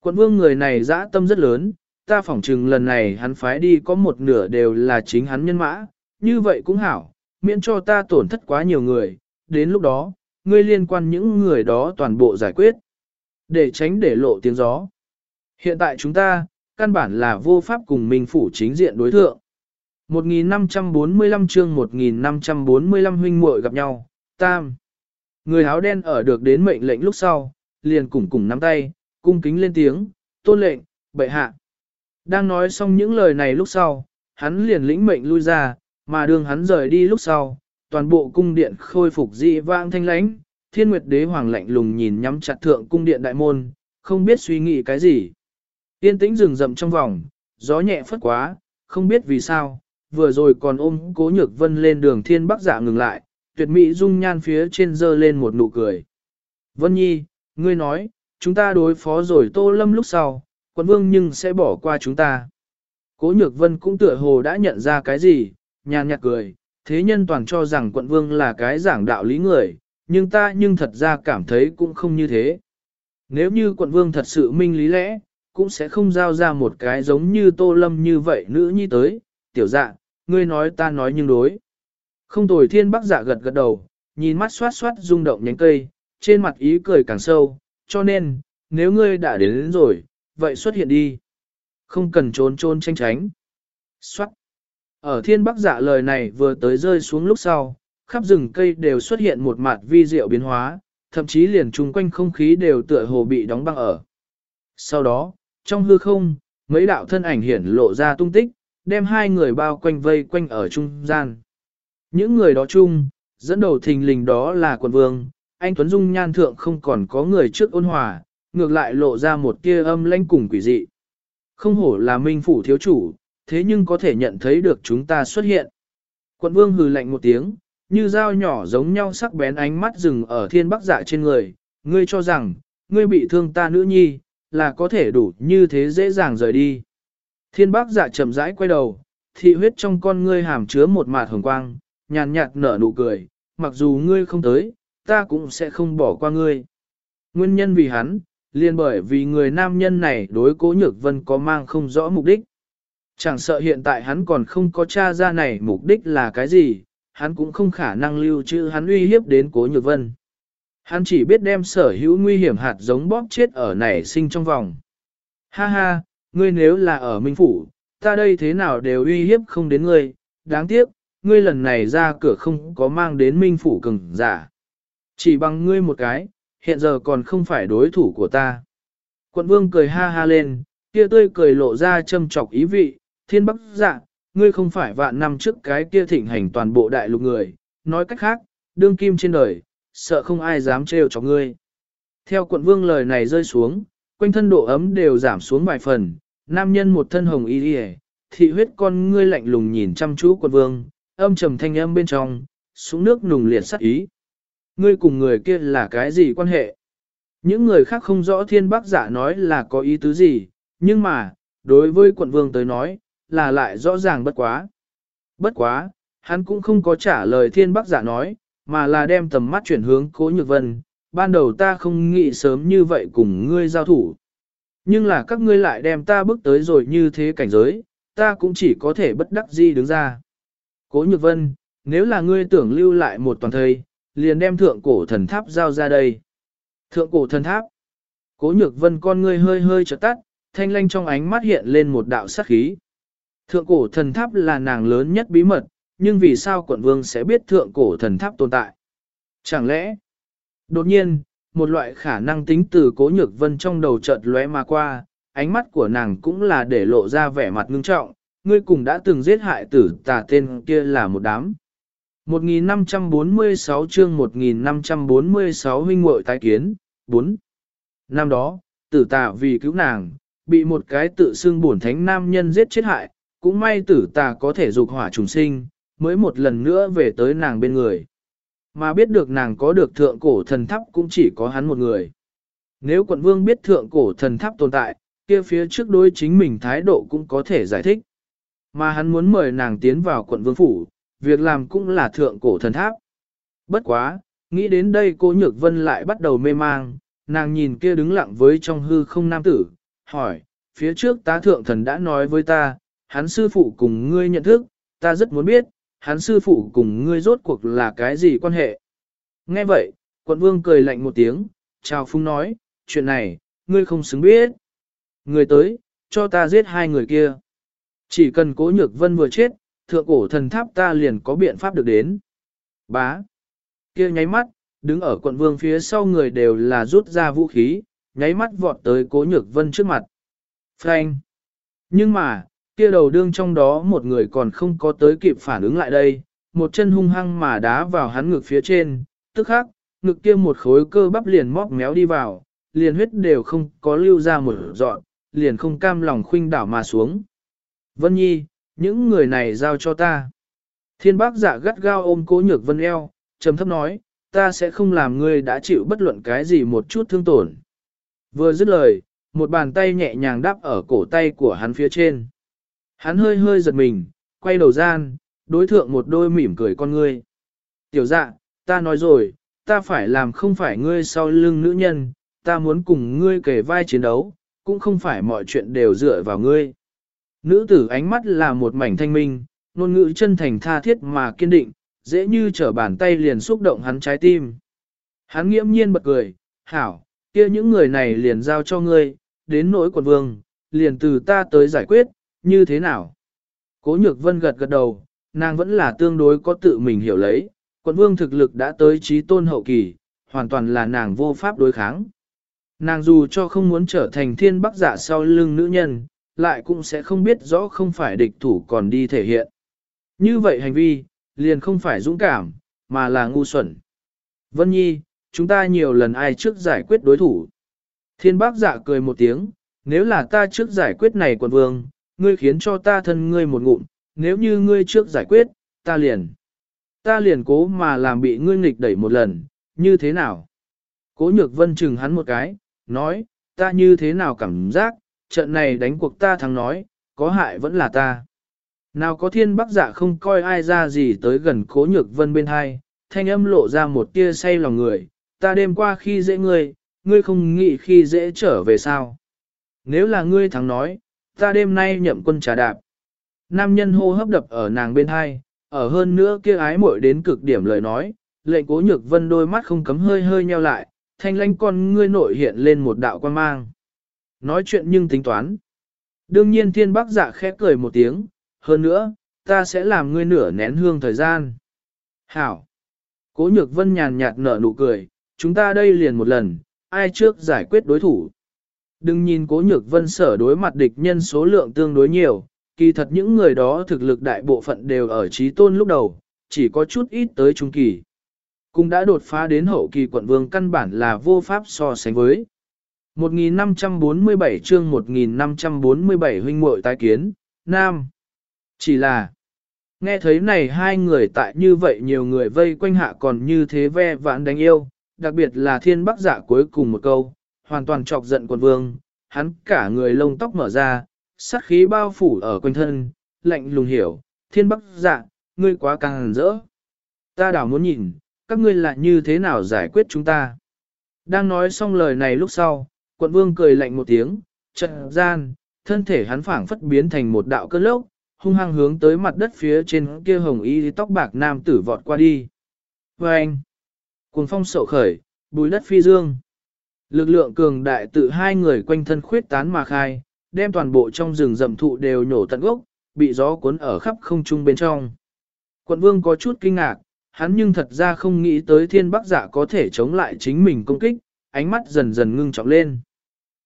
Quận vương người này dã tâm rất lớn, ta phỏng chừng lần này hắn phái đi có một nửa đều là chính hắn nhân mã, như vậy cũng hảo, miễn cho ta tổn thất quá nhiều người, đến lúc đó, ngươi liên quan những người đó toàn bộ giải quyết, để tránh để lộ tiếng gió. Hiện tại chúng ta, căn bản là vô pháp cùng Minh Phủ chính diện đối thượng. 1545 chương 1545 huynh muội gặp nhau, tam. Người áo đen ở được đến mệnh lệnh lúc sau, liền cùng cùng nắm tay, cung kính lên tiếng, tôn lệnh, bệ hạ. Đang nói xong những lời này lúc sau, hắn liền lĩnh mệnh lui ra, mà đường hắn rời đi lúc sau, toàn bộ cung điện khôi phục dị vang thanh lãnh, thiên nguyệt đế hoàng lạnh lùng nhìn nhắm chặt thượng cung điện đại môn, không biết suy nghĩ cái gì. Yên tĩnh rừng rậm trong vòng, gió nhẹ phất quá, không biết vì sao, vừa rồi còn ôm cố nhược vân lên đường thiên bắc giả ngừng lại, tuyệt mỹ dung nhan phía trên dơ lên một nụ cười. Vân Nhi, ngươi nói, chúng ta đối phó rồi tô lâm lúc sau, quận vương nhưng sẽ bỏ qua chúng ta. Cố nhược vân cũng tựa hồ đã nhận ra cái gì, nhàn nhạt cười, thế nhân toàn cho rằng quận vương là cái giảng đạo lý người, nhưng ta nhưng thật ra cảm thấy cũng không như thế. Nếu như quận vương thật sự minh lý lẽ, cũng sẽ không giao ra một cái giống như tô lâm như vậy nữ nhi tới, tiểu dạ, ngươi nói ta nói nhưng đối. Không tồi thiên bắc dạ gật gật đầu, nhìn mắt xoát xoát rung động nhánh cây, trên mặt ý cười càng sâu, cho nên, nếu ngươi đã đến, đến rồi, vậy xuất hiện đi. Không cần trốn trốn tranh tránh. Xoát. Ở thiên bắc dạ lời này vừa tới rơi xuống lúc sau, khắp rừng cây đều xuất hiện một mặt vi diệu biến hóa, thậm chí liền chung quanh không khí đều tựa hồ bị đóng băng ở. Sau đó, trong hư không, mấy đạo thân ảnh hiển lộ ra tung tích, đem hai người bao quanh vây quanh ở trung gian. Những người đó chung, dẫn đầu thình lình đó là quận vương, anh Tuấn Dung nhan thượng không còn có người trước ôn hòa, ngược lại lộ ra một tia âm lãnh cùng quỷ dị. Không hổ là minh phủ thiếu chủ, thế nhưng có thể nhận thấy được chúng ta xuất hiện. Quận vương hừ lạnh một tiếng, như dao nhỏ giống nhau sắc bén ánh mắt rừng ở thiên bắc dạ trên người, ngươi cho rằng, ngươi bị thương ta nữ nhi, là có thể đủ như thế dễ dàng rời đi. Thiên Bắc dạ chậm rãi quay đầu, thị huyết trong con ngươi hàm chứa một mạt hồng quang, nhàn nhạt nở nụ cười, mặc dù ngươi không tới, ta cũng sẽ không bỏ qua ngươi. Nguyên nhân vì hắn, liền bởi vì người nam nhân này đối cố nhược vân có mang không rõ mục đích. Chẳng sợ hiện tại hắn còn không có tra ra này mục đích là cái gì, hắn cũng không khả năng lưu trữ hắn uy hiếp đến cố nhược vân. Hắn chỉ biết đem sở hữu nguy hiểm hạt giống bóp chết ở nảy sinh trong vòng. Ha ha, ngươi nếu là ở Minh Phủ, ta đây thế nào đều uy hiếp không đến ngươi, đáng tiếc, ngươi lần này ra cửa không có mang đến Minh Phủ cứng giả. Chỉ bằng ngươi một cái, hiện giờ còn không phải đối thủ của ta. Quận vương cười ha ha lên, kia tươi cười lộ ra châm trọc ý vị, thiên bắc dạ, ngươi không phải vạn năm trước cái kia thịnh hành toàn bộ đại lục người, nói cách khác, đương kim trên đời, sợ không ai dám trêu cho ngươi. Theo quận vương lời này rơi xuống, quanh thân độ ấm đều giảm xuống vài phần, nam nhân một thân hồng y đi thị huyết con ngươi lạnh lùng nhìn chăm chú quận vương, âm trầm thanh âm bên trong, xuống nước nùng liệt sắc ý. Ngươi cùng người kia là cái gì quan hệ? Những người khác không rõ thiên bác giả nói là có ý tứ gì, nhưng mà, đối với quận vương tới nói, là lại rõ ràng bất quá. Bất quá, hắn cũng không có trả lời thiên bác giả nói, mà là đem tầm mắt chuyển hướng cố nhược vân. Ban đầu ta không nghĩ sớm như vậy cùng ngươi giao thủ. Nhưng là các ngươi lại đem ta bước tới rồi như thế cảnh giới, ta cũng chỉ có thể bất đắc di đứng ra. Cố nhược vân, nếu là ngươi tưởng lưu lại một toàn thời, liền đem thượng cổ thần tháp giao ra đây. Thượng cổ thần tháp. Cố nhược vân con ngươi hơi hơi chợt tắt, thanh lanh trong ánh mắt hiện lên một đạo sát khí. Thượng cổ thần tháp là nàng lớn nhất bí mật, nhưng vì sao quận vương sẽ biết thượng cổ thần tháp tồn tại? Chẳng lẽ, đột nhiên, một loại khả năng tính từ cố nhược vân trong đầu chợt lóe mà qua, ánh mắt của nàng cũng là để lộ ra vẻ mặt ngưng trọng, ngươi cùng đã từng giết hại tử tà tên kia là một đám. 1546 chương 1546 huynh muội tái kiến, 4. Năm đó, tử tà vì cứu nàng, bị một cái tự xưng bổn thánh nam nhân giết chết hại, cũng may tử tà có thể dục hỏa trùng sinh, mới một lần nữa về tới nàng bên người. Mà biết được nàng có được thượng cổ thần tháp cũng chỉ có hắn một người. Nếu quận vương biết thượng cổ thần tháp tồn tại, kia phía trước đối chính mình thái độ cũng có thể giải thích. Mà hắn muốn mời nàng tiến vào quận vương phủ, việc làm cũng là thượng cổ thần tháp. Bất quá, nghĩ đến đây cô Nhược Vân lại bắt đầu mê mang, nàng nhìn kia đứng lặng với trong hư không nam tử, hỏi, phía trước tá thượng thần đã nói với ta, hắn sư phụ cùng ngươi nhận thức, ta rất muốn biết, hắn sư phụ cùng ngươi rốt cuộc là cái gì quan hệ. Nghe vậy, quận vương cười lạnh một tiếng, chào phung nói, chuyện này, ngươi không xứng biết. Người tới, cho ta giết hai người kia. Chỉ cần cố nhược vân vừa chết, thượng cổ thần tháp ta liền có biện pháp được đến. Bá. kia nháy mắt, đứng ở quận vương phía sau người đều là rút ra vũ khí, nháy mắt vọt tới cố nhược vân trước mặt. Frank. Nhưng mà, kia đầu đương trong đó một người còn không có tới kịp phản ứng lại đây, một chân hung hăng mà đá vào hắn ngực phía trên, tức khắc, ngực kia một khối cơ bắp liền móc méo đi vào, liền huyết đều không có lưu ra một dọn, liền không cam lòng khuynh đảo mà xuống. Vân Nhi, những người này giao cho ta. Thiên bác giả gắt gao ôm cố nhược vân eo, trầm thấp nói, ta sẽ không làm ngươi đã chịu bất luận cái gì một chút thương tổn. Vừa dứt lời, một bàn tay nhẹ nhàng đáp ở cổ tay của hắn phía trên. Hắn hơi hơi giật mình, quay đầu gian, đối thượng một đôi mỉm cười con ngươi. Tiểu dạ, ta nói rồi, ta phải làm không phải ngươi sau lưng nữ nhân, ta muốn cùng ngươi kể vai chiến đấu, cũng không phải mọi chuyện đều dựa vào ngươi. Nữ tử ánh mắt là một mảnh thanh minh, ngôn ngữ chân thành tha thiết mà kiên định, dễ như trở bàn tay liền xúc động hắn trái tim. Hắn nghiễm nhiên bật cười, hảo, kia những người này liền giao cho ngươi, đến nỗi quần vương, liền từ ta tới giải quyết, như thế nào? Cố nhược vân gật gật đầu, nàng vẫn là tương đối có tự mình hiểu lấy, quận vương thực lực đã tới trí tôn hậu kỳ, hoàn toàn là nàng vô pháp đối kháng. Nàng dù cho không muốn trở thành thiên bắc giả sau lưng nữ nhân, lại cũng sẽ không biết rõ không phải địch thủ còn đi thể hiện. Như vậy hành vi, liền không phải dũng cảm, mà là ngu xuẩn. Vân Nhi, chúng ta nhiều lần ai trước giải quyết đối thủ. Thiên bác giả cười một tiếng, nếu là ta trước giải quyết này quận vương, ngươi khiến cho ta thân ngươi một ngụm, nếu như ngươi trước giải quyết, ta liền. Ta liền cố mà làm bị ngươi nghịch đẩy một lần, như thế nào? Cố nhược vân chừng hắn một cái, nói, ta như thế nào cảm giác, trận này đánh cuộc ta thắng nói, có hại vẫn là ta. Nào có thiên Bác dạ không coi ai ra gì tới gần cố nhược vân bên hai, thanh âm lộ ra một tia say lòng người, ta đêm qua khi dễ ngươi, ngươi không nghĩ khi dễ trở về sao. Nếu là ngươi thắng nói, ta đêm nay nhậm quân trà đạp. Nam nhân hô hấp đập ở nàng bên hai, ở hơn nữa kia ái muội đến cực điểm lời nói, lệnh cố nhược vân đôi mắt không cấm hơi hơi nheo lại, thanh lãnh con ngươi nội hiện lên một đạo quan mang. Nói chuyện nhưng tính toán. Đương nhiên thiên bác dạ khẽ cười một tiếng, hơn nữa, ta sẽ làm ngươi nửa nén hương thời gian. Hảo! Cố nhược vân nhàn nhạt nở nụ cười, chúng ta đây liền một lần, ai trước giải quyết đối thủ. Đừng nhìn cố nhược vân sở đối mặt địch nhân số lượng tương đối nhiều, kỳ thật những người đó thực lực đại bộ phận đều ở trí tôn lúc đầu, chỉ có chút ít tới trung kỳ. Cũng đã đột phá đến hậu kỳ quận vương căn bản là vô pháp so sánh với. 1547 chương 1547 huynh muội tái kiến, Nam. Chỉ là, nghe thấy này hai người tại như vậy nhiều người vây quanh hạ còn như thế ve vãn đánh yêu, đặc biệt là thiên bắc giả cuối cùng một câu, hoàn toàn chọc giận quần vương, hắn cả người lông tóc mở ra, sát khí bao phủ ở quanh thân, lạnh lùng hiểu, thiên bắc dạ, ngươi quá càng rỡ. Ta đảo muốn nhìn, các ngươi lại như thế nào giải quyết chúng ta. Đang nói xong lời này lúc sau, quận vương cười lạnh một tiếng, trận gian, thân thể hắn phảng phất biến thành một đạo cơn lốc, hung hăng hướng tới mặt đất phía trên kia hồng y tóc bạc nam tử vọt qua đi. Và anh, cuồng phong sậu khởi, bùi đất phi dương. Lực lượng cường đại tự hai người quanh thân khuyết tán mà khai, đem toàn bộ trong rừng rậm thụ đều nhổ tận gốc, bị gió cuốn ở khắp không trung bên trong. Quận vương có chút kinh ngạc, hắn nhưng thật ra không nghĩ tới thiên bắc giả có thể chống lại chính mình công kích, ánh mắt dần dần ngưng trọng lên.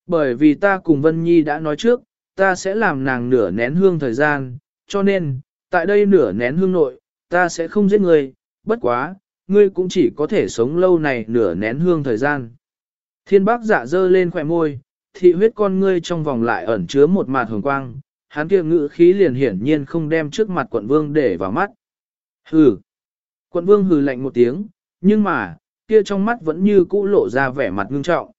Bởi vì ta cùng Vân Nhi đã nói trước, ta sẽ làm nàng nửa nén hương thời gian, cho nên, tại đây nửa nén hương nội, ta sẽ không giết ngươi, bất quá, ngươi cũng chỉ có thể sống lâu này nửa nén hương thời gian. Thiên bác dạ dơ lên khỏe môi, thị huyết con ngươi trong vòng lại ẩn chứa một mạt hồng quang, hắn kia ngữ khí liền hiển nhiên không đem trước mặt quận vương để vào mắt. Hừ. Quận vương hừ lạnh một tiếng, nhưng mà, kia trong mắt vẫn như cũ lộ ra vẻ mặt ngưng trọng.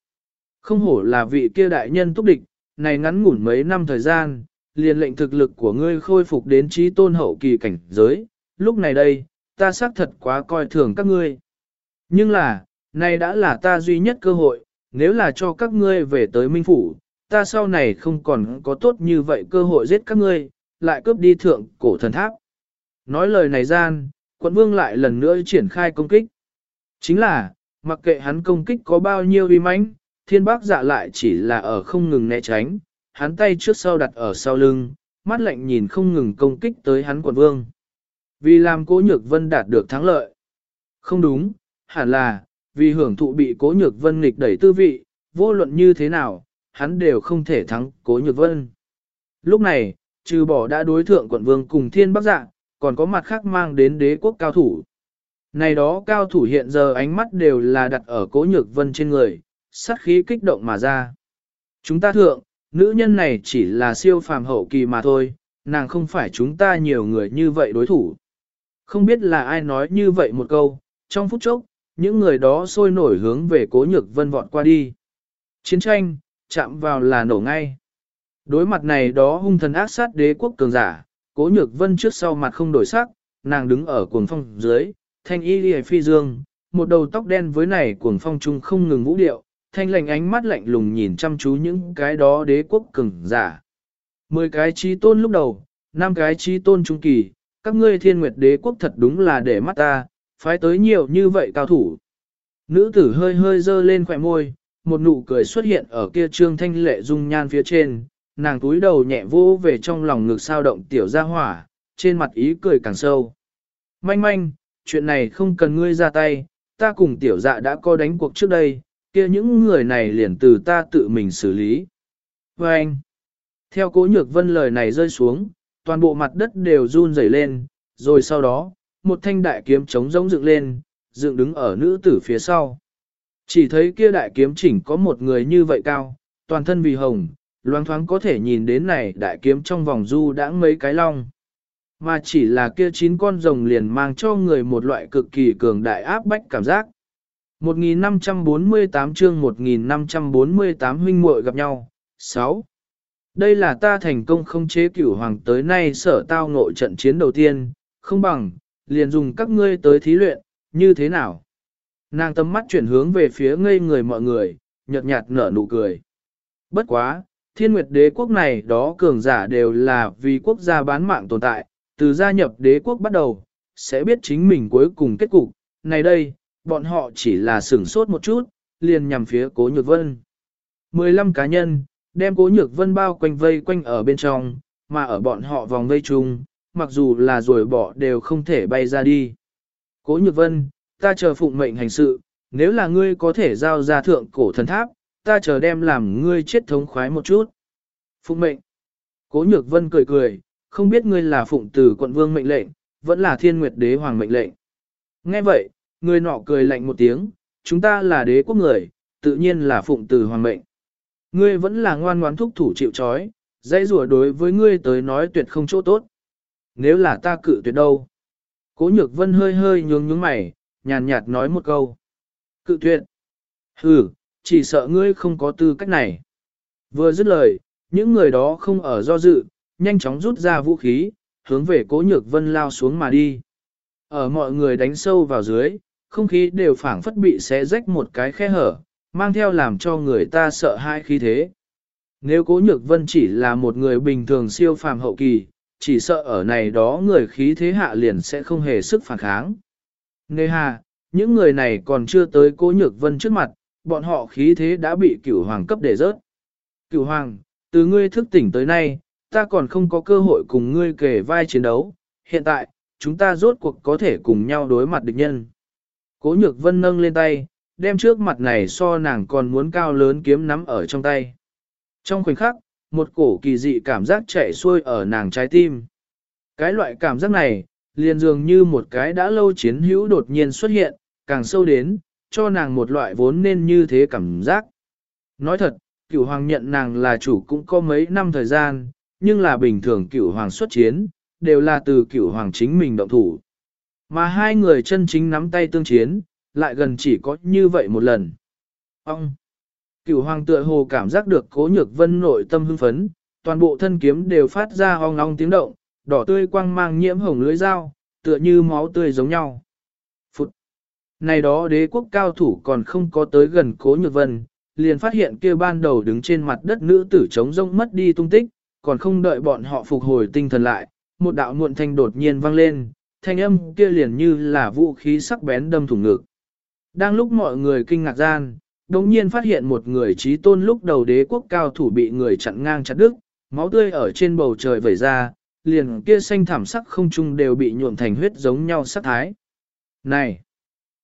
Không hổ là vị kia đại nhân túc địch, này ngắn ngủn mấy năm thời gian, liền lệnh thực lực của ngươi khôi phục đến trí tôn hậu kỳ cảnh giới, lúc này đây, ta xác thật quá coi thường các ngươi. Nhưng là, này đã là ta duy nhất cơ hội, nếu là cho các ngươi về tới Minh Phủ, ta sau này không còn có tốt như vậy cơ hội giết các ngươi, lại cướp đi thượng cổ thần tháp. Nói lời này gian, quận vương lại lần nữa triển khai công kích. Chính là, mặc kệ hắn công kích có bao nhiêu uy mãnh, thiên bác dạ lại chỉ là ở không ngừng né tránh, hắn tay trước sau đặt ở sau lưng, mắt lạnh nhìn không ngừng công kích tới hắn quận vương. Vì làm cố nhược vân đạt được thắng lợi. Không đúng, hẳn là, vì hưởng thụ bị cố nhược vân nghịch đẩy tư vị, vô luận như thế nào, hắn đều không thể thắng cố nhược vân. Lúc này, trừ bỏ đã đối thượng quận vương cùng thiên bắc Dạng, còn có mặt khác mang đến đế quốc cao thủ. Này đó cao thủ hiện giờ ánh mắt đều là đặt ở cố nhược vân trên người, sát khí kích động mà ra. Chúng ta thượng, nữ nhân này chỉ là siêu phàm hậu kỳ mà thôi, nàng không phải chúng ta nhiều người như vậy đối thủ. Không biết là ai nói như vậy một câu, trong phút chốc, những người đó sôi nổi hướng về cố nhược vân vọt qua đi. Chiến tranh, chạm vào là nổ ngay. Đối mặt này đó hung thần ác sát đế quốc cường giả, cố nhược vân trước sau mặt không đổi sắc, nàng đứng ở cuồng phong dưới, thanh y lìa phi dương, một đầu tóc đen với này cuồng phong trung không ngừng vũ điệu, thanh lạnh ánh mắt lạnh lùng nhìn chăm chú những cái đó đế quốc cường giả. Mười cái trí tôn lúc đầu, năm cái trí tôn trung kỳ, các ngươi thiên nguyệt đế quốc thật đúng là để mắt ta, phái tới nhiều như vậy cao thủ. Nữ tử hơi hơi dơ lên khỏe môi, một nụ cười xuất hiện ở kia trương thanh lệ dung nhan phía trên, nàng túi đầu nhẹ vô về trong lòng ngực sao động tiểu ra hỏa, trên mặt ý cười càng sâu. Manh manh, chuyện này không cần ngươi ra tay, ta cùng tiểu dạ đã có đánh cuộc trước đây, kia những người này liền từ ta tự mình xử lý. Và anh, theo cố nhược vân lời này rơi xuống, toàn bộ mặt đất đều run rẩy lên, rồi sau đó, một thanh đại kiếm chống rỗng dựng lên, dựng đứng ở nữ tử phía sau. Chỉ thấy kia đại kiếm chỉnh có một người như vậy cao, toàn thân vì hồng, loang thoáng có thể nhìn đến này đại kiếm trong vòng du đã mấy cái long. Mà chỉ là kia chín con rồng liền mang cho người một loại cực kỳ cường đại áp bách cảm giác. 1548 chương 1548 huynh muội gặp nhau. 6. Đây là ta thành công không chế cửu hoàng tới nay sở tao ngộ trận chiến đầu tiên, không bằng, liền dùng các ngươi tới thí luyện, như thế nào? Nàng tầm mắt chuyển hướng về phía ngây người mọi người, nhợt nhạt nở nụ cười. Bất quá, thiên nguyệt đế quốc này đó cường giả đều là vì quốc gia bán mạng tồn tại, từ gia nhập đế quốc bắt đầu, sẽ biết chính mình cuối cùng kết cục. Này đây, bọn họ chỉ là sửng sốt một chút, liền nhằm phía cố nhược vân. 15 cá nhân, đem cố nhược vân bao quanh vây quanh ở bên trong, mà ở bọn họ vòng vây chung, mặc dù là rồi bỏ đều không thể bay ra đi. Cố nhược vân, ta chờ phụng mệnh hành sự, nếu là ngươi có thể giao ra thượng cổ thần tháp, ta chờ đem làm ngươi chết thống khoái một chút. Phụng mệnh. Cố nhược vân cười cười, không biết ngươi là phụng tử quận vương mệnh lệnh, vẫn là thiên nguyệt đế hoàng mệnh lệnh. Nghe vậy, người nọ cười lạnh một tiếng, chúng ta là đế quốc người, tự nhiên là phụng tử hoàng mệnh. Ngươi vẫn là ngoan ngoãn thúc thủ chịu trói, dãy rùa đối với ngươi tới nói tuyệt không chỗ tốt. Nếu là ta cự tuyệt đâu? Cố nhược vân hơi hơi nhướng nhướng mày, nhàn nhạt nói một câu. Cự tuyệt. Ừ, chỉ sợ ngươi không có tư cách này. Vừa dứt lời, những người đó không ở do dự, nhanh chóng rút ra vũ khí, hướng về cố nhược vân lao xuống mà đi. Ở mọi người đánh sâu vào dưới, không khí đều phảng phất bị xé rách một cái khe hở, mang theo làm cho người ta sợ hãi khí thế. Nếu cố nhược vân chỉ là một người bình thường siêu phàm hậu kỳ, chỉ sợ ở này đó người khí thế hạ liền sẽ không hề sức phản kháng. Nê hà, những người này còn chưa tới cố nhược vân trước mặt, bọn họ khí thế đã bị cửu hoàng cấp để rớt. Cửu hoàng, từ ngươi thức tỉnh tới nay, ta còn không có cơ hội cùng ngươi kể vai chiến đấu, hiện tại, chúng ta rốt cuộc có thể cùng nhau đối mặt địch nhân. Cố nhược vân nâng lên tay, đem trước mặt này so nàng còn muốn cao lớn kiếm nắm ở trong tay. Trong khoảnh khắc, một cổ kỳ dị cảm giác chạy xuôi ở nàng trái tim. Cái loại cảm giác này, liền dường như một cái đã lâu chiến hữu đột nhiên xuất hiện, càng sâu đến, cho nàng một loại vốn nên như thế cảm giác. Nói thật, cửu hoàng nhận nàng là chủ cũng có mấy năm thời gian, nhưng là bình thường cửu hoàng xuất chiến, đều là từ cửu hoàng chính mình động thủ. Mà hai người chân chính nắm tay tương chiến, lại gần chỉ có như vậy một lần. Ông! Cửu hoàng tựa hồ cảm giác được cố nhược vân nội tâm hưng phấn, toàn bộ thân kiếm đều phát ra ong ong tiếng động, đỏ tươi quang mang nhiễm hồng lưới dao, tựa như máu tươi giống nhau. Phụt! Này đó đế quốc cao thủ còn không có tới gần cố nhược vân, liền phát hiện kia ban đầu đứng trên mặt đất nữ tử trống rông mất đi tung tích, còn không đợi bọn họ phục hồi tinh thần lại, một đạo muộn thanh đột nhiên vang lên, thanh âm kia liền như là vũ khí sắc bén đâm thủng ngực. Đang lúc mọi người kinh ngạc gian, đồng nhiên phát hiện một người trí tôn lúc đầu đế quốc cao thủ bị người chặn ngang chặt đứt, máu tươi ở trên bầu trời vẩy ra, liền kia xanh thảm sắc không trung đều bị nhuộm thành huyết giống nhau sắc thái. Này!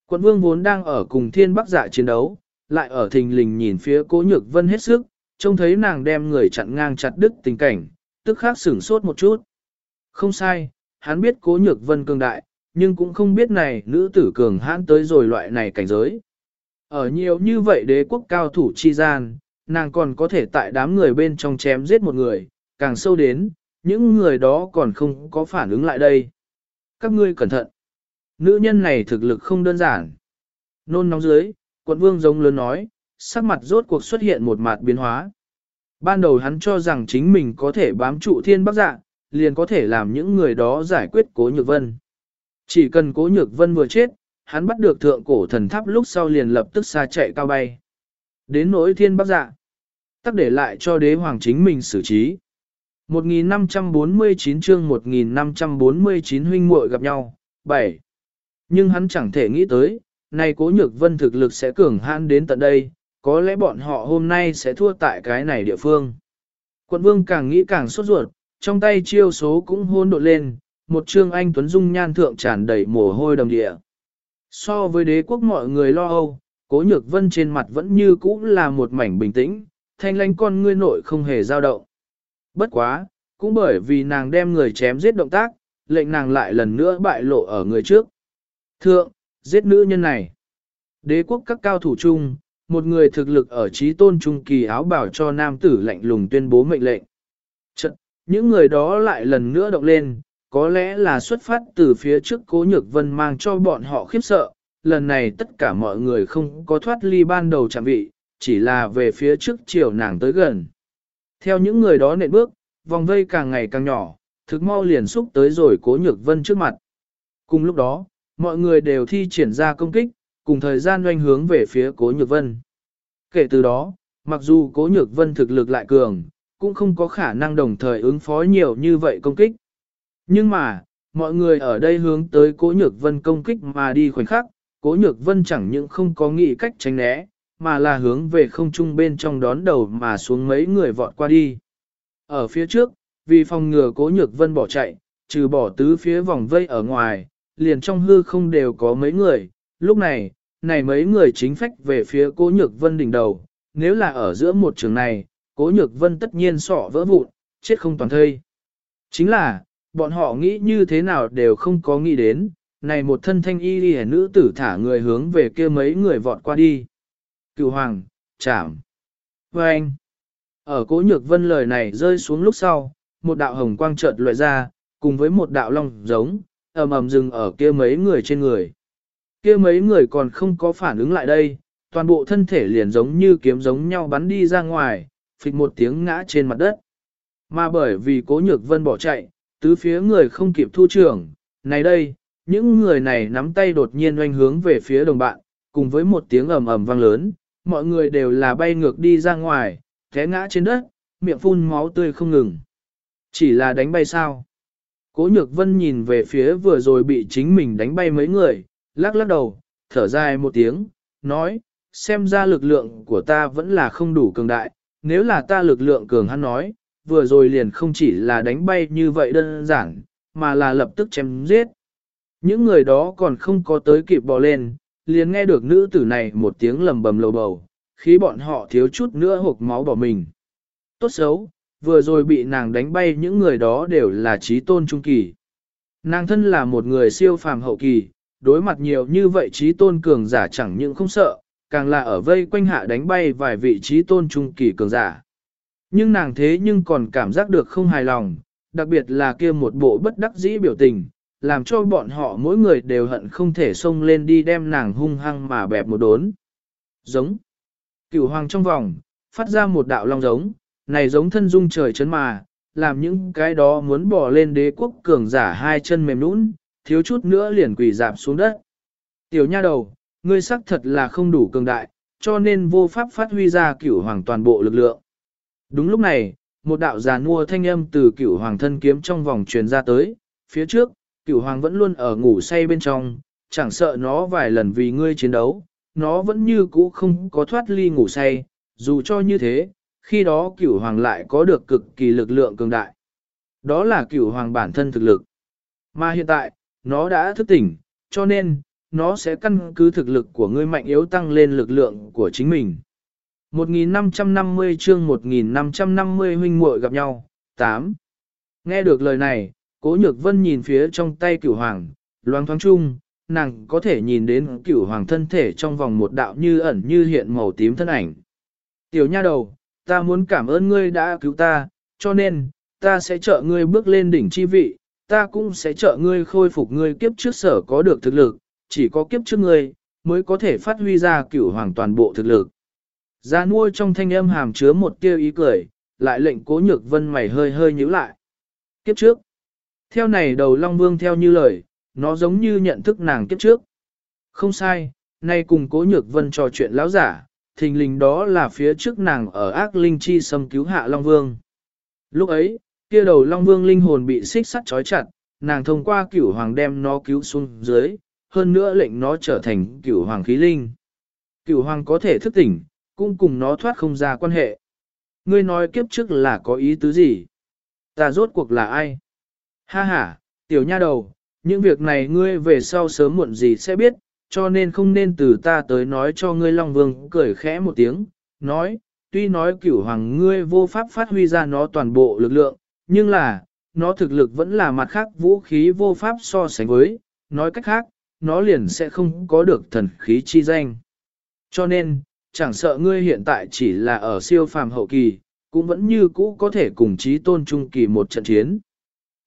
Quận vương vốn đang ở cùng thiên bắc dạ chiến đấu, lại ở thình lình nhìn phía cố nhược vân hết sức, trông thấy nàng đem người chặn ngang chặt đứt tình cảnh, tức khắc sửng sốt một chút. Không sai, hắn biết cố nhược vân cường đại, nhưng cũng không biết này nữ tử cường hãn tới rồi loại này cảnh giới. Ở nhiều như vậy đế quốc cao thủ chi gian, nàng còn có thể tại đám người bên trong chém giết một người, càng sâu đến, những người đó còn không có phản ứng lại đây. Các ngươi cẩn thận. Nữ nhân này thực lực không đơn giản. Nôn nóng dưới, quận vương giống lớn nói, sắc mặt rốt cuộc xuất hiện một mặt biến hóa. Ban đầu hắn cho rằng chính mình có thể bám trụ thiên bắc dạ, liền có thể làm những người đó giải quyết cố nhược vân. Chỉ cần cố nhược vân vừa chết, hắn bắt được thượng cổ thần tháp lúc sau liền lập tức xa chạy cao bay. Đến nỗi thiên bắc dạ, tắc để lại cho đế hoàng chính mình xử trí. 1549 chương 1549 huynh muội gặp nhau, 7. Nhưng hắn chẳng thể nghĩ tới, nay cố nhược vân thực lực sẽ cường hãn đến tận đây, có lẽ bọn họ hôm nay sẽ thua tại cái này địa phương. Quận vương càng nghĩ càng sốt ruột, trong tay chiêu số cũng hôn đột lên, một trương anh tuấn dung nhan thượng tràn đầy mồ hôi đầm địa. So với đế quốc mọi người lo âu, cố nhược vân trên mặt vẫn như cũ là một mảnh bình tĩnh, thanh lanh con ngươi nội không hề dao động. Bất quá, cũng bởi vì nàng đem người chém giết động tác, lệnh nàng lại lần nữa bại lộ ở người trước. Thượng, giết nữ nhân này. Đế quốc các cao thủ chung, một người thực lực ở trí tôn trung kỳ áo bảo cho nam tử lạnh lùng tuyên bố mệnh lệnh. Trận, những người đó lại lần nữa động lên, có lẽ là xuất phát từ phía trước cố nhược vân mang cho bọn họ khiếp sợ, lần này tất cả mọi người không có thoát ly ban đầu chạm vị, chỉ là về phía trước chiều nàng tới gần. Theo những người đó nện bước, vòng vây càng ngày càng nhỏ, thực mau liền xúc tới rồi cố nhược vân trước mặt. Cùng lúc đó, mọi người đều thi triển ra công kích, cùng thời gian doanh hướng về phía cố nhược vân. Kể từ đó, mặc dù cố nhược vân thực lực lại cường, cũng không có khả năng đồng thời ứng phó nhiều như vậy công kích. Nhưng mà, mọi người ở đây hướng tới cố nhược vân công kích mà đi khoảnh khắc, cố nhược vân chẳng những không có nghĩ cách tránh né, mà là hướng về không trung bên trong đón đầu mà xuống mấy người vọt qua đi. Ở phía trước, vì phòng ngừa cố nhược vân bỏ chạy, trừ bỏ tứ phía vòng vây ở ngoài, liền trong hư không đều có mấy người, lúc này, này mấy người chính phách về phía cố nhược vân đỉnh đầu, nếu là ở giữa một trường này, cố nhược vân tất nhiên sọ vỡ vụn, chết không toàn thây. Chính là, bọn họ nghĩ như thế nào đều không có nghĩ đến, này một thân thanh y đi nữ tử thả người hướng về kia mấy người vọt qua đi. Cựu hoàng, chảm. Và anh, ở cố nhược vân lời này rơi xuống lúc sau, một đạo hồng quang chợt loại ra, cùng với một đạo long giống, ầm ầm dừng ở kia mấy người trên người. Kia mấy người còn không có phản ứng lại đây, toàn bộ thân thể liền giống như kiếm giống nhau bắn đi ra ngoài, phịch một tiếng ngã trên mặt đất. Mà bởi vì cố nhược vân bỏ chạy, tứ phía người không kịp thu trưởng, này đây, những người này nắm tay đột nhiên oanh hướng về phía đồng bạn, cùng với một tiếng ầm ầm vang lớn, mọi người đều là bay ngược đi ra ngoài, té ngã trên đất, miệng phun máu tươi không ngừng. Chỉ là đánh bay sao? Cố nhược vân nhìn về phía vừa rồi bị chính mình đánh bay mấy người, lắc lắc đầu, thở dài một tiếng, nói, xem ra lực lượng của ta vẫn là không đủ cường đại, nếu là ta lực lượng cường hắn nói, vừa rồi liền không chỉ là đánh bay như vậy đơn giản, mà là lập tức chém giết. Những người đó còn không có tới kịp bò lên, liền nghe được nữ tử này một tiếng lầm bầm lầu bầu, khi bọn họ thiếu chút nữa hộp máu bỏ mình. Tốt xấu, vừa rồi bị nàng đánh bay những người đó đều là trí tôn trung kỳ. Nàng thân là một người siêu phàm hậu kỳ, đối mặt nhiều như vậy trí tôn cường giả chẳng những không sợ, càng là ở vây quanh hạ đánh bay vài vị trí tôn trung kỳ cường giả. Nhưng nàng thế nhưng còn cảm giác được không hài lòng, đặc biệt là kia một bộ bất đắc dĩ biểu tình, làm cho bọn họ mỗi người đều hận không thể xông lên đi đem nàng hung hăng mà bẹp một đốn. Giống. Cửu hoàng trong vòng, phát ra một đạo long giống, này giống thân dung trời chấn mà, làm những cái đó muốn bỏ lên đế quốc cường giả hai chân mềm nũng, thiếu chút nữa liền quỳ dạp xuống đất. Tiểu nha đầu, ngươi sắc thật là không đủ cường đại, cho nên vô pháp phát huy ra cửu hoàng toàn bộ lực lượng. Đúng lúc này, một đạo già nua thanh âm từ cửu hoàng thân kiếm trong vòng truyền ra tới, phía trước, cửu hoàng vẫn luôn ở ngủ say bên trong, chẳng sợ nó vài lần vì ngươi chiến đấu, nó vẫn như cũ không có thoát ly ngủ say, dù cho như thế, khi đó cửu hoàng lại có được cực kỳ lực lượng cường đại. Đó là cửu hoàng bản thân thực lực. Mà hiện tại, nó đã thức tỉnh, cho nên, nó sẽ căn cứ thực lực của ngươi mạnh yếu tăng lên lực lượng của chính mình. 1550 chương 1550 huynh muội gặp nhau, 8. Nghe được lời này, Cố Nhược Vân nhìn phía trong tay cửu hoàng, loáng thoáng chung, nàng có thể nhìn đến cửu hoàng thân thể trong vòng một đạo như ẩn như hiện màu tím thân ảnh. Tiểu nha đầu, ta muốn cảm ơn ngươi đã cứu ta, cho nên, ta sẽ trợ ngươi bước lên đỉnh chi vị, ta cũng sẽ trợ ngươi khôi phục ngươi kiếp trước sở có được thực lực, chỉ có kiếp trước ngươi, mới có thể phát huy ra cửu hoàng toàn bộ thực lực. Gia nuôi trong thanh âm hàm chứa một tia ý cười, lại lệnh cố nhược vân mày hơi hơi nhíu lại. Kiếp trước, theo này đầu Long Vương theo như lời, nó giống như nhận thức nàng kiếp trước. Không sai, nay cùng cố nhược vân trò chuyện lão giả, thình lình đó là phía trước nàng ở ác linh chi xâm cứu hạ Long Vương. Lúc ấy, kia đầu Long Vương linh hồn bị xích sắt trói chặt, nàng thông qua cửu hoàng đem nó cứu xuống dưới, hơn nữa lệnh nó trở thành cửu hoàng khí linh. Cửu hoàng có thể thức tỉnh, cũng cùng nó thoát không ra quan hệ. Ngươi nói kiếp trước là có ý tứ gì? Ta rốt cuộc là ai? Ha ha, tiểu nha đầu, những việc này ngươi về sau sớm muộn gì sẽ biết, cho nên không nên từ ta tới nói cho ngươi Long Vương cười khẽ một tiếng, nói, tuy nói cửu hoàng ngươi vô pháp phát huy ra nó toàn bộ lực lượng, nhưng là, nó thực lực vẫn là mặt khác vũ khí vô pháp so sánh với, nói cách khác, nó liền sẽ không có được thần khí chi danh. Cho nên, chẳng sợ ngươi hiện tại chỉ là ở siêu phàm hậu kỳ, cũng vẫn như cũ có thể cùng chí tôn trung kỳ một trận chiến.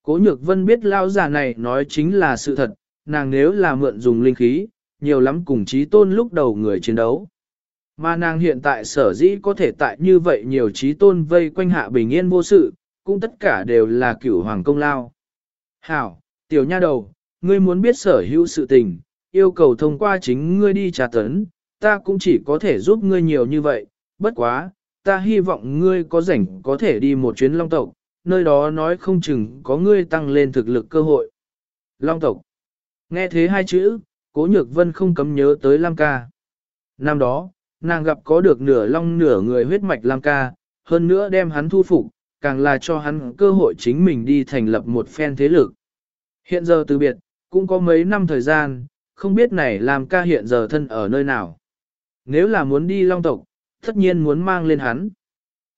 Cố nhược vân biết lao giả này nói chính là sự thật, nàng nếu là mượn dùng linh khí, nhiều lắm cùng chí tôn lúc đầu người chiến đấu. Mà nàng hiện tại sở dĩ có thể tại như vậy nhiều chí tôn vây quanh hạ bình yên vô sự, cũng tất cả đều là cửu hoàng công lao. Hảo, tiểu nha đầu, ngươi muốn biết sở hữu sự tình, yêu cầu thông qua chính ngươi đi trà tấn, ta cũng chỉ có thể giúp ngươi nhiều như vậy, bất quá, ta hy vọng ngươi có rảnh có thể đi một chuyến long tộc, nơi đó nói không chừng có ngươi tăng lên thực lực cơ hội. Long tộc. Nghe thế hai chữ, cố nhược vân không cấm nhớ tới Lam ca. Năm đó, nàng gặp có được nửa long nửa người huyết mạch Lam ca, hơn nữa đem hắn thu phục, càng là cho hắn cơ hội chính mình đi thành lập một phen thế lực. Hiện giờ từ biệt, cũng có mấy năm thời gian, không biết này Lam ca hiện giờ thân ở nơi nào. Nếu là muốn đi long tộc, tất nhiên muốn mang lên hắn.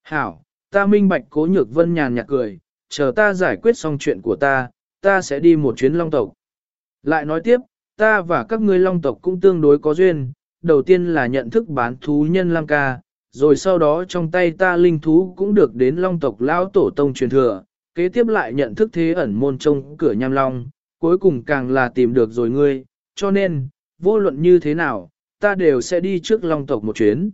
Hảo, ta minh bạch cố nhược vân nhàn nhạt cười, chờ ta giải quyết xong chuyện của ta, ta sẽ đi một chuyến long tộc. Lại nói tiếp, ta và các ngươi long tộc cũng tương đối có duyên, đầu tiên là nhận thức bán thú nhân Lam ca, rồi sau đó trong tay ta linh thú cũng được đến long tộc lão tổ tông truyền thừa, kế tiếp lại nhận thức thế ẩn môn trông cửa nham long, cuối cùng càng là tìm được rồi ngươi, cho nên, vô luận như thế nào, ta đều sẽ đi trước long tộc một chuyến.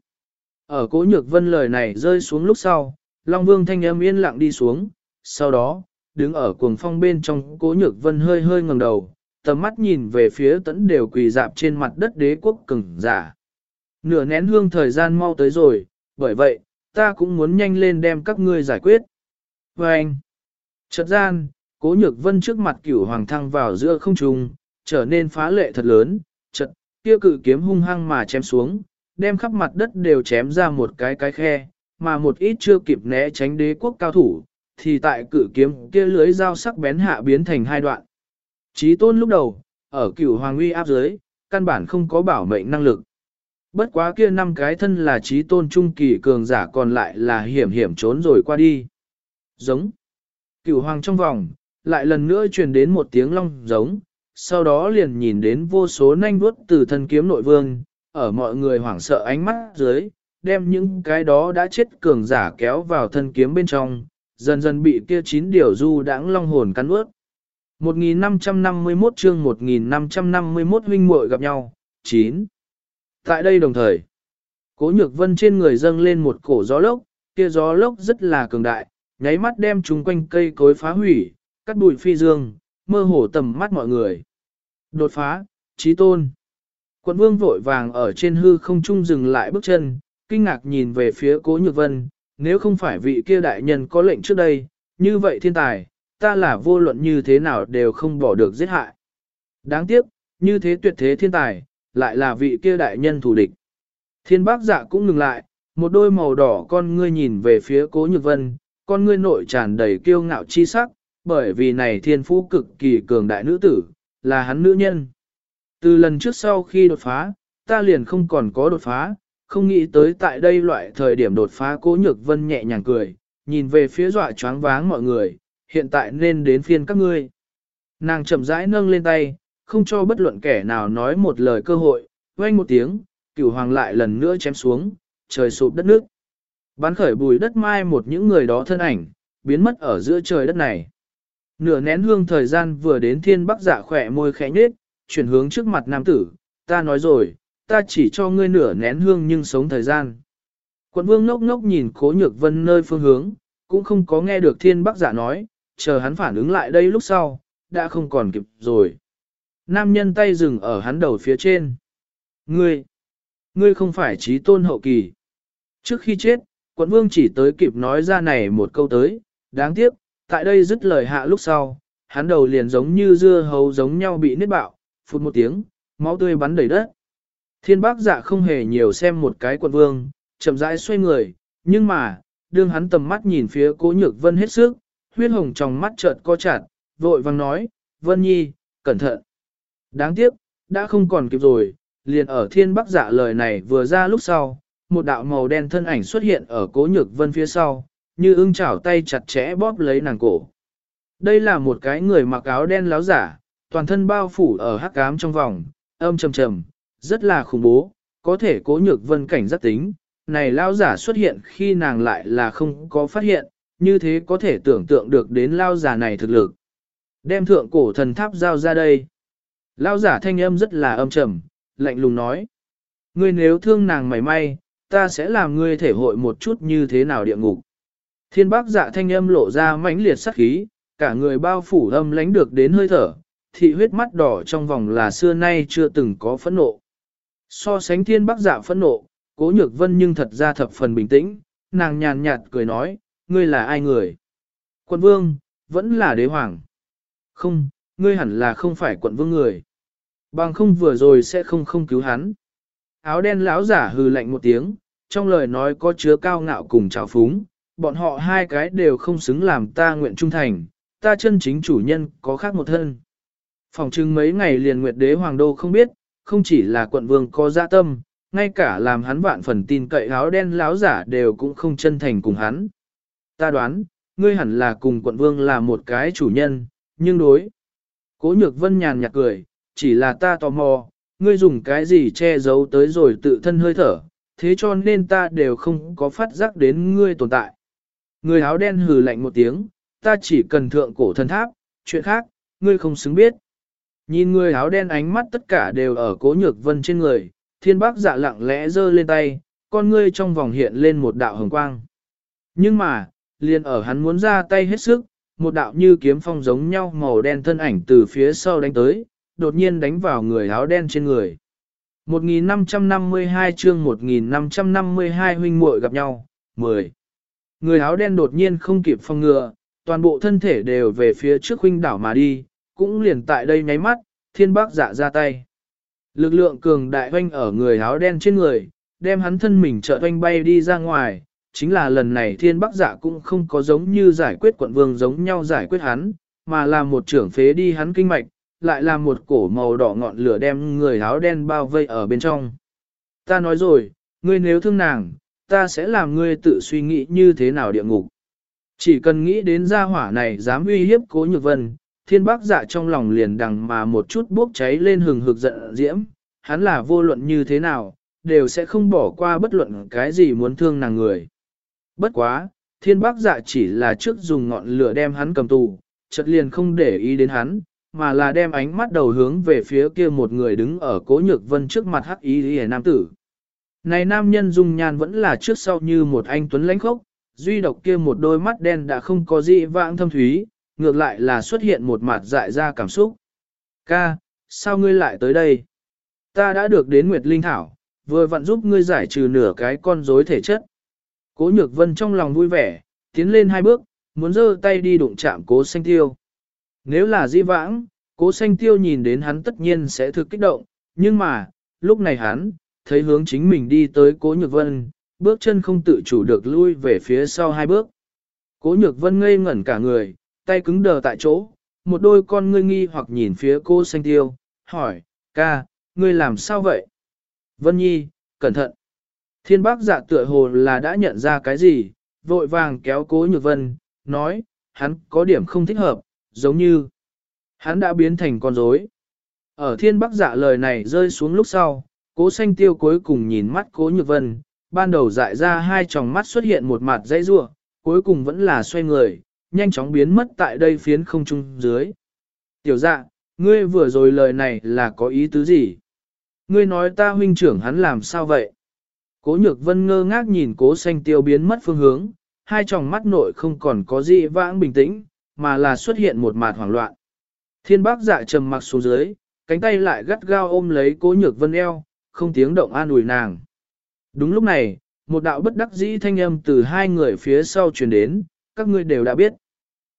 Ở cố nhược vân lời này rơi xuống lúc sau, Long Vương thanh âm yên lặng đi xuống, sau đó, đứng ở cuồng phong bên trong cố nhược vân hơi hơi ngẩng đầu, tầm mắt nhìn về phía tẫn đều quỳ dạp trên mặt đất đế quốc cứng giả. Nửa nén hương thời gian mau tới rồi, bởi vậy, ta cũng muốn nhanh lên đem các ngươi giải quyết. Và anh, chợt gian, cố nhược vân trước mặt cửu hoàng thăng vào giữa không trung, trở nên phá lệ thật lớn, kia cự kiếm hung hăng mà chém xuống, đem khắp mặt đất đều chém ra một cái cái khe, mà một ít chưa kịp né tránh đế quốc cao thủ, thì tại cự kiếm kia lưới dao sắc bén hạ biến thành hai đoạn. Chí tôn lúc đầu, ở cửu hoàng uy áp dưới, căn bản không có bảo mệnh năng lực. Bất quá kia năm cái thân là trí tôn trung kỳ cường giả còn lại là hiểm hiểm trốn rồi qua đi. Giống. Cửu hoàng trong vòng, lại lần nữa truyền đến một tiếng long giống, sau đó liền nhìn đến vô số nanh vuốt từ thân kiếm nội vương, ở mọi người hoảng sợ ánh mắt dưới, đem những cái đó đã chết cường giả kéo vào thân kiếm bên trong, dần dần bị kia chín điều du đãng long hồn cắn ướt. 1551 chương 1551 huynh muội gặp nhau, 9. Tại đây đồng thời, cố nhược vân trên người dâng lên một cổ gió lốc, kia gió lốc rất là cường đại, nháy mắt đem chúng quanh cây cối phá hủy, cắt bụi phi dương, mơ hồ tầm mắt mọi người. Đột phá, trí tôn. Quận vương vội vàng ở trên hư không trung dừng lại bước chân, kinh ngạc nhìn về phía cố nhược vân, nếu không phải vị kia đại nhân có lệnh trước đây, như vậy thiên tài, ta là vô luận như thế nào đều không bỏ được giết hại. Đáng tiếc, như thế tuyệt thế thiên tài, lại là vị kia đại nhân thủ địch. Thiên bác dạ cũng ngừng lại, một đôi màu đỏ con ngươi nhìn về phía cố nhược vân, con ngươi nội tràn đầy kiêu ngạo chi sắc, bởi vì này thiên phú cực kỳ cường đại nữ tử, là hắn nữ nhân. Từ lần trước sau khi đột phá, ta liền không còn có đột phá, không nghĩ tới tại đây loại thời điểm đột phá cố nhược vân nhẹ nhàng cười, nhìn về phía dọa choáng váng mọi người, hiện tại nên đến phiên các ngươi. Nàng chậm rãi nâng lên tay, không cho bất luận kẻ nào nói một lời cơ hội, vang một tiếng, cửu hoàng lại lần nữa chém xuống, trời sụp đất nước. Bắn khởi bùi đất mai một những người đó thân ảnh, biến mất ở giữa trời đất này. Nửa nén hương thời gian vừa đến thiên bắc giả khỏe môi khẽ nhết, chuyển hướng trước mặt nam tử, ta nói rồi, ta chỉ cho ngươi nửa nén hương nhưng sống thời gian. Quận vương ngốc ngốc nhìn cố nhược vân nơi phương hướng, cũng không có nghe được thiên bắc giả nói, chờ hắn phản ứng lại đây lúc sau, đã không còn kịp rồi. Nam nhân tay dừng ở hắn đầu phía trên. Ngươi, ngươi không phải trí tôn hậu kỳ. Trước khi chết, quận vương chỉ tới kịp nói ra này một câu tới, đáng tiếc, tại đây dứt lời hạ lúc sau, hắn đầu liền giống như dưa hấu giống nhau bị nứt bạo, phụt một tiếng, máu tươi bắn đầy đất. Thiên bác dạ không hề nhiều xem một cái quận vương, chậm rãi xoay người, nhưng mà, đương hắn tầm mắt nhìn phía cố nhược vân hết sức, huyết hồng trong mắt chợt co chặt, vội vang nói, Vân Nhi, cẩn thận. Đáng tiếc, đã không còn kịp rồi, liền ở thiên bắc dạ lời này vừa ra lúc sau, một đạo màu đen thân ảnh xuất hiện ở cố nhược vân phía sau, như ưng chảo tay chặt chẽ bóp lấy nàng cổ. Đây là một cái người mặc áo đen láo giả, toàn thân bao phủ ở hắc cám trong vòng, âm trầm trầm, rất là khủng bố, có thể cố nhược vân cảnh giác tính. Này lao giả xuất hiện khi nàng lại là không có phát hiện, như thế có thể tưởng tượng được đến lao giả này thực lực. Đem thượng cổ thần tháp giao ra đây. Lao giả thanh âm rất là âm trầm, lạnh lùng nói. Ngươi nếu thương nàng mảy may, ta sẽ làm ngươi thể hội một chút như thế nào địa ngục. Thiên bác dạ thanh âm lộ ra mãnh liệt sắc khí, cả người bao phủ âm lánh được đến hơi thở, thị huyết mắt đỏ trong vòng là xưa nay chưa từng có phẫn nộ. So sánh thiên bác dạ phẫn nộ, cố nhược vân nhưng thật ra thập phần bình tĩnh, nàng nhàn nhạt cười nói, ngươi là ai người? Quận vương, vẫn là đế hoàng. Không, ngươi hẳn là không phải quận vương người. Bằng không vừa rồi sẽ không không cứu hắn. Áo đen lão giả hừ lạnh một tiếng, trong lời nói có chứa cao ngạo cùng trào phúng, bọn họ hai cái đều không xứng làm ta nguyện trung thành, ta chân chính chủ nhân có khác một thân. Phòng trưng mấy ngày liền nguyệt đế hoàng đô không biết, không chỉ là quận vương có dạ tâm, ngay cả làm hắn vạn phần tin cậy áo đen láo giả đều cũng không chân thành cùng hắn. Ta đoán, ngươi hẳn là cùng quận vương là một cái chủ nhân, nhưng đối. Cố nhược vân nhàn nhạt cười, chỉ là ta tò mò, ngươi dùng cái gì che giấu tới rồi tự thân hơi thở, thế cho nên ta đều không có phát giác đến ngươi tồn tại. Người áo đen hừ lạnh một tiếng, ta chỉ cần thượng cổ thần tháp, chuyện khác, ngươi không xứng biết. Nhìn người áo đen ánh mắt tất cả đều ở cố nhược vân trên người, thiên bác dạ lặng lẽ giơ lên tay, con ngươi trong vòng hiện lên một đạo hồng quang. Nhưng mà, liền ở hắn muốn ra tay hết sức, một đạo như kiếm phong giống nhau màu đen thân ảnh từ phía sau đánh tới, đột nhiên đánh vào người áo đen trên người. 1552 chương 1552 huynh muội gặp nhau, 10. Người áo đen đột nhiên không kịp phòng ngừa, toàn bộ thân thể đều về phía trước huynh đảo mà đi, cũng liền tại đây nháy mắt, thiên bác dạ ra tay. Lực lượng cường đại hoanh ở người áo đen trên người, đem hắn thân mình trợ hoanh bay đi ra ngoài, chính là lần này thiên Bác dạ cũng không có giống như giải quyết quận vương giống nhau giải quyết hắn, mà là một trưởng phế đi hắn kinh mạch, lại là một cổ màu đỏ ngọn lửa đem người áo đen bao vây ở bên trong. Ta nói rồi, ngươi nếu thương nàng, ta sẽ làm ngươi tự suy nghĩ như thế nào địa ngục. Chỉ cần nghĩ đến gia hỏa này dám uy hiếp cố nhược vân, thiên bác dạ trong lòng liền đằng mà một chút bốc cháy lên hừng hực giận diễm, hắn là vô luận như thế nào, đều sẽ không bỏ qua bất luận cái gì muốn thương nàng người. Bất quá, thiên bác dạ chỉ là trước dùng ngọn lửa đem hắn cầm tù, chợt liền không để ý đến hắn, mà là đem ánh mắt đầu hướng về phía kia một người đứng ở cố nhược vân trước mặt hắc ý hề nam tử. Này nam nhân dung nhan vẫn là trước sau như một anh tuấn lãnh khốc, duy độc kia một đôi mắt đen đã không có gì vãng thâm thúy, ngược lại là xuất hiện một mặt dại ra cảm xúc. Ca, sao ngươi lại tới đây? Ta đã được đến Nguyệt Linh Thảo, vừa vặn giúp ngươi giải trừ nửa cái con rối thể chất. Cố nhược vân trong lòng vui vẻ, tiến lên hai bước, muốn giơ tay đi đụng chạm cố xanh tiêu. Nếu là di vãng, cố xanh tiêu nhìn đến hắn tất nhiên sẽ thực kích động, nhưng mà, lúc này hắn, thấy hướng chính mình đi tới cố nhược vân, bước chân không tự chủ được lui về phía sau hai bước. Cố nhược vân ngây ngẩn cả người, tay cứng đờ tại chỗ, một đôi con ngươi nghi hoặc nhìn phía cô xanh tiêu, hỏi, ca, ngươi làm sao vậy? Vân Nhi, cẩn thận. Thiên bác dạ tựa hồ là đã nhận ra cái gì, vội vàng kéo cố nhược vân, nói, hắn có điểm không thích hợp, giống như hắn đã biến thành con rối. Ở thiên Bác dạ lời này rơi xuống lúc sau, cố xanh tiêu cuối cùng nhìn mắt cố nhược vân, ban đầu dại ra hai tròng mắt xuất hiện một mặt dãy rua, cuối cùng vẫn là xoay người, nhanh chóng biến mất tại đây phiến không trung dưới. Tiểu dạ, ngươi vừa rồi lời này là có ý tứ gì? Ngươi nói ta huynh trưởng hắn làm sao vậy? Cố nhược vân ngơ ngác nhìn cố xanh tiêu biến mất phương hướng, hai tròng mắt nội không còn có gì vãng bình tĩnh, mà là xuất hiện một mặt hoảng loạn. Thiên bác dạ trầm mặc xuống dưới, cánh tay lại gắt gao ôm lấy cố nhược vân eo, không tiếng động an ủi nàng. Đúng lúc này, một đạo bất đắc dĩ thanh âm từ hai người phía sau truyền đến, các ngươi đều đã biết.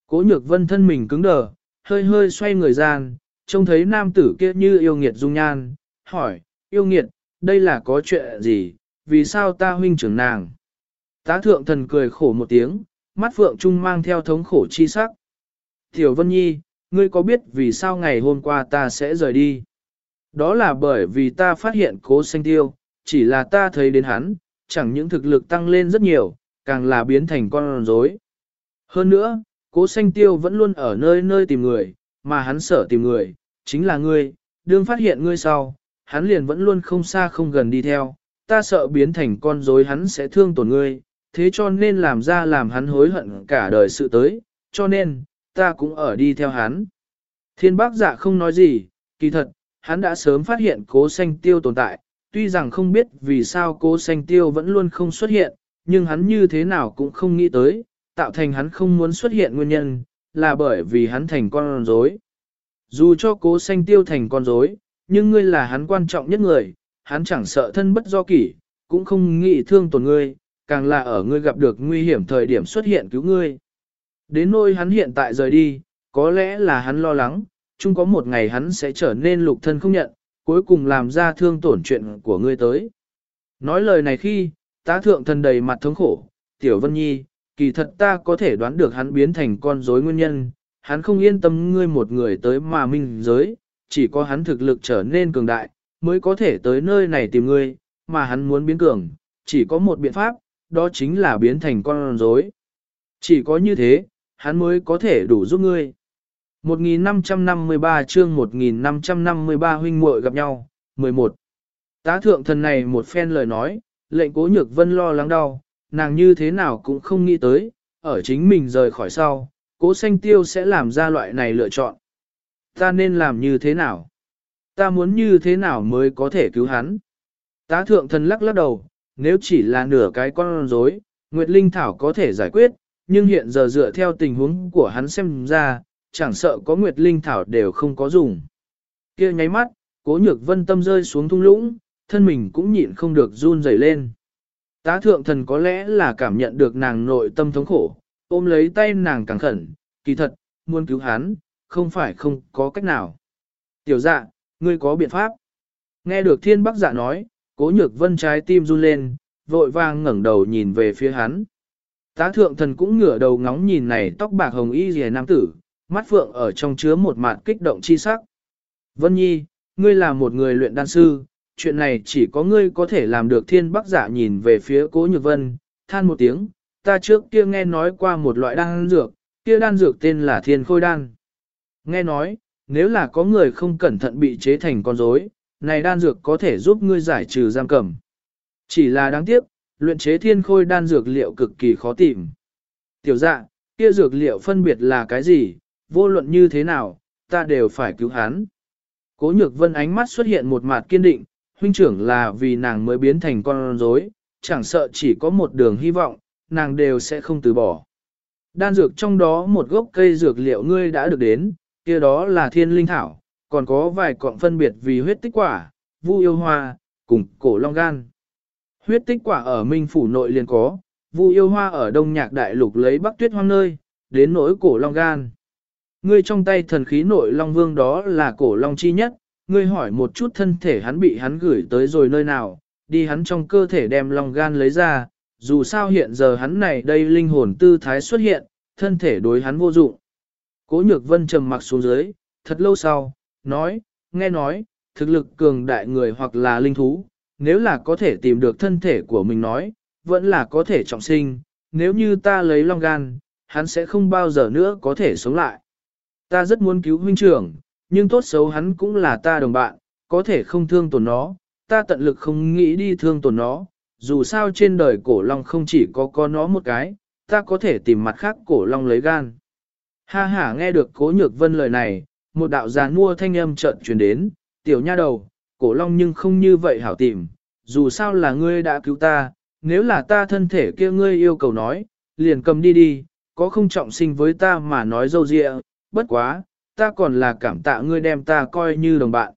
Cố nhược vân thân mình cứng đờ, hơi hơi xoay người gian, trông thấy nam tử kia như yêu nghiệt dung nhan, hỏi, yêu nghiệt, đây là có chuyện gì, vì sao ta huynh trưởng nàng? Tá thượng thần cười khổ một tiếng, mắt phượng trung mang theo thống khổ chi sắc. Tiểu Vân Nhi, ngươi có biết vì sao ngày hôm qua ta sẽ rời đi? Đó là bởi vì ta phát hiện cố xanh tiêu, chỉ là ta thấy đến hắn, chẳng những thực lực tăng lên rất nhiều, càng là biến thành con rối. Hơn nữa, cố xanh tiêu vẫn luôn ở nơi nơi tìm người, mà hắn sợ tìm người, chính là ngươi, đương phát hiện ngươi sau, hắn liền vẫn luôn không xa không gần đi theo, ta sợ biến thành con rối hắn sẽ thương tổn ngươi, thế cho nên làm ra làm hắn hối hận cả đời sự tới, cho nên, ta cũng ở đi theo hắn. Thiên bác dạ không nói gì, kỳ thật, hắn đã sớm phát hiện cố xanh tiêu tồn tại, tuy rằng không biết vì sao cố xanh tiêu vẫn luôn không xuất hiện, nhưng hắn như thế nào cũng không nghĩ tới, tạo thành hắn không muốn xuất hiện nguyên nhân, là bởi vì hắn thành con rối. Dù cho cố xanh tiêu thành con rối, nhưng ngươi là hắn quan trọng nhất người, hắn chẳng sợ thân bất do kỷ, cũng không nghĩ thương tổn ngươi, càng là ở ngươi gặp được nguy hiểm thời điểm xuất hiện cứu ngươi. Đến nỗi hắn hiện tại rời đi, có lẽ là hắn lo lắng, chung có một ngày hắn sẽ trở nên lục thân không nhận, cuối cùng làm ra thương tổn chuyện của ngươi tới. Nói lời này khi, tá thượng thần đầy mặt thống khổ, tiểu vân nhi, kỳ thật ta có thể đoán được hắn biến thành con rối nguyên nhân, hắn không yên tâm ngươi một người tới mà minh giới, chỉ có hắn thực lực trở nên cường đại, mới có thể tới nơi này tìm ngươi, mà hắn muốn biến cường, chỉ có một biện pháp, đó chính là biến thành con rối. Chỉ có như thế, hắn mới có thể đủ giúp ngươi. 1553 chương 1553 huynh muội gặp nhau, 11. Tá thượng thần này một phen lời nói, lệnh cố nhược vân lo lắng đau, nàng như thế nào cũng không nghĩ tới, ở chính mình rời khỏi sau, cố xanh tiêu sẽ làm ra loại này lựa chọn. Ta nên làm như thế nào? Ta muốn như thế nào mới có thể cứu hắn? Tá thượng thần lắc lắc đầu, nếu chỉ là nửa cái con rối, Nguyệt Linh Thảo có thể giải quyết, nhưng hiện giờ dựa theo tình huống của hắn xem ra, chẳng sợ có Nguyệt Linh Thảo đều không có dùng. kia nháy mắt, cố nhược vân tâm rơi xuống thung lũng, thân mình cũng nhịn không được run rẩy lên. Tá thượng thần có lẽ là cảm nhận được nàng nội tâm thống khổ, ôm lấy tay nàng càng khẩn, kỳ thật, muốn cứu hắn, không phải không có cách nào. Tiểu dạ, ngươi có biện pháp. Nghe được thiên bắc dạ nói, cố nhược vân trái tim run lên, vội vàng ngẩng đầu nhìn về phía hắn. Tá thượng thần cũng ngửa đầu ngóng nhìn này tóc bạc hồng y rìa nam tử, mắt phượng ở trong chứa một mạt kích động chi sắc. Vân Nhi, ngươi là một người luyện đan sư, chuyện này chỉ có ngươi có thể làm được thiên bắc giả nhìn về phía cố nhược vân, than một tiếng, ta trước kia nghe nói qua một loại đan dược, kia đan dược tên là thiên khôi đan. Nghe nói, nếu là có người không cẩn thận bị chế thành con rối, này đan dược có thể giúp ngươi giải trừ giam cầm. Chỉ là đáng tiếc, luyện chế thiên khôi đan dược liệu cực kỳ khó tìm. Tiểu dạ, kia dược liệu phân biệt là cái gì, vô luận như thế nào, ta đều phải cứu hắn. Cố nhược vân ánh mắt xuất hiện một mặt kiên định, huynh trưởng là vì nàng mới biến thành con rối, chẳng sợ chỉ có một đường hy vọng, nàng đều sẽ không từ bỏ. Đan dược trong đó một gốc cây dược liệu ngươi đã được đến, kia đó là thiên linh thảo, còn có vài cọng phân biệt vì huyết tích quả, vu yêu hoa, cùng cổ long gan. Huyết tích quả ở Minh Phủ nội liền có, vu yêu hoa ở Đông Nhạc Đại Lục lấy bắc tuyết hoang nơi, đến nỗi cổ long gan. Ngươi trong tay thần khí nội long vương đó là cổ long chi nhất, ngươi hỏi một chút thân thể hắn bị hắn gửi tới rồi nơi nào, đi hắn trong cơ thể đem long gan lấy ra, dù sao hiện giờ hắn này đây linh hồn tư thái xuất hiện, thân thể đối hắn vô dụng. Cố nhược vân trầm mặc xuống dưới, thật lâu sau, nói, nghe nói, thực lực cường đại người hoặc là linh thú, nếu là có thể tìm được thân thể của mình nói, vẫn là có thể trọng sinh, nếu như ta lấy long gan, hắn sẽ không bao giờ nữa có thể sống lại. Ta rất muốn cứu huynh trưởng, nhưng tốt xấu hắn cũng là ta đồng bạn, có thể không thương tổn nó, ta tận lực không nghĩ đi thương tổn nó, dù sao trên đời cổ long không chỉ có con nó một cái, ta có thể tìm mặt khác cổ long lấy gan. Ha ha nghe được cố nhược vân lời này, một đạo giàn mua thanh âm chợt truyền đến, tiểu nha đầu, cổ long nhưng không như vậy hảo tìm, dù sao là ngươi đã cứu ta, nếu là ta thân thể kia ngươi yêu cầu nói, liền cầm đi đi, có không trọng sinh với ta mà nói dâu dịa, bất quá, ta còn là cảm tạ ngươi đem ta coi như đồng bạn.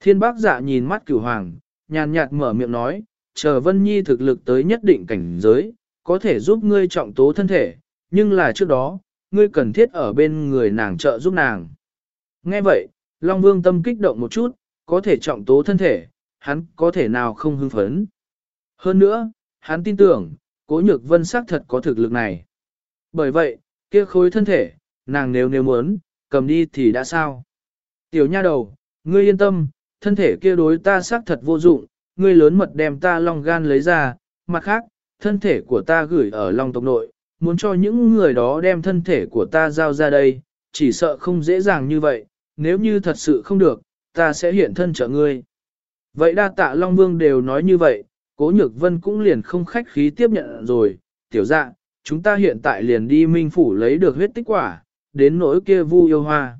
Thiên bác dạ nhìn mắt cửu hoàng, nhàn nhạt mở miệng nói, chờ Vân Nhi thực lực tới nhất định cảnh giới, có thể giúp ngươi trọng tố thân thể, nhưng là trước đó, ngươi cần thiết ở bên người nàng trợ giúp nàng. Nghe vậy, Long Vương tâm kích động một chút, có thể trọng tố thân thể, hắn có thể nào không hưng phấn. Hơn nữa, hắn tin tưởng, cố nhược vân xác thật có thực lực này. Bởi vậy, kia khối thân thể, nàng nếu nếu muốn, cầm đi thì đã sao. Tiểu nha đầu, ngươi yên tâm, thân thể kia đối ta xác thật vô dụng, ngươi lớn mật đem ta long gan lấy ra, mặt khác, thân thể của ta gửi ở long tộc nội, muốn cho những người đó đem thân thể của ta giao ra đây, chỉ sợ không dễ dàng như vậy, nếu như thật sự không được, ta sẽ hiện thân trợ ngươi. Vậy đa tạ Long Vương đều nói như vậy, Cố Nhược Vân cũng liền không khách khí tiếp nhận rồi, tiểu dạ, chúng ta hiện tại liền đi Minh Phủ lấy được huyết tích quả, đến nỗi kia vu yêu hoa.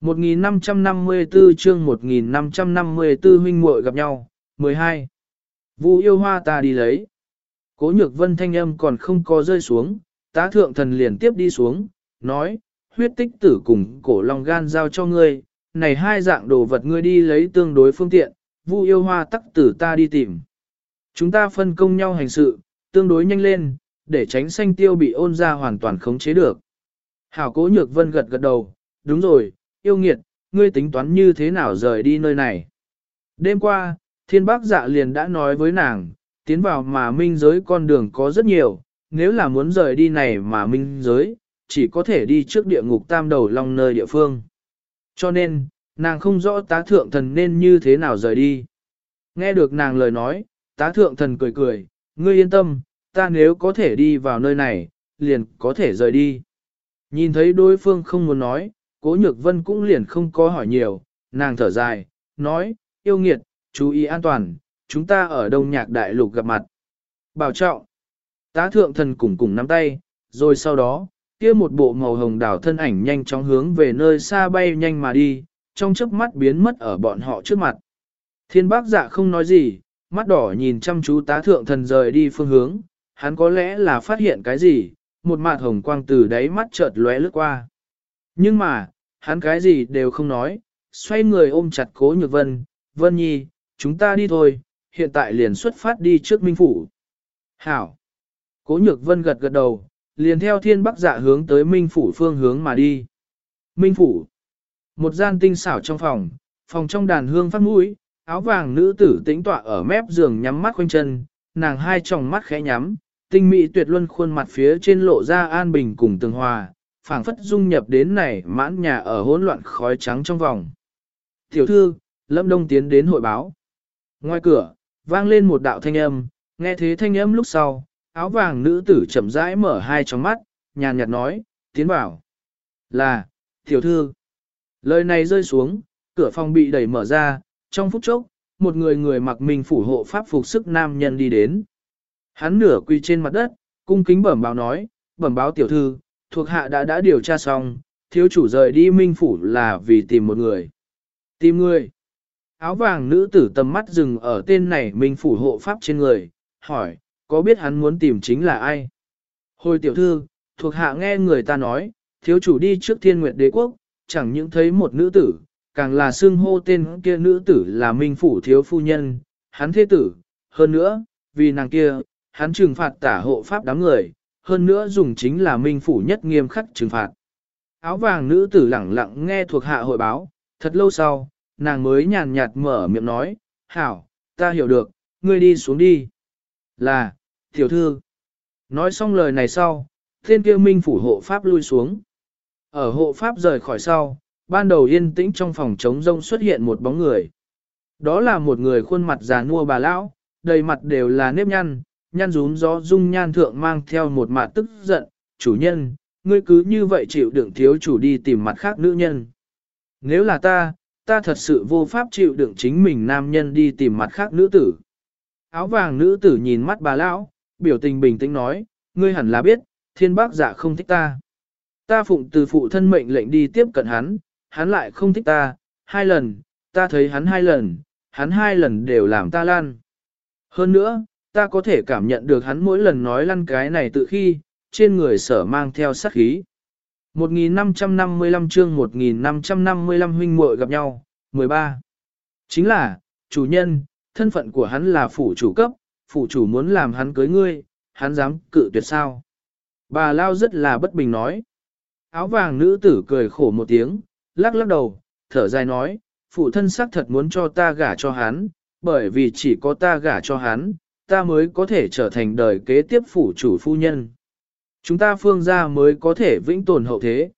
1554 chương 1554 huynh muội gặp nhau, 12. Vu yêu hoa ta đi lấy. Cố nhược vân thanh âm còn không có rơi xuống, tá thượng thần liền tiếp đi xuống, nói, huyết tích tử cùng cổ lòng gan giao cho ngươi, này hai dạng đồ vật ngươi đi lấy tương đối phương tiện, vu yêu hoa tắc tử ta đi tìm. Chúng ta phân công nhau hành sự, tương đối nhanh lên, để tránh xanh tiêu bị ôn ra hoàn toàn khống chế được. Hảo cố nhược vân gật gật đầu, đúng rồi, yêu nghiệt, ngươi tính toán như thế nào rời đi nơi này. Đêm qua, thiên bác dạ liền đã nói với nàng, tiến vào mà minh giới con đường có rất nhiều, nếu là muốn rời đi này mà minh giới, chỉ có thể đi trước địa ngục tam đầu long nơi địa phương. Cho nên, nàng không rõ tá thượng thần nên như thế nào rời đi. Nghe được nàng lời nói, tá thượng thần cười cười, ngươi yên tâm, ta nếu có thể đi vào nơi này, liền có thể rời đi. Nhìn thấy đối phương không muốn nói, cố nhược vân cũng liền không có hỏi nhiều, nàng thở dài, nói, yêu nghiệt, chú ý an toàn, chúng ta ở đông nhạc đại lục gặp mặt. Bảo trọng, tá thượng thần cùng cùng nắm tay, rồi sau đó, kia một bộ màu hồng đảo thân ảnh nhanh chóng hướng về nơi xa bay nhanh mà đi, trong chớp mắt biến mất ở bọn họ trước mặt. Thiên bác dạ không nói gì, mắt đỏ nhìn chăm chú tá thượng thần rời đi phương hướng, hắn có lẽ là phát hiện cái gì, một mạt hồng quang từ đáy mắt chợt lóe lướt qua. Nhưng mà, hắn cái gì đều không nói, xoay người ôm chặt cố nhược vân, vân nhi, chúng ta đi thôi, hiện tại liền xuất phát đi trước minh phủ. Hảo! Cố nhược vân gật gật đầu, liền theo thiên bắc dạ hướng tới minh phủ phương hướng mà đi. Minh phủ! Một gian tinh xảo trong phòng, phòng trong đàn hương phát mũi, áo vàng nữ tử tĩnh tọa ở mép giường nhắm mắt quanh chân, nàng hai tròng mắt khẽ nhắm, tinh mỹ tuyệt luân khuôn mặt phía trên lộ ra an bình cùng tường hòa, phảng phất dung nhập đến này mãn nhà ở hỗn loạn khói trắng trong vòng. Tiểu thư, Lâm Đông tiến đến hội báo. Ngoài cửa, vang lên một đạo thanh âm, nghe thế thanh âm lúc sau, Áo vàng nữ tử chậm rãi mở hai tròng mắt, nhàn nhạt nói, tiến vào. Là, tiểu thư. Lời này rơi xuống, cửa phòng bị đẩy mở ra, trong phút chốc, một người người mặc mình phủ hộ pháp phục sức nam nhân đi đến. Hắn nửa quỳ trên mặt đất, cung kính bẩm báo nói, bẩm báo tiểu thư, thuộc hạ đã đã điều tra xong, thiếu chủ rời đi minh phủ là vì tìm một người. Tìm người. Áo vàng nữ tử tầm mắt dừng ở tên này minh phủ hộ pháp trên người, hỏi, có biết hắn muốn tìm chính là ai? Hồi tiểu thư, thuộc hạ nghe người ta nói, thiếu chủ đi trước thiên nguyệt đế quốc, chẳng những thấy một nữ tử, càng là xưng hô tên kia nữ tử là minh phủ thiếu phu nhân, hắn thế tử, hơn nữa, vì nàng kia, hắn trừng phạt tả hộ pháp đám người, hơn nữa dùng chính là minh phủ nhất nghiêm khắc trừng phạt. Áo vàng nữ tử lẳng lặng nghe thuộc hạ hội báo, thật lâu sau, nàng mới nhàn nhạt mở miệng nói, hảo, ta hiểu được, ngươi đi xuống đi. Là, tiểu thư. Nói xong lời này sau, thiên kia minh phủ hộ pháp lui xuống. Ở hộ pháp rời khỏi sau, ban đầu yên tĩnh trong phòng trống rông xuất hiện một bóng người. Đó là một người khuôn mặt già nua bà lão, đầy mặt đều là nếp nhăn, nhăn rúm gió dung nhan thượng mang theo một mặt tức giận, chủ nhân, ngươi cứ như vậy chịu đựng thiếu chủ đi tìm mặt khác nữ nhân. Nếu là ta, ta thật sự vô pháp chịu đựng chính mình nam nhân đi tìm mặt khác nữ tử. Áo vàng nữ tử nhìn mắt bà lão, biểu tình bình tĩnh nói, ngươi hẳn là biết, thiên bác giả không thích ta. Ta phụng từ phụ thân mệnh lệnh đi tiếp cận hắn, hắn lại không thích ta, hai lần, ta thấy hắn hai lần, hắn hai lần đều làm ta lan. Hơn nữa, ta có thể cảm nhận được hắn mỗi lần nói lăn cái này tự khi, trên người sở mang theo sát khí. 1555 chương 1555 huynh muội gặp nhau, 13. Chính là, chủ nhân, thân phận của hắn là phủ chủ cấp, phủ chủ muốn làm hắn cưới ngươi, hắn dám cự tuyệt sao. Bà Lao rất là bất bình nói. Áo vàng nữ tử cười khổ một tiếng, lắc lắc đầu, thở dài nói, phụ thân xác thật muốn cho ta gả cho hắn, bởi vì chỉ có ta gả cho hắn, ta mới có thể trở thành đời kế tiếp phủ chủ phu nhân. Chúng ta phương gia mới có thể vĩnh tồn hậu thế.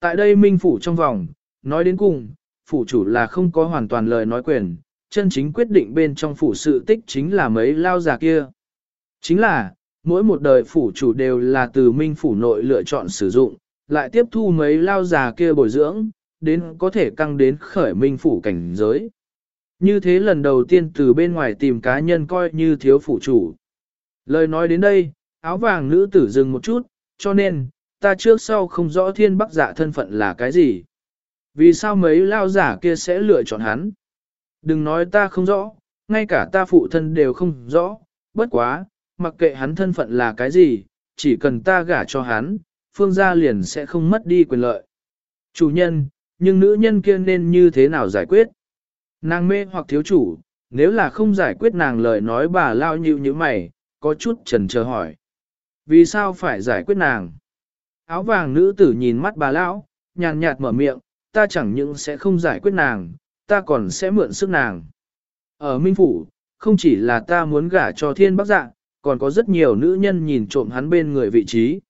Tại đây minh phủ trong vòng, nói đến cùng, phủ chủ là không có hoàn toàn lời nói quyền, chân chính quyết định bên trong phủ sự tích chính là mấy lao già kia. Chính là, mỗi một đời phủ chủ đều là từ minh phủ nội lựa chọn sử dụng, lại tiếp thu mấy lao già kia bồi dưỡng, đến có thể căng đến khởi minh phủ cảnh giới. Như thế lần đầu tiên từ bên ngoài tìm cá nhân coi như thiếu phụ chủ. Lời nói đến đây, áo vàng nữ tử dừng một chút, cho nên, ta trước sau không rõ thiên bắc giả thân phận là cái gì. Vì sao mấy lao giả kia sẽ lựa chọn hắn? Đừng nói ta không rõ, ngay cả ta phụ thân đều không rõ, bất quá, mặc kệ hắn thân phận là cái gì, chỉ cần ta gả cho hắn, phương gia liền sẽ không mất đi quyền lợi. Chủ nhân, nhưng nữ nhân kia nên như thế nào giải quyết? Nàng mê hoặc thiếu chủ, nếu là không giải quyết nàng lời nói bà lao nhịu như mày, có chút trần chờ hỏi. Vì sao phải giải quyết nàng? Áo vàng nữ tử nhìn mắt bà lão, nhàn nhạt mở miệng, ta chẳng những sẽ không giải quyết nàng, ta còn sẽ mượn sức nàng. Ở Minh Phủ, không chỉ là ta muốn gả cho thiên bác dạ, còn có rất nhiều nữ nhân nhìn trộm hắn bên người vị trí.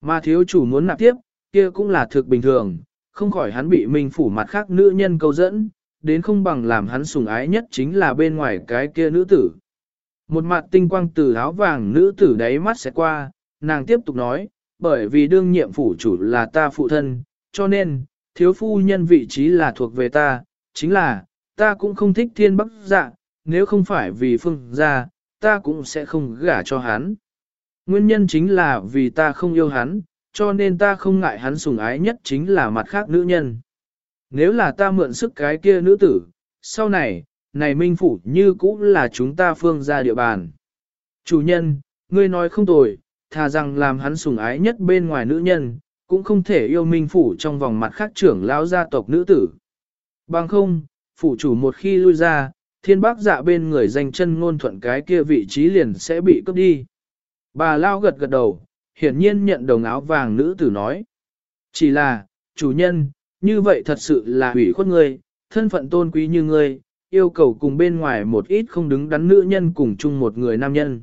Mà thiếu chủ muốn nạp tiếp, kia cũng là thực bình thường, không khỏi hắn bị Minh Phủ mặt khác nữ nhân câu dẫn, đến không bằng làm hắn sùng ái nhất chính là bên ngoài cái kia nữ tử. Một mặt tinh quang từ áo vàng nữ tử đáy mắt sẽ qua, nàng tiếp tục nói, bởi vì đương nhiệm phủ chủ là ta phụ thân, cho nên, thiếu phu nhân vị trí là thuộc về ta, chính là, ta cũng không thích thiên bắc dạ, nếu không phải vì phương gia, ta cũng sẽ không gả cho hắn. Nguyên nhân chính là vì ta không yêu hắn, cho nên ta không ngại hắn sùng ái nhất chính là mặt khác nữ nhân. Nếu là ta mượn sức cái kia nữ tử, sau này, này minh phủ như cũ là chúng ta phương ra địa bàn. Chủ nhân, ngươi nói không tồi, thà rằng làm hắn sủng ái nhất bên ngoài nữ nhân, cũng không thể yêu minh phủ trong vòng mặt khác trưởng lão gia tộc nữ tử. Bằng không, phủ chủ một khi lui ra, thiên bác dạ bên người danh chân ngôn thuận cái kia vị trí liền sẽ bị cướp đi. Bà lao gật gật đầu, hiển nhiên nhận đồng áo vàng nữ tử nói. Chỉ là, chủ nhân, như vậy thật sự là hủy khuất ngươi, thân phận tôn quý như ngươi, yêu cầu cùng bên ngoài một ít không đứng đắn nữ nhân cùng chung một người nam nhân.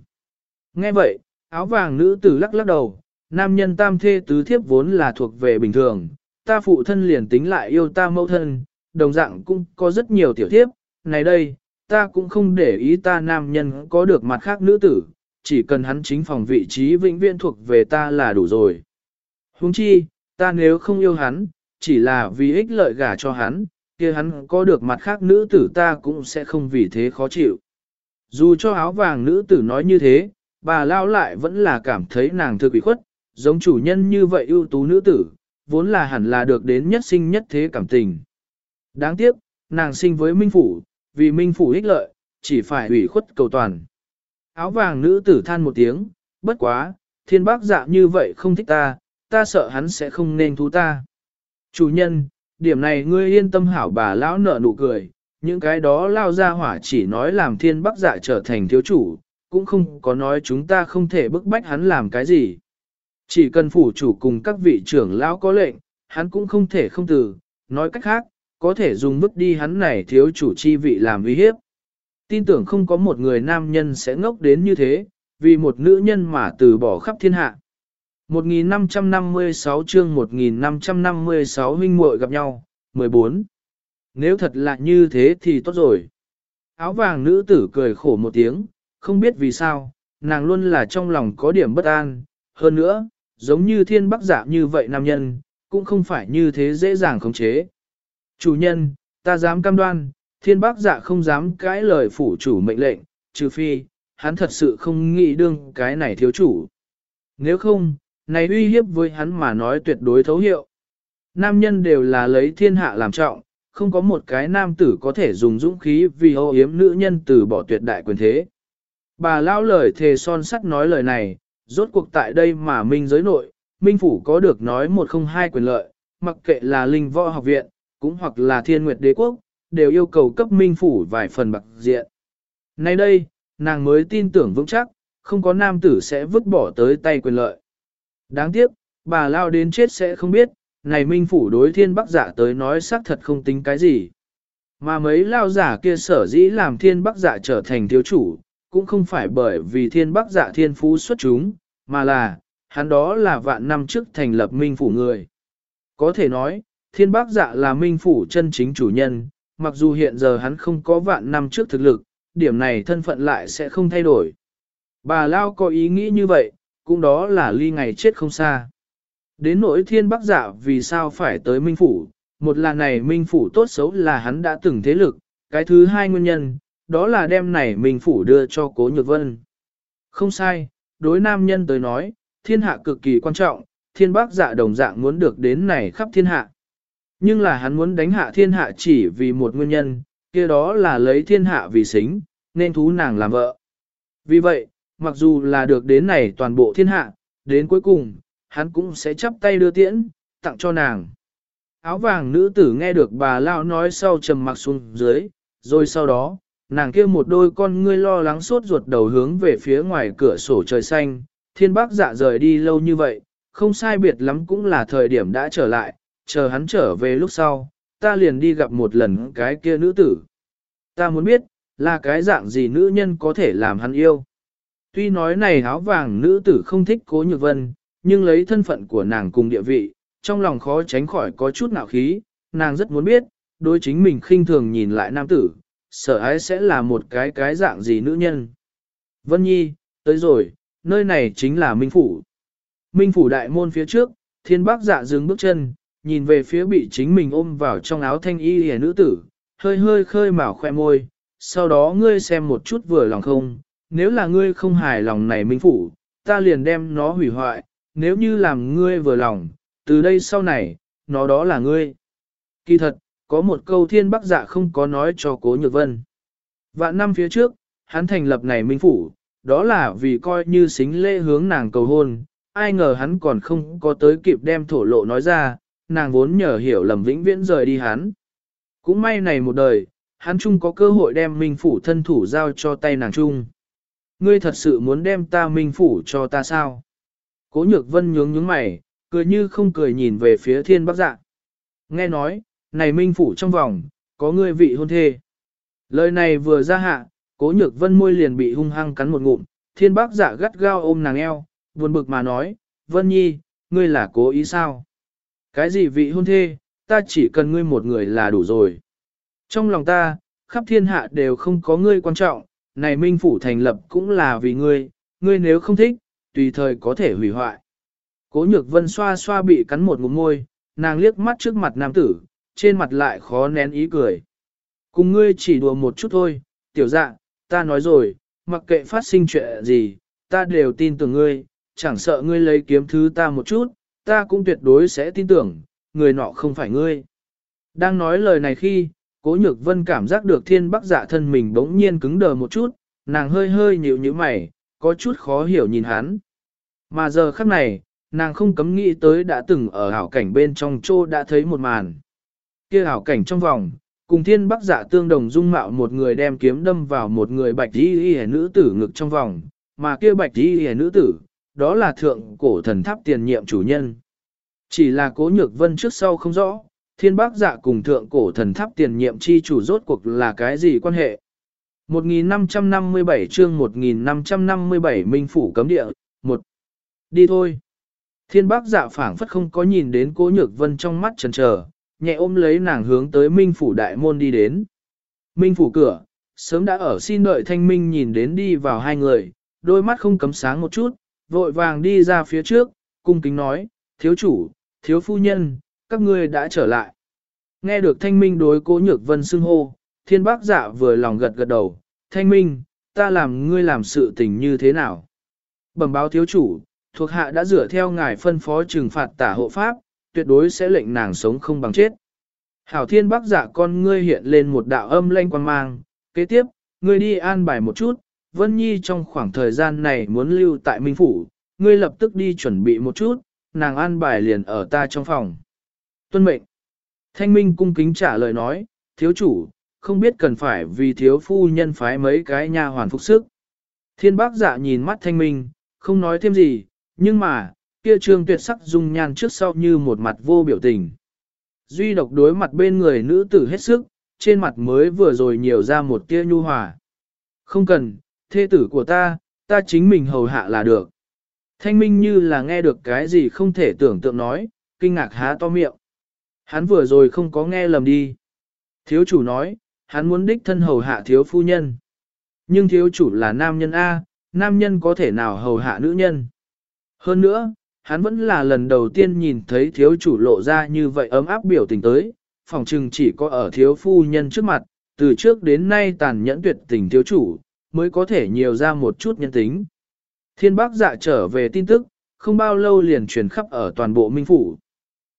Nghe vậy, áo vàng nữ tử lắc lắc đầu, nam nhân tam thê tứ thiếp vốn là thuộc về bình thường, ta phụ thân liền tính lại yêu ta mẫu thân, đồng dạng cũng có rất nhiều tiểu thiếp, này đây, ta cũng không để ý ta nam nhân có được mặt khác nữ tử, chỉ cần hắn chính phòng vị trí vĩnh viễn thuộc về ta là đủ rồi. Huống chi, ta nếu không yêu hắn, chỉ là vì ích lợi gả cho hắn, kia hắn có được mặt khác nữ tử ta cũng sẽ không vì thế khó chịu. Dù cho áo vàng nữ tử nói như thế, bà lao lại vẫn là cảm thấy nàng thực ủy khuất, giống chủ nhân như vậy ưu tú nữ tử, vốn là hẳn là được đến nhất sinh nhất thế cảm tình. Đáng tiếc, nàng sinh với Minh Phủ, vì Minh Phủ ích lợi, chỉ phải ủy khuất cầu toàn. Áo vàng nữ tử than một tiếng, bất quá, thiên bác dạ như vậy không thích ta, ta sợ hắn sẽ không nên thú ta. Chủ nhân, điểm này ngươi yên tâm hảo bà lão nở nụ cười, những cái đó lao ra hỏa chỉ nói làm thiên bắc dạ trở thành thiếu chủ, cũng không có nói chúng ta không thể bức bách hắn làm cái gì. Chỉ cần phủ chủ cùng các vị trưởng lão có lệnh, hắn cũng không thể không từ, nói cách khác, có thể dùng vứt đi hắn này thiếu chủ chi vị làm uy hiếp. Tin tưởng không có một người nam nhân sẽ ngốc đến như thế, vì một nữ nhân mà từ bỏ khắp thiên hạ. 1556 chương 1556 huynh muội gặp nhau, 14. Nếu thật là như thế thì tốt rồi. Áo vàng nữ tử cười khổ một tiếng, không biết vì sao, nàng luôn là trong lòng có điểm bất an, hơn nữa, giống như thiên bắc giả như vậy nam nhân, cũng không phải như thế dễ dàng khống chế. Chủ nhân, ta dám cam đoan, thiên Bắc dạ không dám cãi lời phủ chủ mệnh lệnh, trừ phi, hắn thật sự không nghĩ đương cái này thiếu chủ. Nếu không, này uy hiếp với hắn mà nói tuyệt đối thấu hiệu. Nam nhân đều là lấy thiên hạ làm trọng, không có một cái nam tử có thể dùng dũng khí vì ô hiếm nữ nhân từ bỏ tuyệt đại quyền thế. Bà lão lời thề son sắt nói lời này, rốt cuộc tại đây mà minh giới nội, minh phủ có được nói một không hai quyền lợi, mặc kệ là linh võ học viện, cũng hoặc là thiên nguyệt đế quốc, đều yêu cầu cấp minh phủ vài phần bạc diện. Nay đây, nàng mới tin tưởng vững chắc, không có nam tử sẽ vứt bỏ tới tay quyền lợi. Đáng tiếc, bà lao đến chết sẽ không biết, này minh phủ đối thiên bắc giả tới nói xác thật không tính cái gì. Mà mấy lao giả kia sở dĩ làm thiên bắc giả trở thành thiếu chủ, cũng không phải bởi vì thiên bắc giả thiên phú xuất chúng, mà là, hắn đó là vạn năm trước thành lập minh phủ người. Có thể nói, thiên bắc giả là minh phủ chân chính chủ nhân, mặc dù hiện giờ hắn không có vạn năm trước thực lực, điểm này thân phận lại sẽ không thay đổi. Bà Lao có ý nghĩ như vậy, cũng đó là ly ngày chết không xa. Đến nỗi thiên bắc giả vì sao phải tới Minh Phủ, một là này Minh Phủ tốt xấu là hắn đã từng thế lực, cái thứ hai nguyên nhân, đó là đem này Minh Phủ đưa cho Cố Nhược Vân. Không sai, đối nam nhân tới nói, thiên hạ cực kỳ quan trọng, thiên bắc giả đồng dạng muốn được đến này khắp thiên hạ. Nhưng là hắn muốn đánh hạ thiên hạ chỉ vì một nguyên nhân, kia đó là lấy thiên hạ vì xính, nên thú nàng làm vợ. Vì vậy, mặc dù là được đến này toàn bộ thiên hạ, đến cuối cùng, hắn cũng sẽ chắp tay đưa tiễn, tặng cho nàng. Áo vàng nữ tử nghe được bà lão nói sau trầm mặc xuống dưới, rồi sau đó, nàng kia một đôi con ngươi lo lắng sốt ruột đầu hướng về phía ngoài cửa sổ trời xanh, thiên bác dạ rời đi lâu như vậy, không sai biệt lắm cũng là thời điểm đã trở lại, chờ hắn trở về lúc sau, ta liền đi gặp một lần cái kia nữ tử. Ta muốn biết, là cái dạng gì nữ nhân có thể làm hắn yêu. Tuy nói này áo vàng nữ tử không thích cố nhược vân, nhưng lấy thân phận của nàng cùng địa vị, trong lòng khó tránh khỏi có chút nạo khí, nàng rất muốn biết, đối chính mình khinh thường nhìn lại nam tử, sợ ái sẽ là một cái cái dạng gì nữ nhân. Vân Nhi, tới rồi, nơi này chính là Minh Phủ. Minh Phủ đại môn phía trước, thiên bác dạ dừng bước chân, nhìn về phía bị chính mình ôm vào trong áo thanh y hề nữ tử, hơi hơi khơi mào khoe môi, sau đó ngươi xem một chút vừa lòng không, nếu là ngươi không hài lòng này minh phủ, ta liền đem nó hủy hoại, nếu như làm ngươi vừa lòng, từ đây sau này, nó đó là ngươi. Kỳ thật, có một câu thiên bắc dạ không có nói cho cố nhược vân. Vạn năm phía trước, hắn thành lập này minh phủ, đó là vì coi như xính lễ hướng nàng cầu hôn, ai ngờ hắn còn không có tới kịp đem thổ lộ nói ra, nàng vốn nhờ hiểu lầm vĩnh viễn rời đi hắn. Cũng may này một đời, hắn chung có cơ hội đem minh phủ thân thủ giao cho tay nàng chung. Ngươi thật sự muốn đem ta minh phủ cho ta sao? Cố nhược vân nhướng nhướng mày, cười như không cười nhìn về phía thiên Bác dạ. Nghe nói, này minh phủ trong vòng, có ngươi vị hôn thê. Lời này vừa ra hạ, cố nhược vân môi liền bị hung hăng cắn một ngụm, thiên Bác dạ gắt gao ôm nàng eo, buồn bực mà nói, vân nhi, ngươi là cố ý sao? Cái gì vị hôn thê, ta chỉ cần ngươi một người là đủ rồi. Trong lòng ta, khắp thiên hạ đều không có ngươi quan trọng, này minh phủ thành lập cũng là vì ngươi, ngươi nếu không thích, tùy thời có thể hủy hoại. Cố nhược vân xoa xoa bị cắn một ngụm môi, nàng liếc mắt trước mặt nam tử, trên mặt lại khó nén ý cười. Cùng ngươi chỉ đùa một chút thôi, tiểu dạ, ta nói rồi, mặc kệ phát sinh chuyện gì, ta đều tin tưởng ngươi, chẳng sợ ngươi lấy kiếm thứ ta một chút, ta cũng tuyệt đối sẽ tin tưởng, người nọ không phải ngươi. Đang nói lời này khi, cố nhược vân cảm giác được thiên bắc dạ thân mình bỗng nhiên cứng đờ một chút, nàng hơi hơi nhịu như mày, có chút khó hiểu nhìn hắn. Mà giờ khắc này, nàng không cấm nghĩ tới đã từng ở hảo cảnh bên trong chô đã thấy một màn. kia hảo cảnh trong vòng, cùng thiên bắc dạ tương đồng dung mạo một người đem kiếm đâm vào một người bạch y y nữ tử ngực trong vòng, mà kia bạch y y nữ tử, đó là thượng cổ thần tháp tiền nhiệm chủ nhân. Chỉ là cố nhược vân trước sau không rõ, thiên bác dạ cùng thượng cổ thần tháp tiền nhiệm chi chủ rốt cuộc là cái gì quan hệ. 1557 chương 1557 Minh Phủ cấm địa, 1. Đi thôi. Thiên bác dạ phảng phất không có nhìn đến cố nhược vân trong mắt chần chờ, nhẹ ôm lấy nàng hướng tới Minh Phủ đại môn đi đến. Minh Phủ cửa, sớm đã ở xin đợi thanh minh nhìn đến đi vào hai người, đôi mắt không cấm sáng một chút, vội vàng đi ra phía trước, cung kính nói, thiếu chủ, thiếu phu nhân, các ngươi đã trở lại. Nghe được thanh minh đối cố nhược vân xưng hô, thiên bác dạ vừa lòng gật gật đầu, thanh minh, ta làm ngươi làm sự tình như thế nào? Bẩm báo thiếu chủ, thuộc hạ đã rửa theo ngài phân phó trừng phạt tả hộ pháp, tuyệt đối sẽ lệnh nàng sống không bằng chết. Hảo thiên bác giả con ngươi hiện lên một đạo âm lanh quan mang, kế tiếp, ngươi đi an bài một chút, Vân Nhi trong khoảng thời gian này muốn lưu tại Minh Phủ, ngươi lập tức đi chuẩn bị một chút, nàng an bài liền ở ta trong phòng. Tuân mệnh. Thanh Minh cung kính trả lời nói, thiếu chủ, không biết cần phải vì thiếu phu nhân phái mấy cái nha hoàn phục sức. Thiên bác dạ nhìn mắt Thanh Minh, không nói thêm gì, nhưng mà, kia trương tuyệt sắc dung nhan trước sau như một mặt vô biểu tình. Duy độc đối mặt bên người nữ tử hết sức, trên mặt mới vừa rồi nhiều ra một tia nhu hòa. Không cần, thê tử của ta, ta chính mình hầu hạ là được. Thanh minh như là nghe được cái gì không thể tưởng tượng nói, kinh ngạc há to miệng. Hắn vừa rồi không có nghe lầm đi. Thiếu chủ nói, hắn muốn đích thân hầu hạ thiếu phu nhân. Nhưng thiếu chủ là nam nhân A, nam nhân có thể nào hầu hạ nữ nhân. Hơn nữa, hắn vẫn là lần đầu tiên nhìn thấy thiếu chủ lộ ra như vậy ấm áp biểu tình tới, phòng trừng chỉ có ở thiếu phu nhân trước mặt, từ trước đến nay tàn nhẫn tuyệt tình thiếu chủ, mới có thể nhiều ra một chút nhân tính. Thiên bác dạ trở về tin tức, không bao lâu liền truyền khắp ở toàn bộ minh phủ.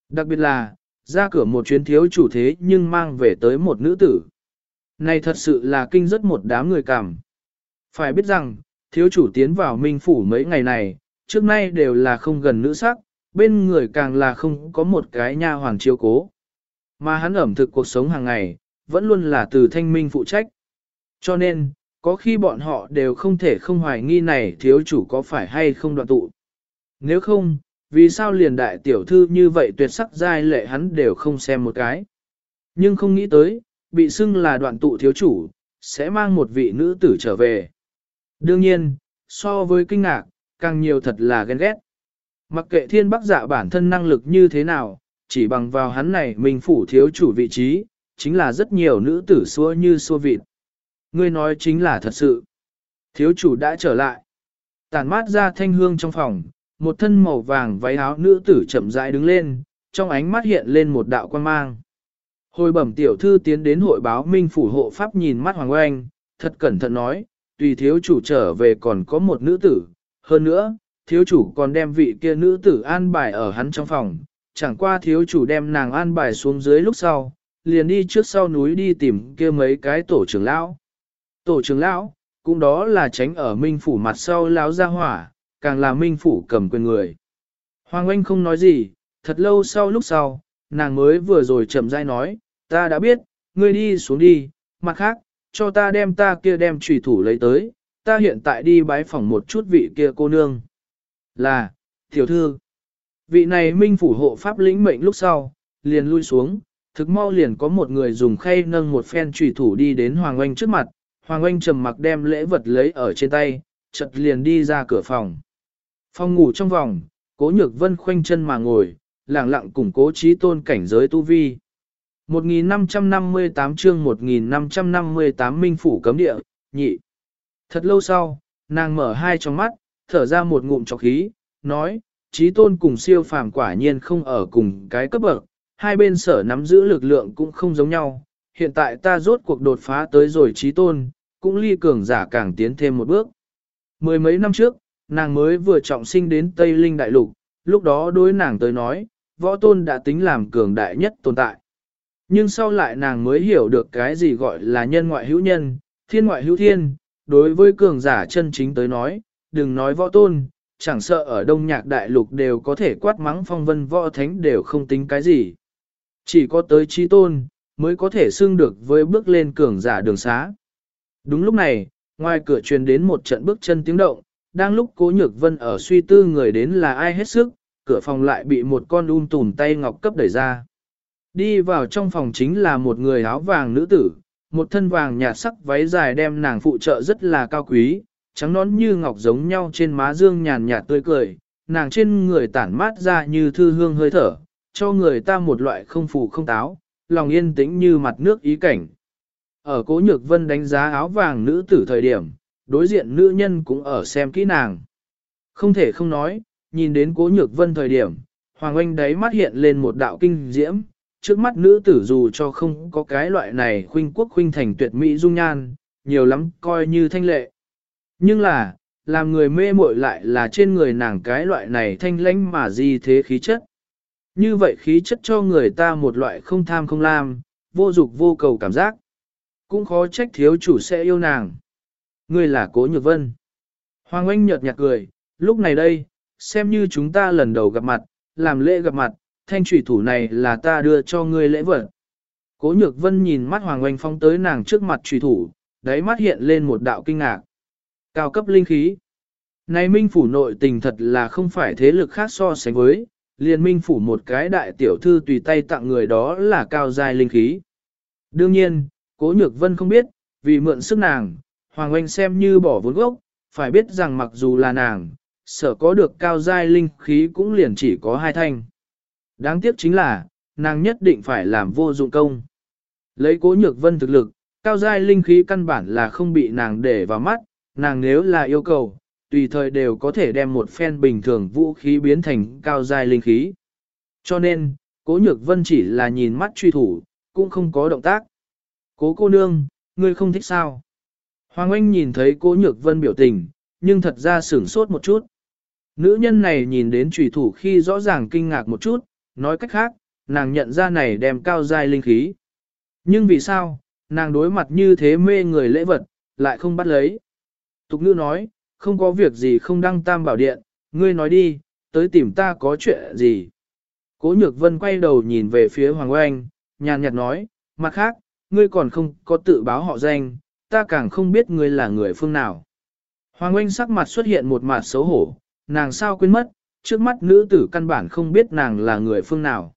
Đặc biệt là, ra cửa một chuyến thiếu chủ thế nhưng mang về tới một nữ tử. Này thật sự là kinh rất một đám người cảm. Phải biết rằng, thiếu chủ tiến vào minh phủ mấy ngày này, trước nay đều là không gần nữ sắc, bên người càng là không có một cái nha hoàng chiếu cố. Mà hắn ẩm thực cuộc sống hàng ngày, vẫn luôn là từ thanh minh phụ trách. Cho nên, có khi bọn họ đều không thể không hoài nghi này thiếu chủ có phải hay không đoạn tụ. Nếu không, vì sao liền đại tiểu thư như vậy tuyệt sắc giai lệ hắn đều không xem một cái. Nhưng không nghĩ tới, bị xưng là đoạn tụ thiếu chủ, sẽ mang một vị nữ tử trở về. Đương nhiên, so với kinh ngạc, càng nhiều thật là ghen ghét. Mặc kệ thiên bắc dạ bản thân năng lực như thế nào, chỉ bằng vào hắn này mình phủ thiếu chủ vị trí, chính là rất nhiều nữ tử xua như xua vịt. Ngươi nói chính là thật sự. Thiếu chủ đã trở lại. tàn mát ra thanh hương trong phòng, một thân màu vàng váy áo nữ tử chậm rãi đứng lên, trong ánh mắt hiện lên một đạo quan mang. Hồi bẩm tiểu thư tiến đến hội báo minh phủ hộ pháp nhìn mắt Hoàng Oanh, thật cẩn thận nói, tùy thiếu chủ trở về còn có một nữ tử, hơn nữa, thiếu chủ còn đem vị kia nữ tử an bài ở hắn trong phòng, chẳng qua thiếu chủ đem nàng an bài xuống dưới lúc sau, liền đi trước sau núi đi tìm kia mấy cái tổ trưởng lão. Tổ trưởng lão, cũng đó là tránh ở minh phủ mặt sau lão ra hỏa, càng là minh phủ cầm quyền người. Hoàng Anh không nói gì, thật lâu sau lúc sau, nàng mới vừa rồi chậm rãi nói, ta đã biết, ngươi đi xuống đi, mặt khác, cho ta đem ta kia đem trùy thủ lấy tới, ta hiện tại đi bái phỏng một chút vị kia cô nương. Là, tiểu thư, vị này minh phủ hộ pháp lĩnh mệnh lúc sau, liền lui xuống, thực mau liền có một người dùng khay nâng một phen trùy thủ đi đến Hoàng Anh trước mặt, Hoàng Anh trầm mặc đem lễ vật lấy ở trên tay, chợt liền đi ra cửa phòng. Phòng ngủ trong vòng, cố nhược vân khoanh chân mà ngồi, lặng lặng củng cố trí tôn cảnh giới tu vi. 1558 chương 1558 minh phủ cấm địa, nhị. Thật lâu sau, nàng mở hai trong mắt, thở ra một ngụm trọc khí, nói, trí tôn cùng siêu phàm quả nhiên không ở cùng cái cấp bậc, hai bên sở nắm giữ lực lượng cũng không giống nhau. Hiện tại ta rốt cuộc đột phá tới rồi trí tôn, cũng ly cường giả càng tiến thêm một bước. Mười mấy năm trước, nàng mới vừa trọng sinh đến Tây Linh Đại Lục, lúc đó đối nàng tới nói, võ tôn đã tính làm cường đại nhất tồn tại. Nhưng sau lại nàng mới hiểu được cái gì gọi là nhân ngoại hữu nhân, thiên ngoại hữu thiên, đối với cường giả chân chính tới nói, đừng nói võ tôn, chẳng sợ ở đông nhạc đại lục đều có thể quát mắng phong vân võ thánh đều không tính cái gì. Chỉ có tới chi tôn, mới có thể xưng được với bước lên cường giả đường xá. Đúng lúc này, ngoài cửa truyền đến một trận bước chân tiếng động, đang lúc cố nhược vân ở suy tư người đến là ai hết sức, cửa phòng lại bị một con um un tùn tay ngọc cấp đẩy ra. Đi vào trong phòng chính là một người áo vàng nữ tử, một thân vàng nhạt sắc váy dài đem nàng phụ trợ rất là cao quý, trắng nón như ngọc giống nhau trên má dương nhàn nhạt tươi cười, nàng trên người tản mát ra như thư hương hơi thở, cho người ta một loại không phù không táo, lòng yên tĩnh như mặt nước ý cảnh. Ở cố nhược vân đánh giá áo vàng nữ tử thời điểm, đối diện nữ nhân cũng ở xem kỹ nàng. Không thể không nói, nhìn đến cố nhược vân thời điểm, Hoàng Anh đấy mắt hiện lên một đạo kinh diễm, trước mắt nữ tử dù cho không có cái loại này khuynh quốc khuynh thành tuyệt mỹ dung nhan, nhiều lắm coi như thanh lệ. Nhưng là, làm người mê muội lại là trên người nàng cái loại này thanh lãnh mà gì thế khí chất. Như vậy khí chất cho người ta một loại không tham không lam, vô dục vô cầu cảm giác. Cũng khó trách thiếu chủ sẽ yêu nàng. Ngươi là Cố Nhược Vân. Hoàng Anh nhợt nhạt cười, lúc này đây, xem như chúng ta lần đầu gặp mặt, làm lễ gặp mặt, thanh trùy thủ này là ta đưa cho ngươi lễ vật. Cố Nhược Vân nhìn mắt Hoàng Anh phong tới nàng trước mặt trùy thủ, đáy mắt hiện lên một đạo kinh ngạc. Cao cấp linh khí. Này minh phủ nội tình thật là không phải thế lực khác so sánh với, liền minh phủ một cái đại tiểu thư tùy tay tặng người đó là cao giai linh khí. Đương nhiên, Cố Nhược Vân không biết, vì mượn sức nàng, Hoàng Anh xem như bỏ vốn gốc, phải biết rằng mặc dù là nàng, sở có được cao giai linh khí cũng liền chỉ có hai thanh. Đáng tiếc chính là, nàng nhất định phải làm vô dụng công. Lấy Cố Nhược Vân thực lực, cao giai linh khí căn bản là không bị nàng để vào mắt, nàng nếu là yêu cầu, tùy thời đều có thể đem một phen bình thường vũ khí biến thành cao giai linh khí. Cho nên, Cố Nhược Vân chỉ là nhìn mắt truy thủ, cũng không có động tác. Cố cô nương, ngươi không thích sao? Hoàng Anh nhìn thấy cố nhược vân biểu tình, nhưng thật ra sửng sốt một chút. Nữ nhân này nhìn đến trùy thủ khi rõ ràng kinh ngạc một chút, nói cách khác, nàng nhận ra này đem cao dài linh khí. Nhưng vì sao, nàng đối mặt như thế mê người lễ vật, lại không bắt lấy. Tục nữ nói, không có việc gì không đăng tam bảo điện, ngươi nói đi, tới tìm ta có chuyện gì. Cố nhược vân quay đầu nhìn về phía Hoàng Oanh, nhàn nhạt nói, mặt khác, ngươi còn không có tự báo họ danh, ta càng không biết ngươi là người phương nào. Hoàng Oanh sắc mặt xuất hiện một mặt xấu hổ, nàng sao quên mất, trước mắt nữ tử căn bản không biết nàng là người phương nào.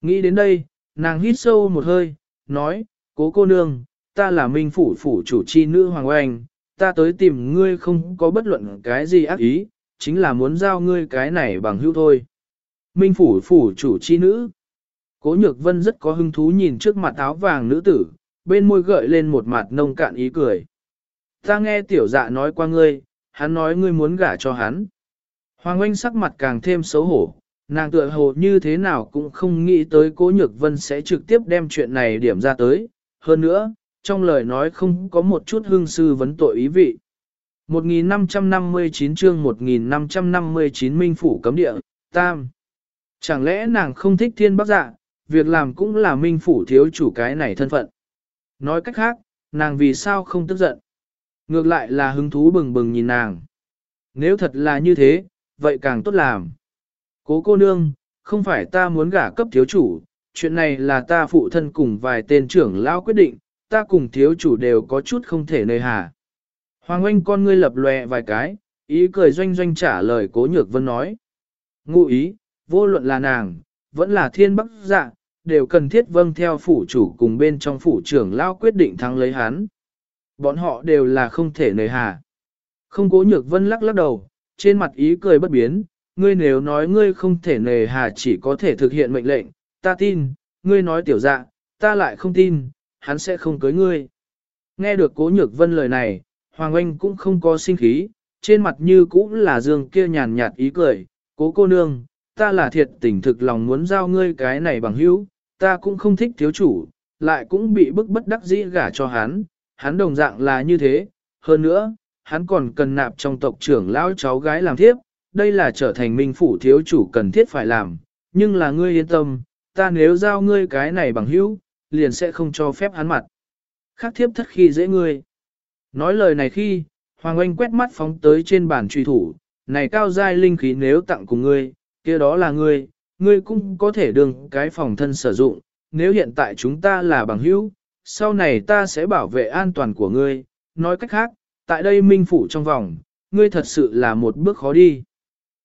Nghĩ đến đây, nàng hít sâu một hơi, nói, cố cô nương, ta là minh phủ phủ chủ chi nữ Hoàng Oanh, ta tới tìm ngươi không có bất luận cái gì ác ý, chính là muốn giao ngươi cái này bằng hữu thôi. Minh phủ phủ chủ chi nữ. Cố nhược vân rất có hứng thú nhìn trước mặt áo vàng nữ tử, bên môi gợi lên một mặt nông cạn ý cười. Ta nghe tiểu dạ nói qua ngươi, hắn nói ngươi muốn gả cho hắn. Hoàng oanh sắc mặt càng thêm xấu hổ, nàng tựa hồ như thế nào cũng không nghĩ tới cố nhược vân sẽ trực tiếp đem chuyện này điểm ra tới. Hơn nữa, trong lời nói không có một chút hương sư vấn tội ý vị. 1559 chương 1559 Minh Phủ Cấm Địa, Tam. Chẳng lẽ nàng không thích thiên bác dạ, việc làm cũng là minh phủ thiếu chủ cái này thân phận. Nói cách khác, nàng vì sao không tức giận? Ngược lại là hứng thú bừng bừng nhìn nàng. Nếu thật là như thế, vậy càng tốt làm. Cố cô nương, không phải ta muốn gả cấp thiếu chủ, chuyện này là ta phụ thân cùng vài tên trưởng lao quyết định, ta cùng thiếu chủ đều có chút không thể nơi hà. Hoàng oanh con ngươi lập lòe vài cái, ý cười doanh doanh trả lời cố nhược vân nói. Ngụ ý, vô luận là nàng, vẫn là thiên bắc dạ, đều cần thiết vâng theo phủ chủ cùng bên trong phủ trưởng lao quyết định thắng lấy hắn. Bọn họ đều là không thể nề hà. Không cố nhược vân lắc lắc đầu, trên mặt ý cười bất biến, ngươi nếu nói ngươi không thể nề hà chỉ có thể thực hiện mệnh lệnh, ta tin, ngươi nói tiểu dạ, ta lại không tin, hắn sẽ không cưới ngươi. Nghe được cố nhược vân lời này, Hoàng Anh cũng không có sinh khí, trên mặt như cũng là dương kia nhàn nhạt ý cười, cố cô nương, ta là thiệt tình thực lòng muốn giao ngươi cái này bằng hữu, ta cũng không thích thiếu chủ, lại cũng bị bức bất đắc dĩ gả cho hắn, hắn đồng dạng là như thế, hơn nữa, hắn còn cần nạp trong tộc trưởng lão cháu gái làm thiếp, đây là trở thành minh phủ thiếu chủ cần thiết phải làm, nhưng là ngươi yên tâm, ta nếu giao ngươi cái này bằng hữu, liền sẽ không cho phép hắn mặt. Khác thiếp thất khi dễ ngươi. Nói lời này khi, Hoàng Anh quét mắt phóng tới trên bàn truy thủ, này cao giai linh khí nếu tặng cùng ngươi, kia đó là ngươi, ngươi cũng có thể đương cái phòng thân sử dụng, nếu hiện tại chúng ta là bằng hữu, sau này ta sẽ bảo vệ an toàn của ngươi, nói cách khác, tại đây minh phủ trong vòng, ngươi thật sự là một bước khó đi.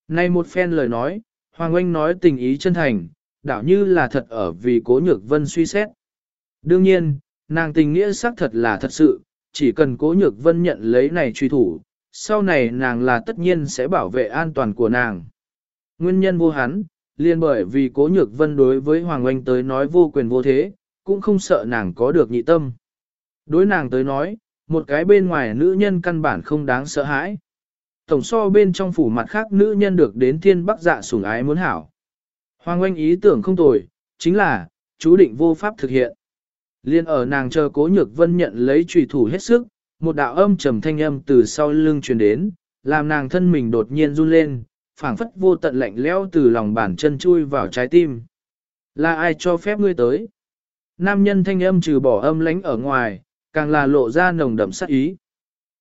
Nay một phen lời nói, Hoàng Anh nói tình ý chân thành, đảo như là thật ở vì cố nhược vân suy xét. Đương nhiên, nàng tình nghĩa xác thật là thật sự, chỉ cần cố nhược vân nhận lấy này truy thủ, sau này nàng là tất nhiên sẽ bảo vệ an toàn của nàng. Nguyên nhân vô hắn, liền bởi vì cố nhược vân đối với Hoàng Anh tới nói vô quyền vô thế, cũng không sợ nàng có được nhị tâm. Đối nàng tới nói, một cái bên ngoài nữ nhân căn bản không đáng sợ hãi. Tổng so bên trong phủ mặt khác nữ nhân được đến thiên bắc dạ sủng ái muốn hảo. Hoàng Anh ý tưởng không tồi, chính là, chú định vô pháp thực hiện. Liên ở nàng chờ cố nhược vân nhận lấy trùy thủ hết sức, một đạo âm trầm thanh âm từ sau lưng truyền đến, làm nàng thân mình đột nhiên run lên, phảng phất vô tận lạnh lẽo từ lòng bàn chân chui vào trái tim. Là ai cho phép ngươi tới? Nam nhân thanh âm trừ bỏ âm lánh ở ngoài, càng là lộ ra nồng đậm sát ý.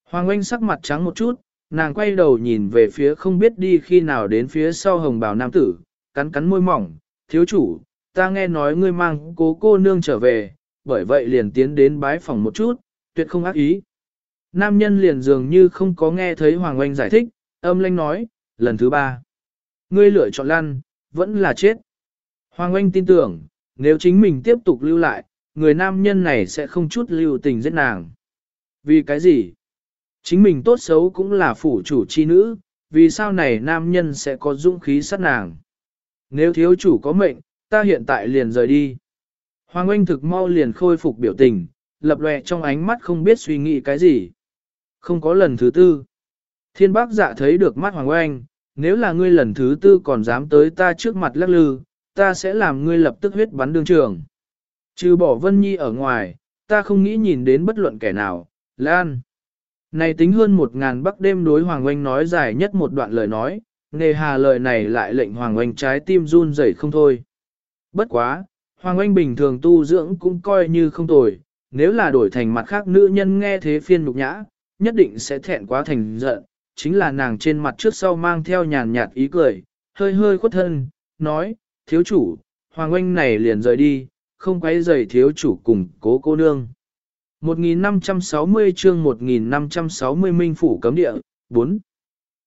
Hoàng Anh sắc mặt trắng một chút, nàng quay đầu nhìn về phía không biết đi khi nào đến phía sau hồng bào nam tử, cắn cắn môi mỏng, thiếu chủ, ta nghe nói ngươi mang cố cô nương trở về, bởi vậy liền tiến đến bái phòng một chút, tuyệt không ác ý. Nam nhân liền dường như không có nghe thấy Hoàng Oanh giải thích, âm lanh nói, lần thứ ba. Ngươi lựa chọn lăn, vẫn là chết. Hoàng Anh tin tưởng, nếu chính mình tiếp tục lưu lại, người nam nhân này sẽ không chút lưu tình giết nàng. Vì cái gì? Chính mình tốt xấu cũng là phủ chủ chi nữ, vì sao này nam nhân sẽ có dũng khí sát nàng? Nếu thiếu chủ có mệnh, ta hiện tại liền rời đi. Hoàng Anh thực mau liền khôi phục biểu tình, lập lòe trong ánh mắt không biết suy nghĩ cái gì. Không có lần thứ tư. Thiên bác dạ thấy được mắt Hoàng Anh, nếu là ngươi lần thứ tư còn dám tới ta trước mặt lắc lư, ta sẽ làm ngươi lập tức huyết bắn đương trường. Trừ bỏ Vân Nhi ở ngoài, ta không nghĩ nhìn đến bất luận kẻ nào, Lan. Này tính hơn một ngàn bắc đêm đối Hoàng Oanh nói dài nhất một đoạn lời nói, nề hà lời này lại lệnh Hoàng Oanh trái tim run rẩy không thôi. Bất quá, Hoàng Oanh bình thường tu dưỡng cũng coi như không tồi, nếu là đổi thành mặt khác nữ nhân nghe thế phiên nhục nhã, nhất định sẽ thẹn quá thành giận, chính là nàng trên mặt trước sau mang theo nhàn nhạt ý cười, hơi hơi khuất thân, nói, thiếu chủ, Hoàng Oanh này liền rời đi, không quấy rầy thiếu chủ cùng cố cô nương. 1560 chương 1560 minh phủ cấm địa, 4.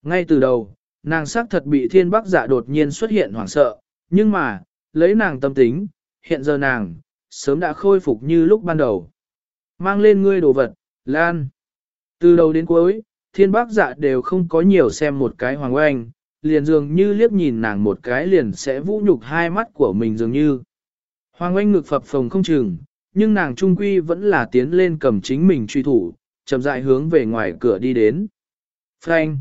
Ngay từ đầu, nàng xác thật bị thiên bắc giả đột nhiên xuất hiện hoảng sợ, nhưng mà, lấy nàng tâm tính, hiện giờ nàng, sớm đã khôi phục như lúc ban đầu. Mang lên ngươi đồ vật, Lan. Từ đầu đến cuối, thiên bác dạ đều không có nhiều xem một cái hoàng oanh, liền dường như liếc nhìn nàng một cái liền sẽ vũ nhục hai mắt của mình dường như. Hoàng oanh ngực phập phồng không chừng, nhưng nàng trung quy vẫn là tiến lên cầm chính mình truy thủ, chậm rãi hướng về ngoài cửa đi đến. Frank!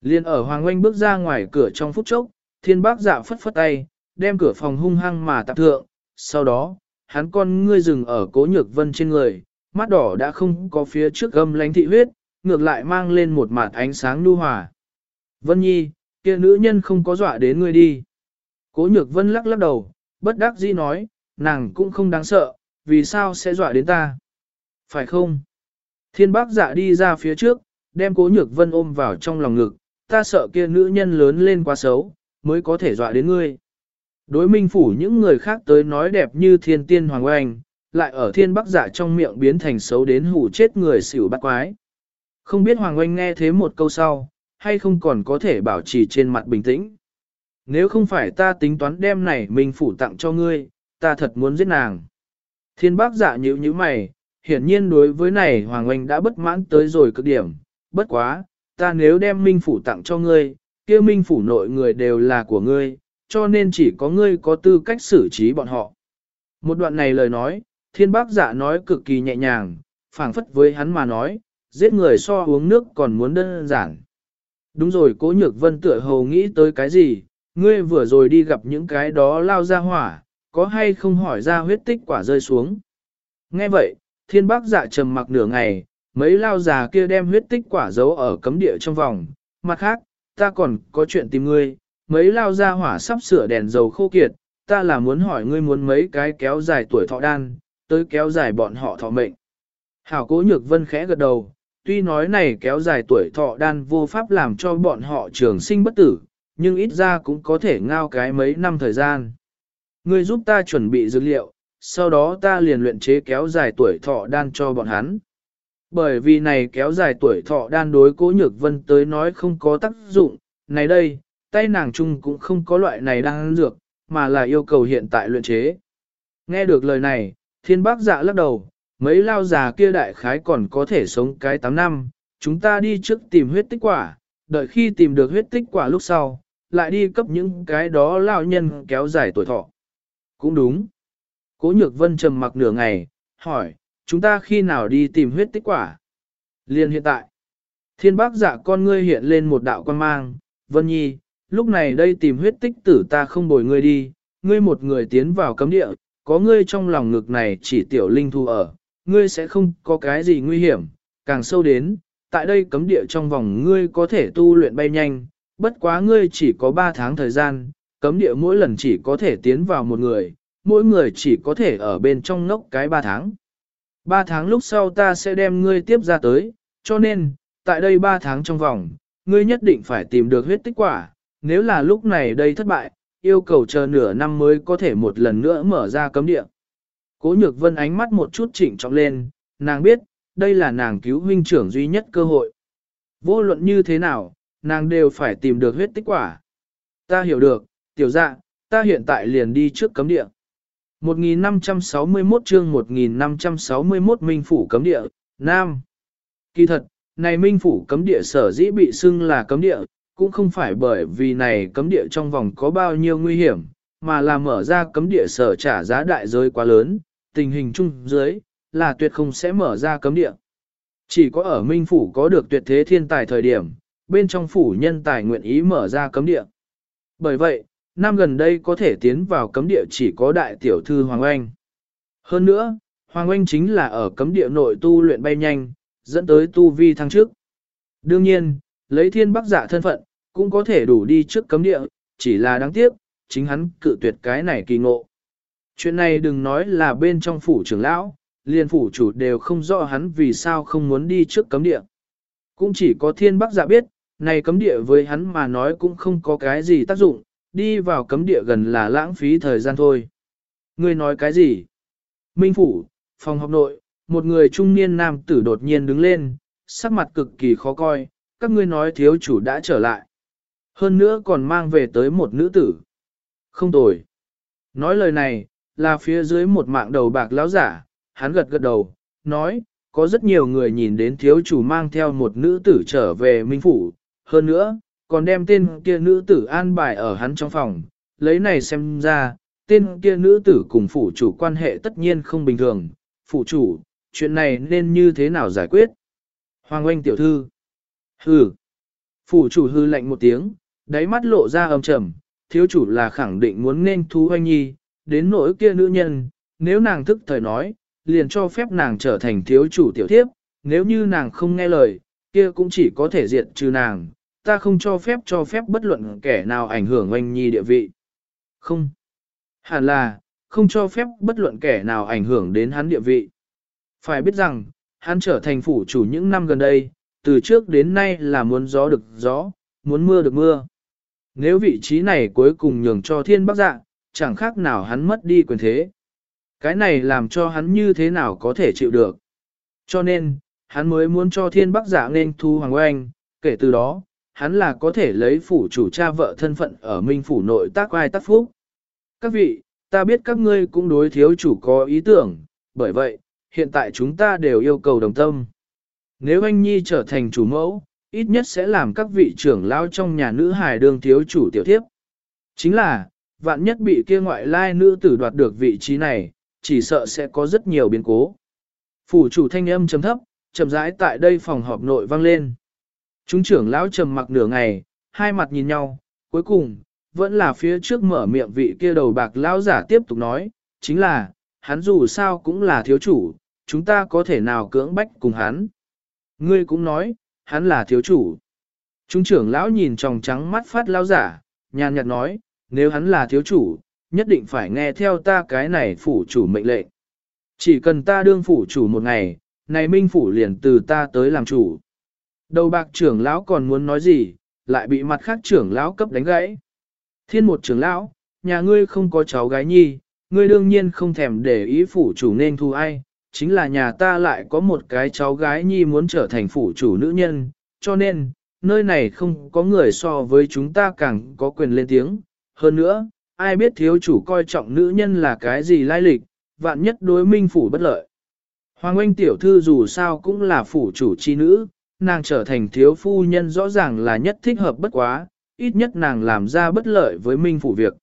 Liên ở Hoàng oanh bước ra ngoài cửa trong phút chốc, thiên bác dạ phất phất tay, đem cửa phòng hung hăng mà tạp thượng, sau đó, hắn con ngươi dừng ở cố nhược vân trên người, mắt đỏ đã không có phía trước gâm lánh thị huyết, ngược lại mang lên một mặt ánh sáng nu hòa. Vân Nhi, kia nữ nhân không có dọa đến ngươi đi. Cố nhược vân lắc lắc đầu, bất đắc dĩ nói, nàng cũng không đáng sợ, vì sao sẽ dọa đến ta? Phải không? Thiên bác dạ đi ra phía trước, đem cố nhược vân ôm vào trong lòng ngực, ta sợ kia nữ nhân lớn lên quá xấu, mới có thể dọa đến ngươi. Đối minh phủ những người khác tới nói đẹp như thiên tiên hoàng oanh, lại ở thiên bắc dạ trong miệng biến thành xấu đến hủ chết người xỉu bắt quái. Không biết hoàng oanh nghe thế một câu sau, hay không còn có thể bảo trì trên mặt bình tĩnh. Nếu không phải ta tính toán đem này minh phủ tặng cho ngươi, ta thật muốn giết nàng. Thiên bác dạ nhữ như mày, hiển nhiên đối với này Hoàng Oanh đã bất mãn tới rồi cực điểm, bất quá, ta nếu đem minh phủ tặng cho ngươi, kia minh phủ nội người đều là của ngươi, cho nên chỉ có ngươi có tư cách xử trí bọn họ. Một đoạn này lời nói, thiên bác giả nói cực kỳ nhẹ nhàng, phảng phất với hắn mà nói, giết người so uống nước còn muốn đơn giản. Đúng rồi cố nhược vân tựa hồ nghĩ tới cái gì, ngươi vừa rồi đi gặp những cái đó lao ra hỏa, có hay không hỏi ra huyết tích quả rơi xuống. Nghe vậy, thiên bác dạ trầm mặc nửa ngày, mấy lao già kia đem huyết tích quả giấu ở cấm địa trong vòng. Mặt khác, ta còn có chuyện tìm ngươi, mấy lao ra hỏa sắp sửa đèn dầu khô kiệt, ta là muốn hỏi ngươi muốn mấy cái kéo dài tuổi thọ đan, tới kéo dài bọn họ thọ mệnh. Hảo cố nhược vân khẽ gật đầu, tuy nói này kéo dài tuổi thọ đan vô pháp làm cho bọn họ trường sinh bất tử, nhưng ít ra cũng có thể ngao cái mấy năm thời gian. Ngươi giúp ta chuẩn bị dược liệu, sau đó ta liền luyện chế kéo dài tuổi thọ đan cho bọn hắn. Bởi vì này kéo dài tuổi thọ đan đối cố nhược vân tới nói không có tác dụng, này đây, tay nàng chung cũng không có loại này đang dược, mà là yêu cầu hiện tại luyện chế. Nghe được lời này, thiên bác dạ lắc đầu, mấy lao già kia đại khái còn có thể sống cái 8 năm, chúng ta đi trước tìm huyết tích quả, đợi khi tìm được huyết tích quả lúc sau, lại đi cấp những cái đó lao nhân kéo dài tuổi thọ. Cũng đúng. Cố nhược vân trầm mặc nửa ngày, hỏi, chúng ta khi nào đi tìm huyết tích quả? Liên hiện tại, thiên bác dạ con ngươi hiện lên một đạo quan mang, vân nhi, lúc này đây tìm huyết tích tử ta không bồi ngươi đi, ngươi một người tiến vào cấm địa, có ngươi trong lòng ngực này chỉ tiểu linh thu ở, ngươi sẽ không có cái gì nguy hiểm, càng sâu đến, tại đây cấm địa trong vòng ngươi có thể tu luyện bay nhanh, bất quá ngươi chỉ có 3 tháng thời gian, cấm địa mỗi lần chỉ có thể tiến vào một người, mỗi người chỉ có thể ở bên trong ngốc cái 3 tháng. 3 tháng lúc sau ta sẽ đem ngươi tiếp ra tới, cho nên, tại đây 3 tháng trong vòng, ngươi nhất định phải tìm được huyết tích quả, nếu là lúc này đây thất bại, yêu cầu chờ nửa năm mới có thể một lần nữa mở ra cấm địa. Cố nhược vân ánh mắt một chút chỉnh trọng lên, nàng biết, đây là nàng cứu huynh trưởng duy nhất cơ hội. Vô luận như thế nào, nàng đều phải tìm được huyết tích quả. Ta hiểu được, tiểu dạ, ta hiện tại liền đi trước cấm địa. 1561 chương 1561 Minh Phủ cấm địa, Nam. Kỳ thật, này Minh Phủ cấm địa sở dĩ bị xưng là cấm địa, cũng không phải bởi vì này cấm địa trong vòng có bao nhiêu nguy hiểm, mà là mở ra cấm địa sở trả giá đại giới quá lớn, tình hình chung dưới, là tuyệt không sẽ mở ra cấm địa. Chỉ có ở Minh Phủ có được tuyệt thế thiên tài thời điểm, bên trong phủ nhân tài nguyện ý mở ra cấm địa. Bởi vậy, năm gần đây có thể tiến vào cấm địa chỉ có đại tiểu thư Hoàng Oanh. Hơn nữa, Hoàng Oanh chính là ở cấm địa nội tu luyện bay nhanh, dẫn tới tu vi thăng trước. Đương nhiên, lấy thiên bắc giả thân phận, cũng có thể đủ đi trước cấm địa, chỉ là đáng tiếc, chính hắn cự tuyệt cái này kỳ ngộ. Chuyện này đừng nói là bên trong phủ trưởng lão, liền phủ chủ đều không rõ hắn vì sao không muốn đi trước cấm địa. Cũng chỉ có thiên bắc giả biết, này cấm địa với hắn mà nói cũng không có cái gì tác dụng, đi vào cấm địa gần là lãng phí thời gian thôi. Ngươi nói cái gì? Minh Phủ, phòng học nội, một người trung niên nam tử đột nhiên đứng lên, sắc mặt cực kỳ khó coi, các ngươi nói thiếu chủ đã trở lại. Hơn nữa còn mang về tới một nữ tử. Không tồi. Nói lời này, là phía dưới một mạng đầu bạc lão giả, hắn gật gật đầu, nói, có rất nhiều người nhìn đến thiếu chủ mang theo một nữ tử trở về Minh Phủ, hơn nữa, còn đem tên kia nữ tử an bài ở hắn trong phòng, lấy này xem ra, tên kia nữ tử cùng phủ chủ quan hệ tất nhiên không bình thường, phủ chủ, chuyện này nên như thế nào giải quyết? Hoàng oanh tiểu thư. Hừ. Phủ chủ hư lạnh một tiếng, đáy mắt lộ ra âm trầm, thiếu chủ là khẳng định muốn nên thú hoanh nhi, đến nỗi kia nữ nhân, nếu nàng thức thời nói, liền cho phép nàng trở thành thiếu chủ tiểu thiếp, nếu như nàng không nghe lời, kia cũng chỉ có thể diệt trừ nàng, ta không cho phép cho phép bất luận kẻ nào ảnh hưởng oanh nhi địa vị. Không. Hẳn là, không cho phép bất luận kẻ nào ảnh hưởng đến hắn địa vị. Phải biết rằng, hắn trở thành phủ chủ những năm gần đây, từ trước đến nay là muốn gió được gió, muốn mưa được mưa. Nếu vị trí này cuối cùng nhường cho thiên bắc dạ, chẳng khác nào hắn mất đi quyền thế. Cái này làm cho hắn như thế nào có thể chịu được. Cho nên, hắn mới muốn cho thiên bắc giả nên thu hoàng oanh, kể từ đó, hắn là có thể lấy phủ chủ cha vợ thân phận ở minh phủ nội tác ai tác phúc. Các vị, ta biết các ngươi cũng đối thiếu chủ có ý tưởng, bởi vậy, hiện tại chúng ta đều yêu cầu đồng tâm. Nếu anh Nhi trở thành chủ mẫu, ít nhất sẽ làm các vị trưởng lao trong nhà nữ hài đương thiếu chủ tiểu thiếp. Chính là, vạn nhất bị kia ngoại lai nữ tử đoạt được vị trí này, chỉ sợ sẽ có rất nhiều biến cố. Phủ chủ thanh âm chấm thấp, chậm rãi tại đây phòng họp nội vang lên. Chúng trưởng lão trầm mặc nửa ngày, hai mặt nhìn nhau, cuối cùng, vẫn là phía trước mở miệng vị kia đầu bạc lão giả tiếp tục nói, chính là, hắn dù sao cũng là thiếu chủ, chúng ta có thể nào cưỡng bách cùng hắn. Ngươi cũng nói, hắn là thiếu chủ. trung trưởng lão nhìn tròng trắng mắt phát lão giả, nhàn nhạt nói, nếu hắn là thiếu chủ, nhất định phải nghe theo ta cái này phủ chủ mệnh lệnh. Chỉ cần ta đương phủ chủ một ngày, này minh phủ liền từ ta tới làm chủ. Đầu bạc trưởng lão còn muốn nói gì, lại bị mặt khác trưởng lão cấp đánh gãy. Thiên một trưởng lão, nhà ngươi không có cháu gái nhi, ngươi đương nhiên không thèm để ý phủ chủ nên thu ai, chính là nhà ta lại có một cái cháu gái nhi muốn trở thành phủ chủ nữ nhân, cho nên, nơi này không có người so với chúng ta càng có quyền lên tiếng. Hơn nữa, ai biết thiếu chủ coi trọng nữ nhân là cái gì lai lịch, vạn nhất đối minh phủ bất lợi. Hoàng Anh tiểu thư dù sao cũng là phủ chủ chi nữ, nàng trở thành thiếu phu nhân rõ ràng là nhất thích hợp bất quá, ít nhất nàng làm ra bất lợi với minh phủ việc.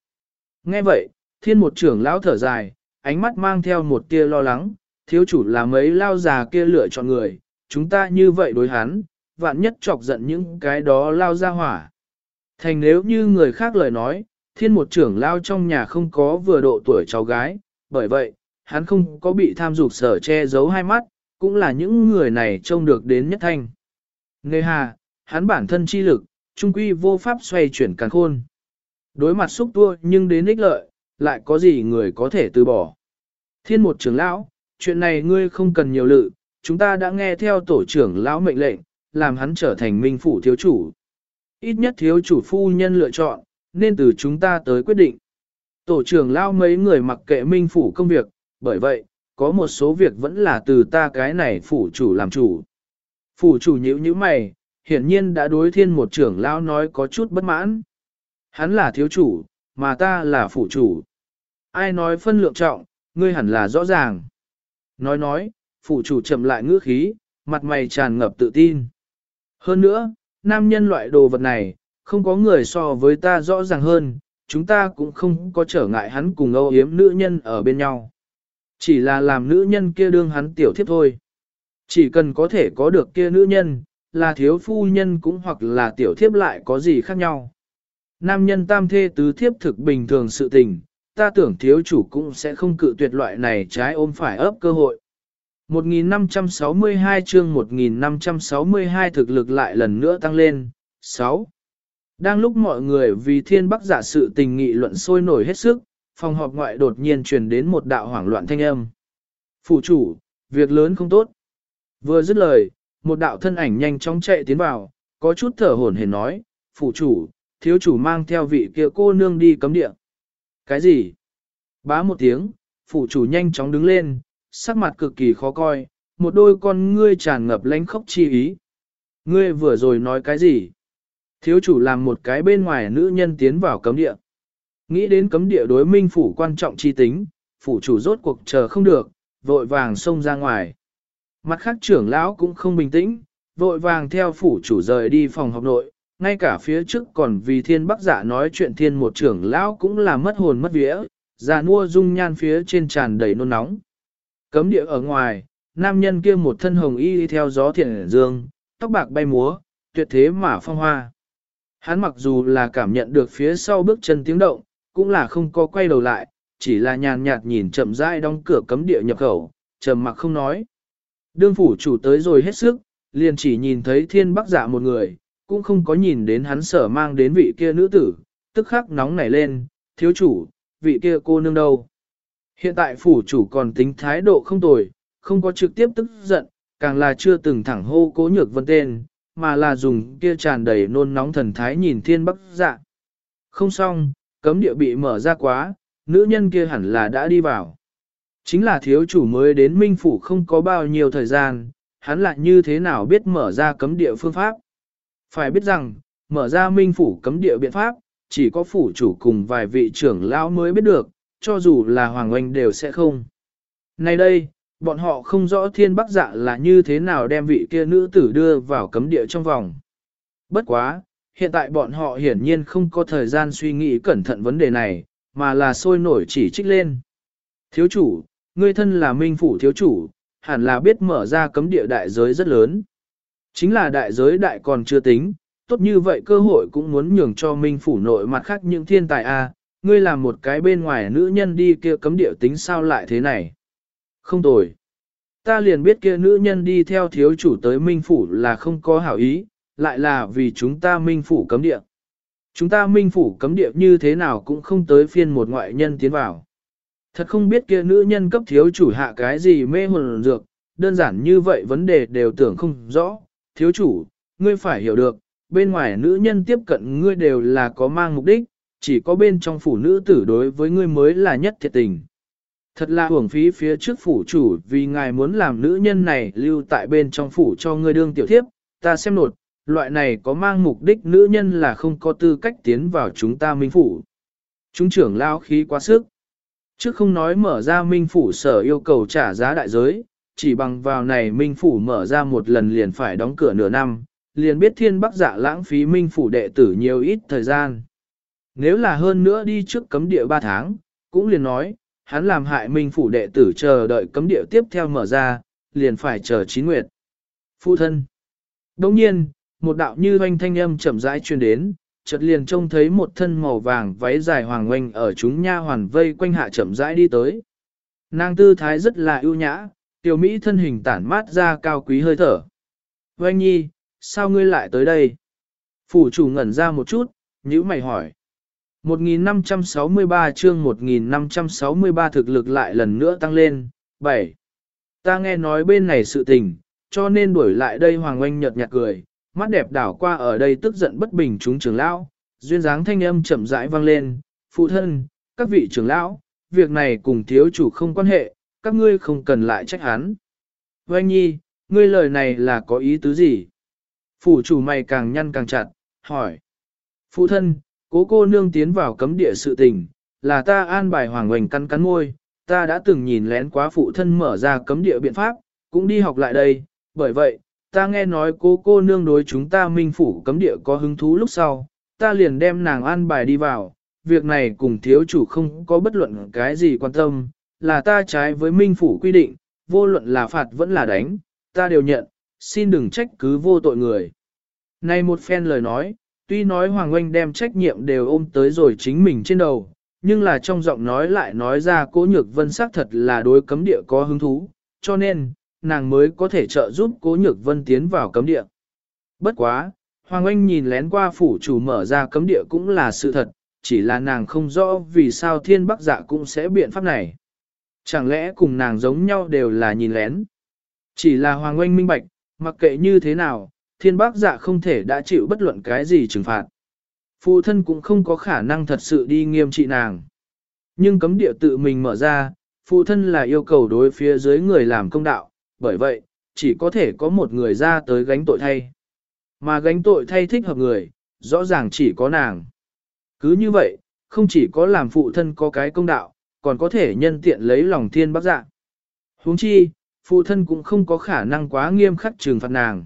Nghe vậy, thiên một trưởng lão thở dài, ánh mắt mang theo một tia lo lắng, thiếu chủ là mấy lao già kia lựa chọn người, chúng ta như vậy đối hắn, vạn nhất chọc giận những cái đó lao ra hỏa. Thành nếu như người khác lời nói, thiên một trưởng lao trong nhà không có vừa độ tuổi cháu gái, bởi vậy, hắn không có bị tham dục sở che giấu hai mắt, cũng là những người này trông được đến nhất thanh. Nghe hà, hắn bản thân chi lực, trung quy vô pháp xoay chuyển càn khôn. Đối mặt xúc tua nhưng đến ích lợi, lại có gì người có thể từ bỏ. Thiên một trưởng lão, chuyện này ngươi không cần nhiều lự, chúng ta đã nghe theo tổ trưởng lão mệnh lệnh, làm hắn trở thành minh phủ thiếu chủ. Ít nhất thiếu chủ phu nhân lựa chọn, nên từ chúng ta tới quyết định. Tổ trưởng lao mấy người mặc kệ minh phủ công việc, bởi vậy, có một số việc vẫn là từ ta cái này phủ chủ làm chủ. Phủ chủ nhữ như mày, hiển nhiên đã đối thiên một trưởng lao nói có chút bất mãn. Hắn là thiếu chủ, mà ta là phủ chủ. Ai nói phân lượng trọng, ngươi hẳn là rõ ràng. Nói nói, phủ chủ chậm lại ngữ khí, mặt mày tràn ngập tự tin. Hơn nữa, nam nhân loại đồ vật này, không có người so với ta rõ ràng hơn, chúng ta cũng không có trở ngại hắn cùng âu yếm nữ nhân ở bên nhau. Chỉ là làm nữ nhân kia đương hắn tiểu thiếp thôi. Chỉ cần có thể có được kia nữ nhân, là thiếu phu nhân cũng hoặc là tiểu thiếp lại có gì khác nhau. Nam nhân tam thê tứ thiếp thực bình thường sự tình, ta tưởng thiếu chủ cũng sẽ không cự tuyệt loại này trái ôm phải ấp cơ hội. 1562 chương 1562 thực lực lại lần nữa tăng lên. 6. Đang lúc mọi người vì thiên bắc giả sự tình nghị luận sôi nổi hết sức, phòng họp ngoại đột nhiên truyền đến một đạo hoảng loạn thanh âm. Phủ chủ, việc lớn không tốt. Vừa dứt lời, một đạo thân ảnh nhanh chóng chạy tiến vào, có chút thở hổn hển nói, phủ chủ, thiếu chủ mang theo vị kia cô nương đi cấm địa. Cái gì? Bá một tiếng, phủ chủ nhanh chóng đứng lên, sắc mặt cực kỳ khó coi, một đôi con ngươi tràn ngập lánh khóc chi ý. Ngươi vừa rồi nói cái gì? Thiếu chủ làm một cái bên ngoài nữ nhân tiến vào cấm địa. Nghĩ đến cấm địa đối minh phủ quan trọng chi tính, phủ chủ rốt cuộc chờ không được, vội vàng xông ra ngoài. Mặt khác trưởng lão cũng không bình tĩnh, vội vàng theo phủ chủ rời đi phòng học nội, ngay cả phía trước còn vì thiên bắc giả nói chuyện thiên một trưởng lão cũng là mất hồn mất vía, già nua dung nhan phía trên tràn đầy nôn nóng. Cấm địa ở ngoài, nam nhân kia một thân hồng y đi theo gió thiện dương, tóc bạc bay múa, tuyệt thế mà phong hoa. Hắn mặc dù là cảm nhận được phía sau bước chân tiếng động, cũng là không có quay đầu lại, chỉ là nhàn nhạt nhìn chậm rãi đóng cửa cấm địa nhập khẩu, trầm mặc không nói. Đương phủ chủ tới rồi hết sức, liền chỉ nhìn thấy thiên bắc dạ một người, cũng không có nhìn đến hắn sở mang đến vị kia nữ tử, tức khắc nóng nảy lên, thiếu chủ, vị kia cô nương đâu. Hiện tại phủ chủ còn tính thái độ không tồi, không có trực tiếp tức giận, càng là chưa từng thẳng hô cố nhược vân tên, mà là dùng kia tràn đầy nôn nóng thần thái nhìn thiên bắc dạ. Không xong, cấm địa bị mở ra quá, nữ nhân kia hẳn là đã đi vào. Chính là thiếu chủ mới đến minh phủ không có bao nhiêu thời gian, hắn lại như thế nào biết mở ra cấm địa phương pháp. Phải biết rằng, mở ra minh phủ cấm địa biện pháp, chỉ có phủ chủ cùng vài vị trưởng lão mới biết được, cho dù là Hoàng Oanh đều sẽ không. Nay đây, bọn họ không rõ thiên bắc dạ là như thế nào đem vị kia nữ tử đưa vào cấm địa trong vòng. Bất quá, hiện tại bọn họ hiển nhiên không có thời gian suy nghĩ cẩn thận vấn đề này, mà là sôi nổi chỉ trích lên. Thiếu chủ, ngươi thân là minh phủ thiếu chủ, hẳn là biết mở ra cấm địa đại giới rất lớn. Chính là đại giới đại còn chưa tính, tốt như vậy cơ hội cũng muốn nhường cho minh phủ nội mặt khác những thiên tài a ngươi làm một cái bên ngoài nữ nhân đi kia cấm điệu tính sao lại thế này. Không tồi. Ta liền biết kia nữ nhân đi theo thiếu chủ tới minh phủ là không có hảo ý, lại là vì chúng ta minh phủ cấm địa. Chúng ta minh phủ cấm địa như thế nào cũng không tới phiên một ngoại nhân tiến vào. Thật không biết kia nữ nhân cấp thiếu chủ hạ cái gì mê hồn dược, đơn giản như vậy vấn đề đều tưởng không rõ. Thiếu chủ, ngươi phải hiểu được, bên ngoài nữ nhân tiếp cận ngươi đều là có mang mục đích, chỉ có bên trong phủ nữ tử đối với ngươi mới là nhất thiệt tình. Thật là hưởng phí phía trước phủ chủ vì ngài muốn làm nữ nhân này lưu tại bên trong phủ cho ngươi đương tiểu thiếp, ta xem nột, loại này có mang mục đích nữ nhân là không có tư cách tiến vào chúng ta minh phủ. Chúng trưởng lao khí quá sức. Trước không nói mở ra minh phủ sở yêu cầu trả giá đại giới, chỉ bằng vào này minh phủ mở ra một lần liền phải đóng cửa nửa năm, liền biết thiên bắc giả lãng phí minh phủ đệ tử nhiều ít thời gian. Nếu là hơn nữa đi trước cấm địa 3 tháng, cũng liền nói, hắn làm hại minh phủ đệ tử chờ đợi cấm địa tiếp theo mở ra, liền phải chờ chín nguyệt. Phụ thân. Đồng nhiên, một đạo như hoanh thanh âm chậm rãi truyền đến, chợt liền trông thấy một thân màu vàng váy dài hoàng oanh ở chúng nha hoàn vây quanh hạ chậm rãi đi tới. Nàng tư thái rất là ưu nhã, tiểu mỹ thân hình tản mát ra cao quý hơi thở. Oanh nhi, sao ngươi lại tới đây? Phủ chủ ngẩn ra một chút, nhữ mày hỏi. 1563 chương 1563 thực lực lại lần nữa tăng lên, 7. Ta nghe nói bên này sự tình, cho nên đuổi lại đây Hoàng Oanh nhợt nhạt cười, mắt đẹp đảo qua ở đây tức giận bất bình chúng trưởng lão, duyên dáng thanh âm chậm rãi vang lên, phụ thân, các vị trưởng lão, việc này cùng thiếu chủ không quan hệ, các ngươi không cần lại trách hắn. Oanh nhi, ngươi lời này là có ý tứ gì? Phủ chủ mày càng nhăn càng chặt, hỏi. Phụ thân, cố cô nương tiến vào cấm địa sự tình, là ta an bài hoàng hoành cắn cắn môi, ta đã từng nhìn lén quá phụ thân mở ra cấm địa biện pháp, cũng đi học lại đây, bởi vậy, ta nghe nói cô cô nương đối chúng ta minh phủ cấm địa có hứng thú lúc sau, ta liền đem nàng an bài đi vào, việc này cùng thiếu chủ không có bất luận cái gì quan tâm, là ta trái với minh phủ quy định, vô luận là phạt vẫn là đánh, ta đều nhận, xin đừng trách cứ vô tội người. Này một phen lời nói, tuy nói Hoàng Oanh đem trách nhiệm đều ôm tới rồi chính mình trên đầu, nhưng là trong giọng nói lại nói ra cố nhược vân xác thật là đối cấm địa có hứng thú, cho nên, nàng mới có thể trợ giúp cố nhược vân tiến vào cấm địa. Bất quá, Hoàng Oanh nhìn lén qua phủ chủ mở ra cấm địa cũng là sự thật, chỉ là nàng không rõ vì sao thiên bắc dạ cũng sẽ biện pháp này. Chẳng lẽ cùng nàng giống nhau đều là nhìn lén? Chỉ là Hoàng Oanh minh bạch, mặc kệ như thế nào, thiên bác dạ không thể đã chịu bất luận cái gì trừng phạt. Phụ thân cũng không có khả năng thật sự đi nghiêm trị nàng. Nhưng cấm địa tự mình mở ra, phụ thân là yêu cầu đối phía dưới người làm công đạo, bởi vậy, chỉ có thể có một người ra tới gánh tội thay. Mà gánh tội thay thích hợp người, rõ ràng chỉ có nàng. Cứ như vậy, không chỉ có làm phụ thân có cái công đạo, còn có thể nhân tiện lấy lòng thiên bác dạ. huống chi, phụ thân cũng không có khả năng quá nghiêm khắc trừng phạt nàng.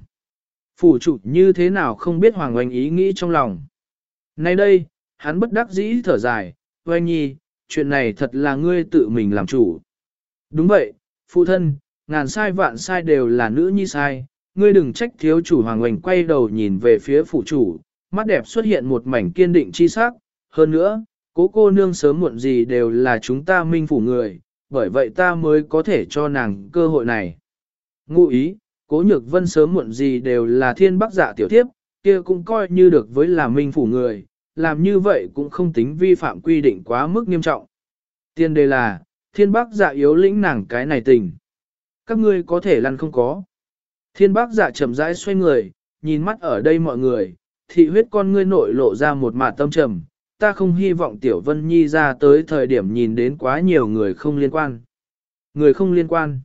Phủ chủ như thế nào không biết Hoàng Oanh ý nghĩ trong lòng. Nay đây, hắn bất đắc dĩ thở dài, Oanh nhi, chuyện này thật là ngươi tự mình làm chủ. Đúng vậy, phụ thân, ngàn sai vạn sai đều là nữ nhi sai, ngươi đừng trách thiếu chủ Hoàng Oanh quay đầu nhìn về phía phủ chủ, mắt đẹp xuất hiện một mảnh kiên định chi sắc, hơn nữa, cố cô nương sớm muộn gì đều là chúng ta minh phủ người, bởi vậy ta mới có thể cho nàng cơ hội này. Ngụ ý, cố nhược vân sớm muộn gì đều là thiên bắc giả dạ tiểu thiếp, kia cũng coi như được với là minh phủ người, làm như vậy cũng không tính vi phạm quy định quá mức nghiêm trọng. Tiên đề là, thiên bắc giả dạ yếu lĩnh nàng cái này tình. Các ngươi có thể lăn không có. Thiên bắc giả dạ chậm rãi xoay người, nhìn mắt ở đây mọi người, thị huyết con ngươi nội lộ ra một mạt tâm trầm. Ta không hy vọng Tiểu Vân Nhi ra tới thời điểm nhìn đến quá nhiều người không liên quan. Người không liên quan.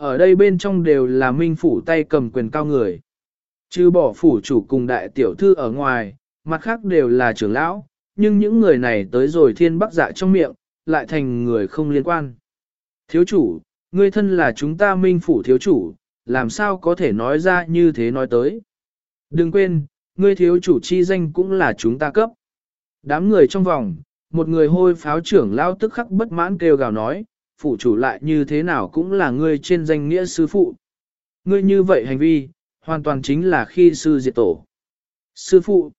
Ở đây bên trong đều là minh phủ tay cầm quyền cao người. Chứ bỏ phủ chủ cùng đại tiểu thư ở ngoài, mặt khác đều là trưởng lão, nhưng những người này tới rồi thiên bắc dạ trong miệng, lại thành người không liên quan. Thiếu chủ, ngươi thân là chúng ta minh phủ thiếu chủ, làm sao có thể nói ra như thế nói tới. Đừng quên, ngươi thiếu chủ chi danh cũng là chúng ta cấp. Đám người trong vòng, một người hôi pháo trưởng lao tức khắc bất mãn kêu gào nói, phụ chủ lại như thế nào cũng là ngươi trên danh nghĩa sư phụ. Ngươi như vậy hành vi, hoàn toàn chính là khi sư diệt tổ. Sư phụ,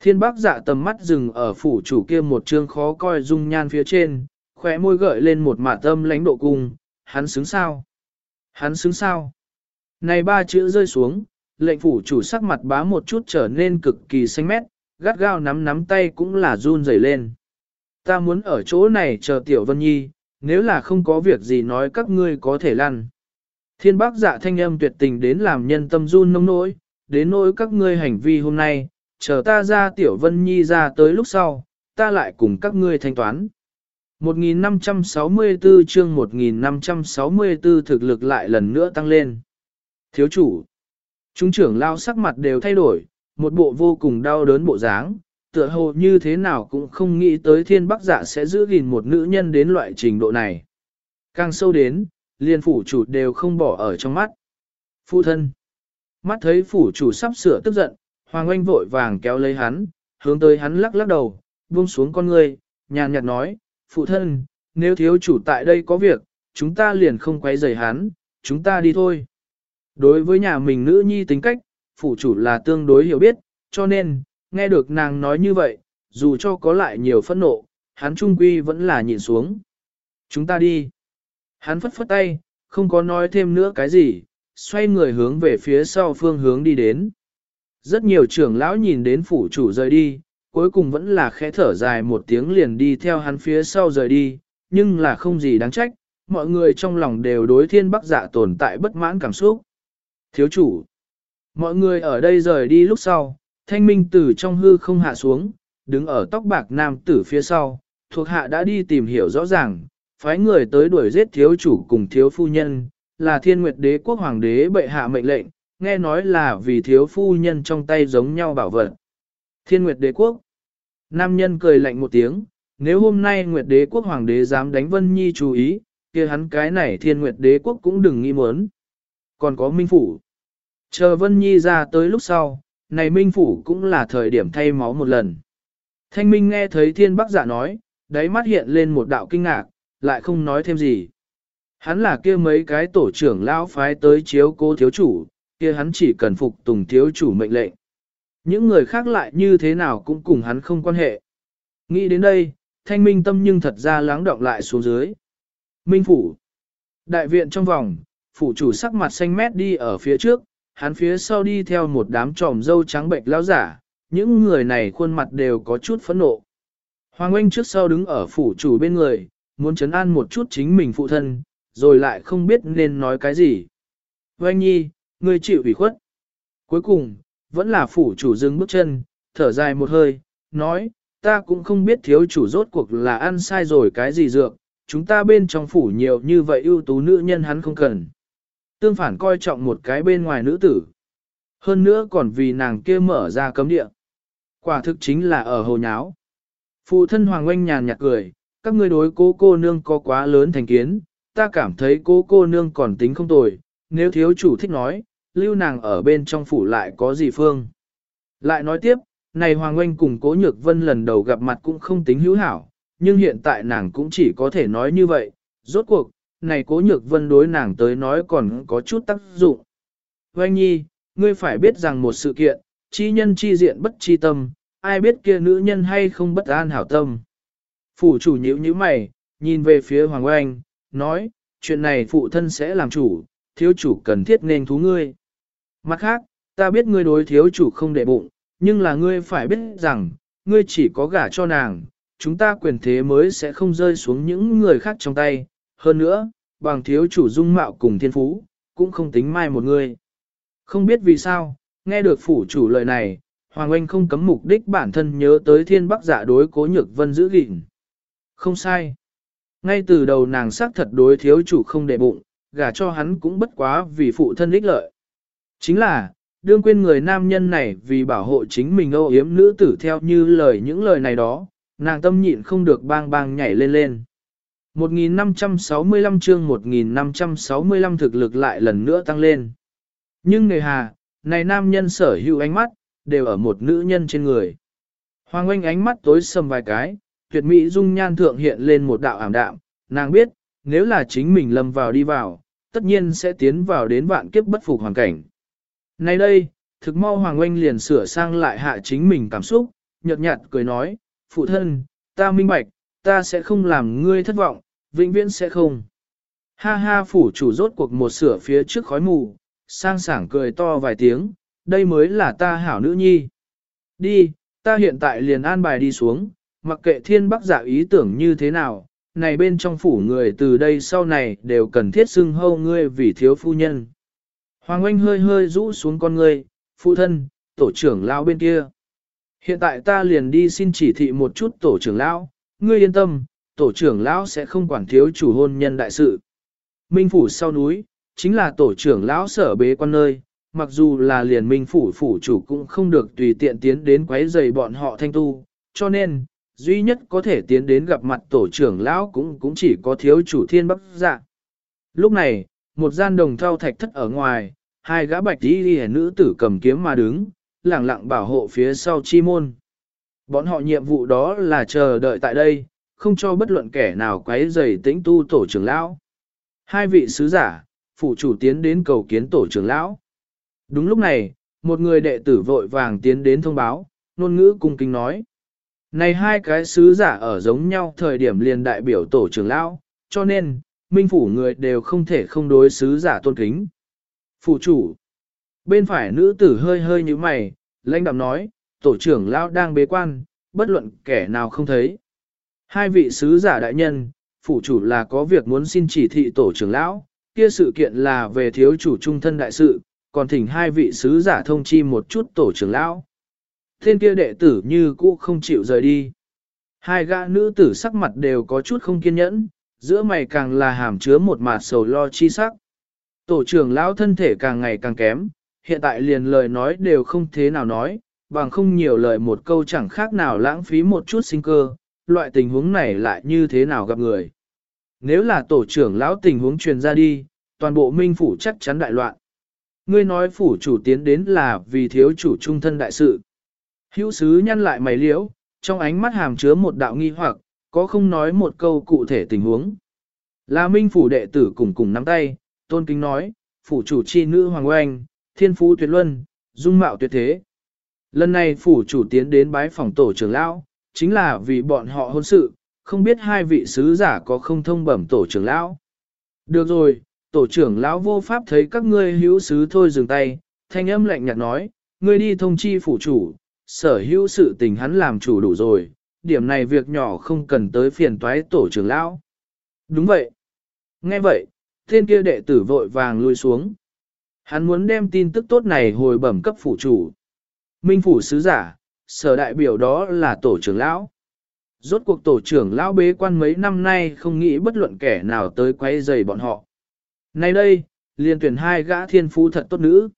thiên bác dạ tầm mắt dừng ở phủ chủ kia một chương khó coi dung nhan phía trên, khóe môi gợi lên một mạ tâm lãnh độ cung, hắn xứng sao? Hắn xứng sao? Này ba chữ rơi xuống, lệnh phủ chủ sắc mặt bá một chút trở nên cực kỳ xanh mét, gắt gao nắm nắm tay cũng là run rẩy lên. Ta muốn ở chỗ này chờ Tiểu Vân Nhi, nếu là không có việc gì nói các ngươi có thể lăn. Thiên bác dạ thanh âm tuyệt tình đến làm nhân tâm run nông nỗi, đến nỗi các ngươi hành vi hôm nay, chờ ta ra Tiểu Vân Nhi ra tới lúc sau, ta lại cùng các ngươi thanh toán. 1564 chương 1564 thực lực lại lần nữa tăng lên. Thiếu chủ, trung trưởng lao sắc mặt đều thay đổi, một bộ vô cùng đau đớn bộ dáng, tựa hồ như thế nào cũng không nghĩ tới thiên bắc dạ sẽ giữ gìn một nữ nhân đến loại trình độ này. Càng sâu đến, liền phủ chủ đều không bỏ ở trong mắt. Phu thân. Mắt thấy phủ chủ sắp sửa tức giận, Hoàng Anh vội vàng kéo lấy hắn, hướng tới hắn lắc lắc đầu, buông xuống con người, nhàn nhạt nói, phụ thân, nếu thiếu chủ tại đây có việc, chúng ta liền không quấy rầy hắn, chúng ta đi thôi. Đối với nhà mình nữ nhi tính cách, phủ chủ là tương đối hiểu biết, cho nên, nghe được nàng nói như vậy, dù cho có lại nhiều phẫn nộ, hắn trung quy vẫn là nhìn xuống. Chúng ta đi. Hắn phất phất tay, không có nói thêm nữa cái gì, xoay người hướng về phía sau phương hướng đi đến. Rất nhiều trưởng lão nhìn đến phủ chủ rời đi, cuối cùng vẫn là khẽ thở dài một tiếng liền đi theo hắn phía sau rời đi, nhưng là không gì đáng trách, mọi người trong lòng đều đối thiên bắc dạ tồn tại bất mãn cảm xúc. Thiếu chủ, mọi người ở đây rời đi lúc sau, thanh minh từ trong hư không hạ xuống, đứng ở tóc bạc nam tử phía sau, thuộc hạ đã đi tìm hiểu rõ ràng, phái người tới đuổi giết thiếu chủ cùng thiếu phu nhân, là thiên nguyệt đế quốc hoàng đế bệ hạ mệnh lệnh, nghe nói là vì thiếu phu nhân trong tay giống nhau bảo vật. Thiên nguyệt đế quốc. Nam nhân cười lạnh một tiếng, nếu hôm nay nguyệt đế quốc hoàng đế dám đánh Vân Nhi chú ý, kia hắn cái này thiên nguyệt đế quốc cũng đừng nghi muốn. Còn có Minh Phủ. Chờ Vân Nhi ra tới lúc sau, này Minh Phủ cũng là thời điểm thay máu một lần. Thanh Minh nghe thấy thiên bắc giả nói, đáy mắt hiện lên một đạo kinh ngạc, lại không nói thêm gì. Hắn là kia mấy cái tổ trưởng lão phái tới chiếu cố thiếu chủ, kia hắn chỉ cần phục tùng thiếu chủ mệnh lệnh. Những người khác lại như thế nào cũng cùng hắn không quan hệ. Nghĩ đến đây, thanh minh tâm nhưng thật ra lắng động lại xuống dưới. Minh phủ. Đại viện trong vòng, phủ chủ sắc mặt xanh mét đi ở phía trước, hắn phía sau đi theo một đám tròm dâu trắng bệnh lão giả, những người này khuôn mặt đều có chút phẫn nộ. Hoàng Anh trước sau đứng ở phủ chủ bên người, muốn chấn an một chút chính mình phụ thân, rồi lại không biết nên nói cái gì. Oanh nhi, ngươi chịu ủy khuất. Cuối cùng, vẫn là phủ chủ dừng bước chân, thở dài một hơi, nói, ta cũng không biết thiếu chủ rốt cuộc là ăn sai rồi cái gì dược, chúng ta bên trong phủ nhiều như vậy ưu tú nữ nhân hắn không cần. Tương phản coi trọng một cái bên ngoài nữ tử. Hơn nữa còn vì nàng kia mở ra cấm địa. Quả thực chính là ở hồ nháo. Phụ thân Hoàng Oanh nhàn nhạt cười, các ngươi đối cô cô nương có quá lớn thành kiến, ta cảm thấy cô cô nương còn tính không tồi, nếu thiếu chủ thích nói, lưu nàng ở bên trong phủ lại có gì phương. Lại nói tiếp, này Hoàng Oanh cùng Cố Nhược Vân lần đầu gặp mặt cũng không tính hữu hảo, nhưng hiện tại nàng cũng chỉ có thể nói như vậy, rốt cuộc, này Cố Nhược Vân đối nàng tới nói còn có chút tác dụng. Oanh Nhi, ngươi phải biết rằng một sự kiện, chi nhân chi diện bất chi tâm, ai biết kia nữ nhân hay không bất an hảo tâm. Phủ chủ nhíu như mày, nhìn về phía Hoàng Oanh, nói, chuyện này phụ thân sẽ làm chủ, thiếu chủ cần thiết nên thú ngươi. Mặt khác, ta biết ngươi đối thiếu chủ không để bụng, nhưng là ngươi phải biết rằng, ngươi chỉ có gả cho nàng, chúng ta quyền thế mới sẽ không rơi xuống những người khác trong tay. Hơn nữa, bằng thiếu chủ dung mạo cùng thiên phú, cũng không tính mai một người. Không biết vì sao, nghe được phủ chủ lời này, Hoàng Anh không cấm mục đích bản thân nhớ tới thiên bắc giả đối cố nhược vân giữ gìn. Không sai. Ngay từ đầu nàng xác thật đối thiếu chủ không để bụng, gả cho hắn cũng bất quá vì phụ thân ích lợi. Chính là, đương quên người nam nhân này vì bảo hộ chính mình âu yếm nữ tử theo như lời những lời này đó, nàng tâm nhịn không được bang bang nhảy lên lên. 1565 chương 1565 thực lực lại lần nữa tăng lên. Nhưng nghề hà, này nam nhân sở hữu ánh mắt, đều ở một nữ nhân trên người. Hoàng oanh ánh mắt tối sầm vài cái, tuyệt mỹ dung nhan thượng hiện lên một đạo ảm đạm, nàng biết, nếu là chính mình lâm vào đi vào, tất nhiên sẽ tiến vào đến vạn kiếp bất phục hoàn cảnh. Nay đây, thực mau Hoàng Oanh liền sửa sang lại hạ chính mình cảm xúc, nhợt nhạt cười nói, phụ thân, ta minh bạch, ta sẽ không làm ngươi thất vọng, vĩnh viễn sẽ không. Ha ha phủ chủ rốt cuộc một sửa phía trước khói mù, sang sảng cười to vài tiếng, đây mới là ta hảo nữ nhi. Đi, ta hiện tại liền an bài đi xuống, mặc kệ thiên bắc giả ý tưởng như thế nào, này bên trong phủ người từ đây sau này đều cần thiết xưng hâu ngươi vì thiếu phu nhân. Hoàng Anh hơi hơi rũ xuống con ngươi, phụ thân, tổ trưởng lão bên kia. Hiện tại ta liền đi xin chỉ thị một chút tổ trưởng lão, ngươi yên tâm, tổ trưởng lão sẽ không quản thiếu chủ hôn nhân đại sự. Minh phủ sau núi, chính là tổ trưởng lão sở bế quan nơi, mặc dù là liền minh phủ phủ chủ cũng không được tùy tiện tiến đến quấy rầy bọn họ thanh tu, cho nên, duy nhất có thể tiến đến gặp mặt tổ trưởng lão cũng cũng chỉ có thiếu chủ thiên bắc dạ. Lúc này, một gian đồng thau thạch thất ở ngoài, hai gã bạch đi đi nữ tử cầm kiếm mà đứng, lẳng lặng bảo hộ phía sau chi môn. Bọn họ nhiệm vụ đó là chờ đợi tại đây, không cho bất luận kẻ nào quấy rầy tĩnh tu tổ trưởng lão. Hai vị sứ giả, phụ chủ tiến đến cầu kiến tổ trưởng lão. Đúng lúc này, một người đệ tử vội vàng tiến đến thông báo, ngôn ngữ cung kính nói. Này hai cái sứ giả ở giống nhau thời điểm liền đại biểu tổ trưởng lão, cho nên, minh phủ người đều không thể không đối sứ giả tôn kính. Phụ chủ, bên phải nữ tử hơi hơi như mày, lãnh đạm nói, tổ trưởng lão đang bế quan, bất luận kẻ nào không thấy. Hai vị sứ giả đại nhân, phủ chủ là có việc muốn xin chỉ thị tổ trưởng lão, kia sự kiện là về thiếu chủ trung thân đại sự, còn thỉnh hai vị sứ giả thông chi một chút tổ trưởng lão. Thiên kia đệ tử như cũ không chịu rời đi. Hai gã nữ tử sắc mặt đều có chút không kiên nhẫn, giữa mày càng là hàm chứa một mạt sầu lo chi sắc. Tổ trưởng lão thân thể càng ngày càng kém, hiện tại liền lời nói đều không thế nào nói, bằng không nhiều lời một câu chẳng khác nào lãng phí một chút sinh cơ, loại tình huống này lại như thế nào gặp người. Nếu là tổ trưởng lão tình huống truyền ra đi, toàn bộ minh phủ chắc chắn đại loạn. Ngươi nói phủ chủ tiến đến là vì thiếu chủ trung thân đại sự. Hữu sứ nhăn lại mày liễu, trong ánh mắt hàm chứa một đạo nghi hoặc, có không nói một câu cụ thể tình huống. Là minh phủ đệ tử cùng cùng nắm tay, tôn kính nói, phủ chủ chi nữ Hoàng Oanh, thiên phú tuyệt luân, dung mạo tuyệt thế. Lần này phủ chủ tiến đến bái phòng tổ trưởng lão, chính là vì bọn họ hôn sự, không biết hai vị sứ giả có không thông bẩm tổ trưởng lão. Được rồi, tổ trưởng lão vô pháp thấy các ngươi hữu sứ thôi dừng tay, thanh âm lạnh nhạt nói, ngươi đi thông chi phủ chủ, sở hữu sự tình hắn làm chủ đủ rồi, điểm này việc nhỏ không cần tới phiền toái tổ trưởng lão. Đúng vậy. Nghe vậy, thiên kia đệ tử vội vàng lui xuống. Hắn muốn đem tin tức tốt này hồi bẩm cấp phủ chủ. Minh phủ sứ giả, sở đại biểu đó là tổ trưởng lão. Rốt cuộc tổ trưởng lão bế quan mấy năm nay không nghĩ bất luận kẻ nào tới quay rầy bọn họ. Nay đây, liền tuyển hai gã thiên phú thật tốt nữ.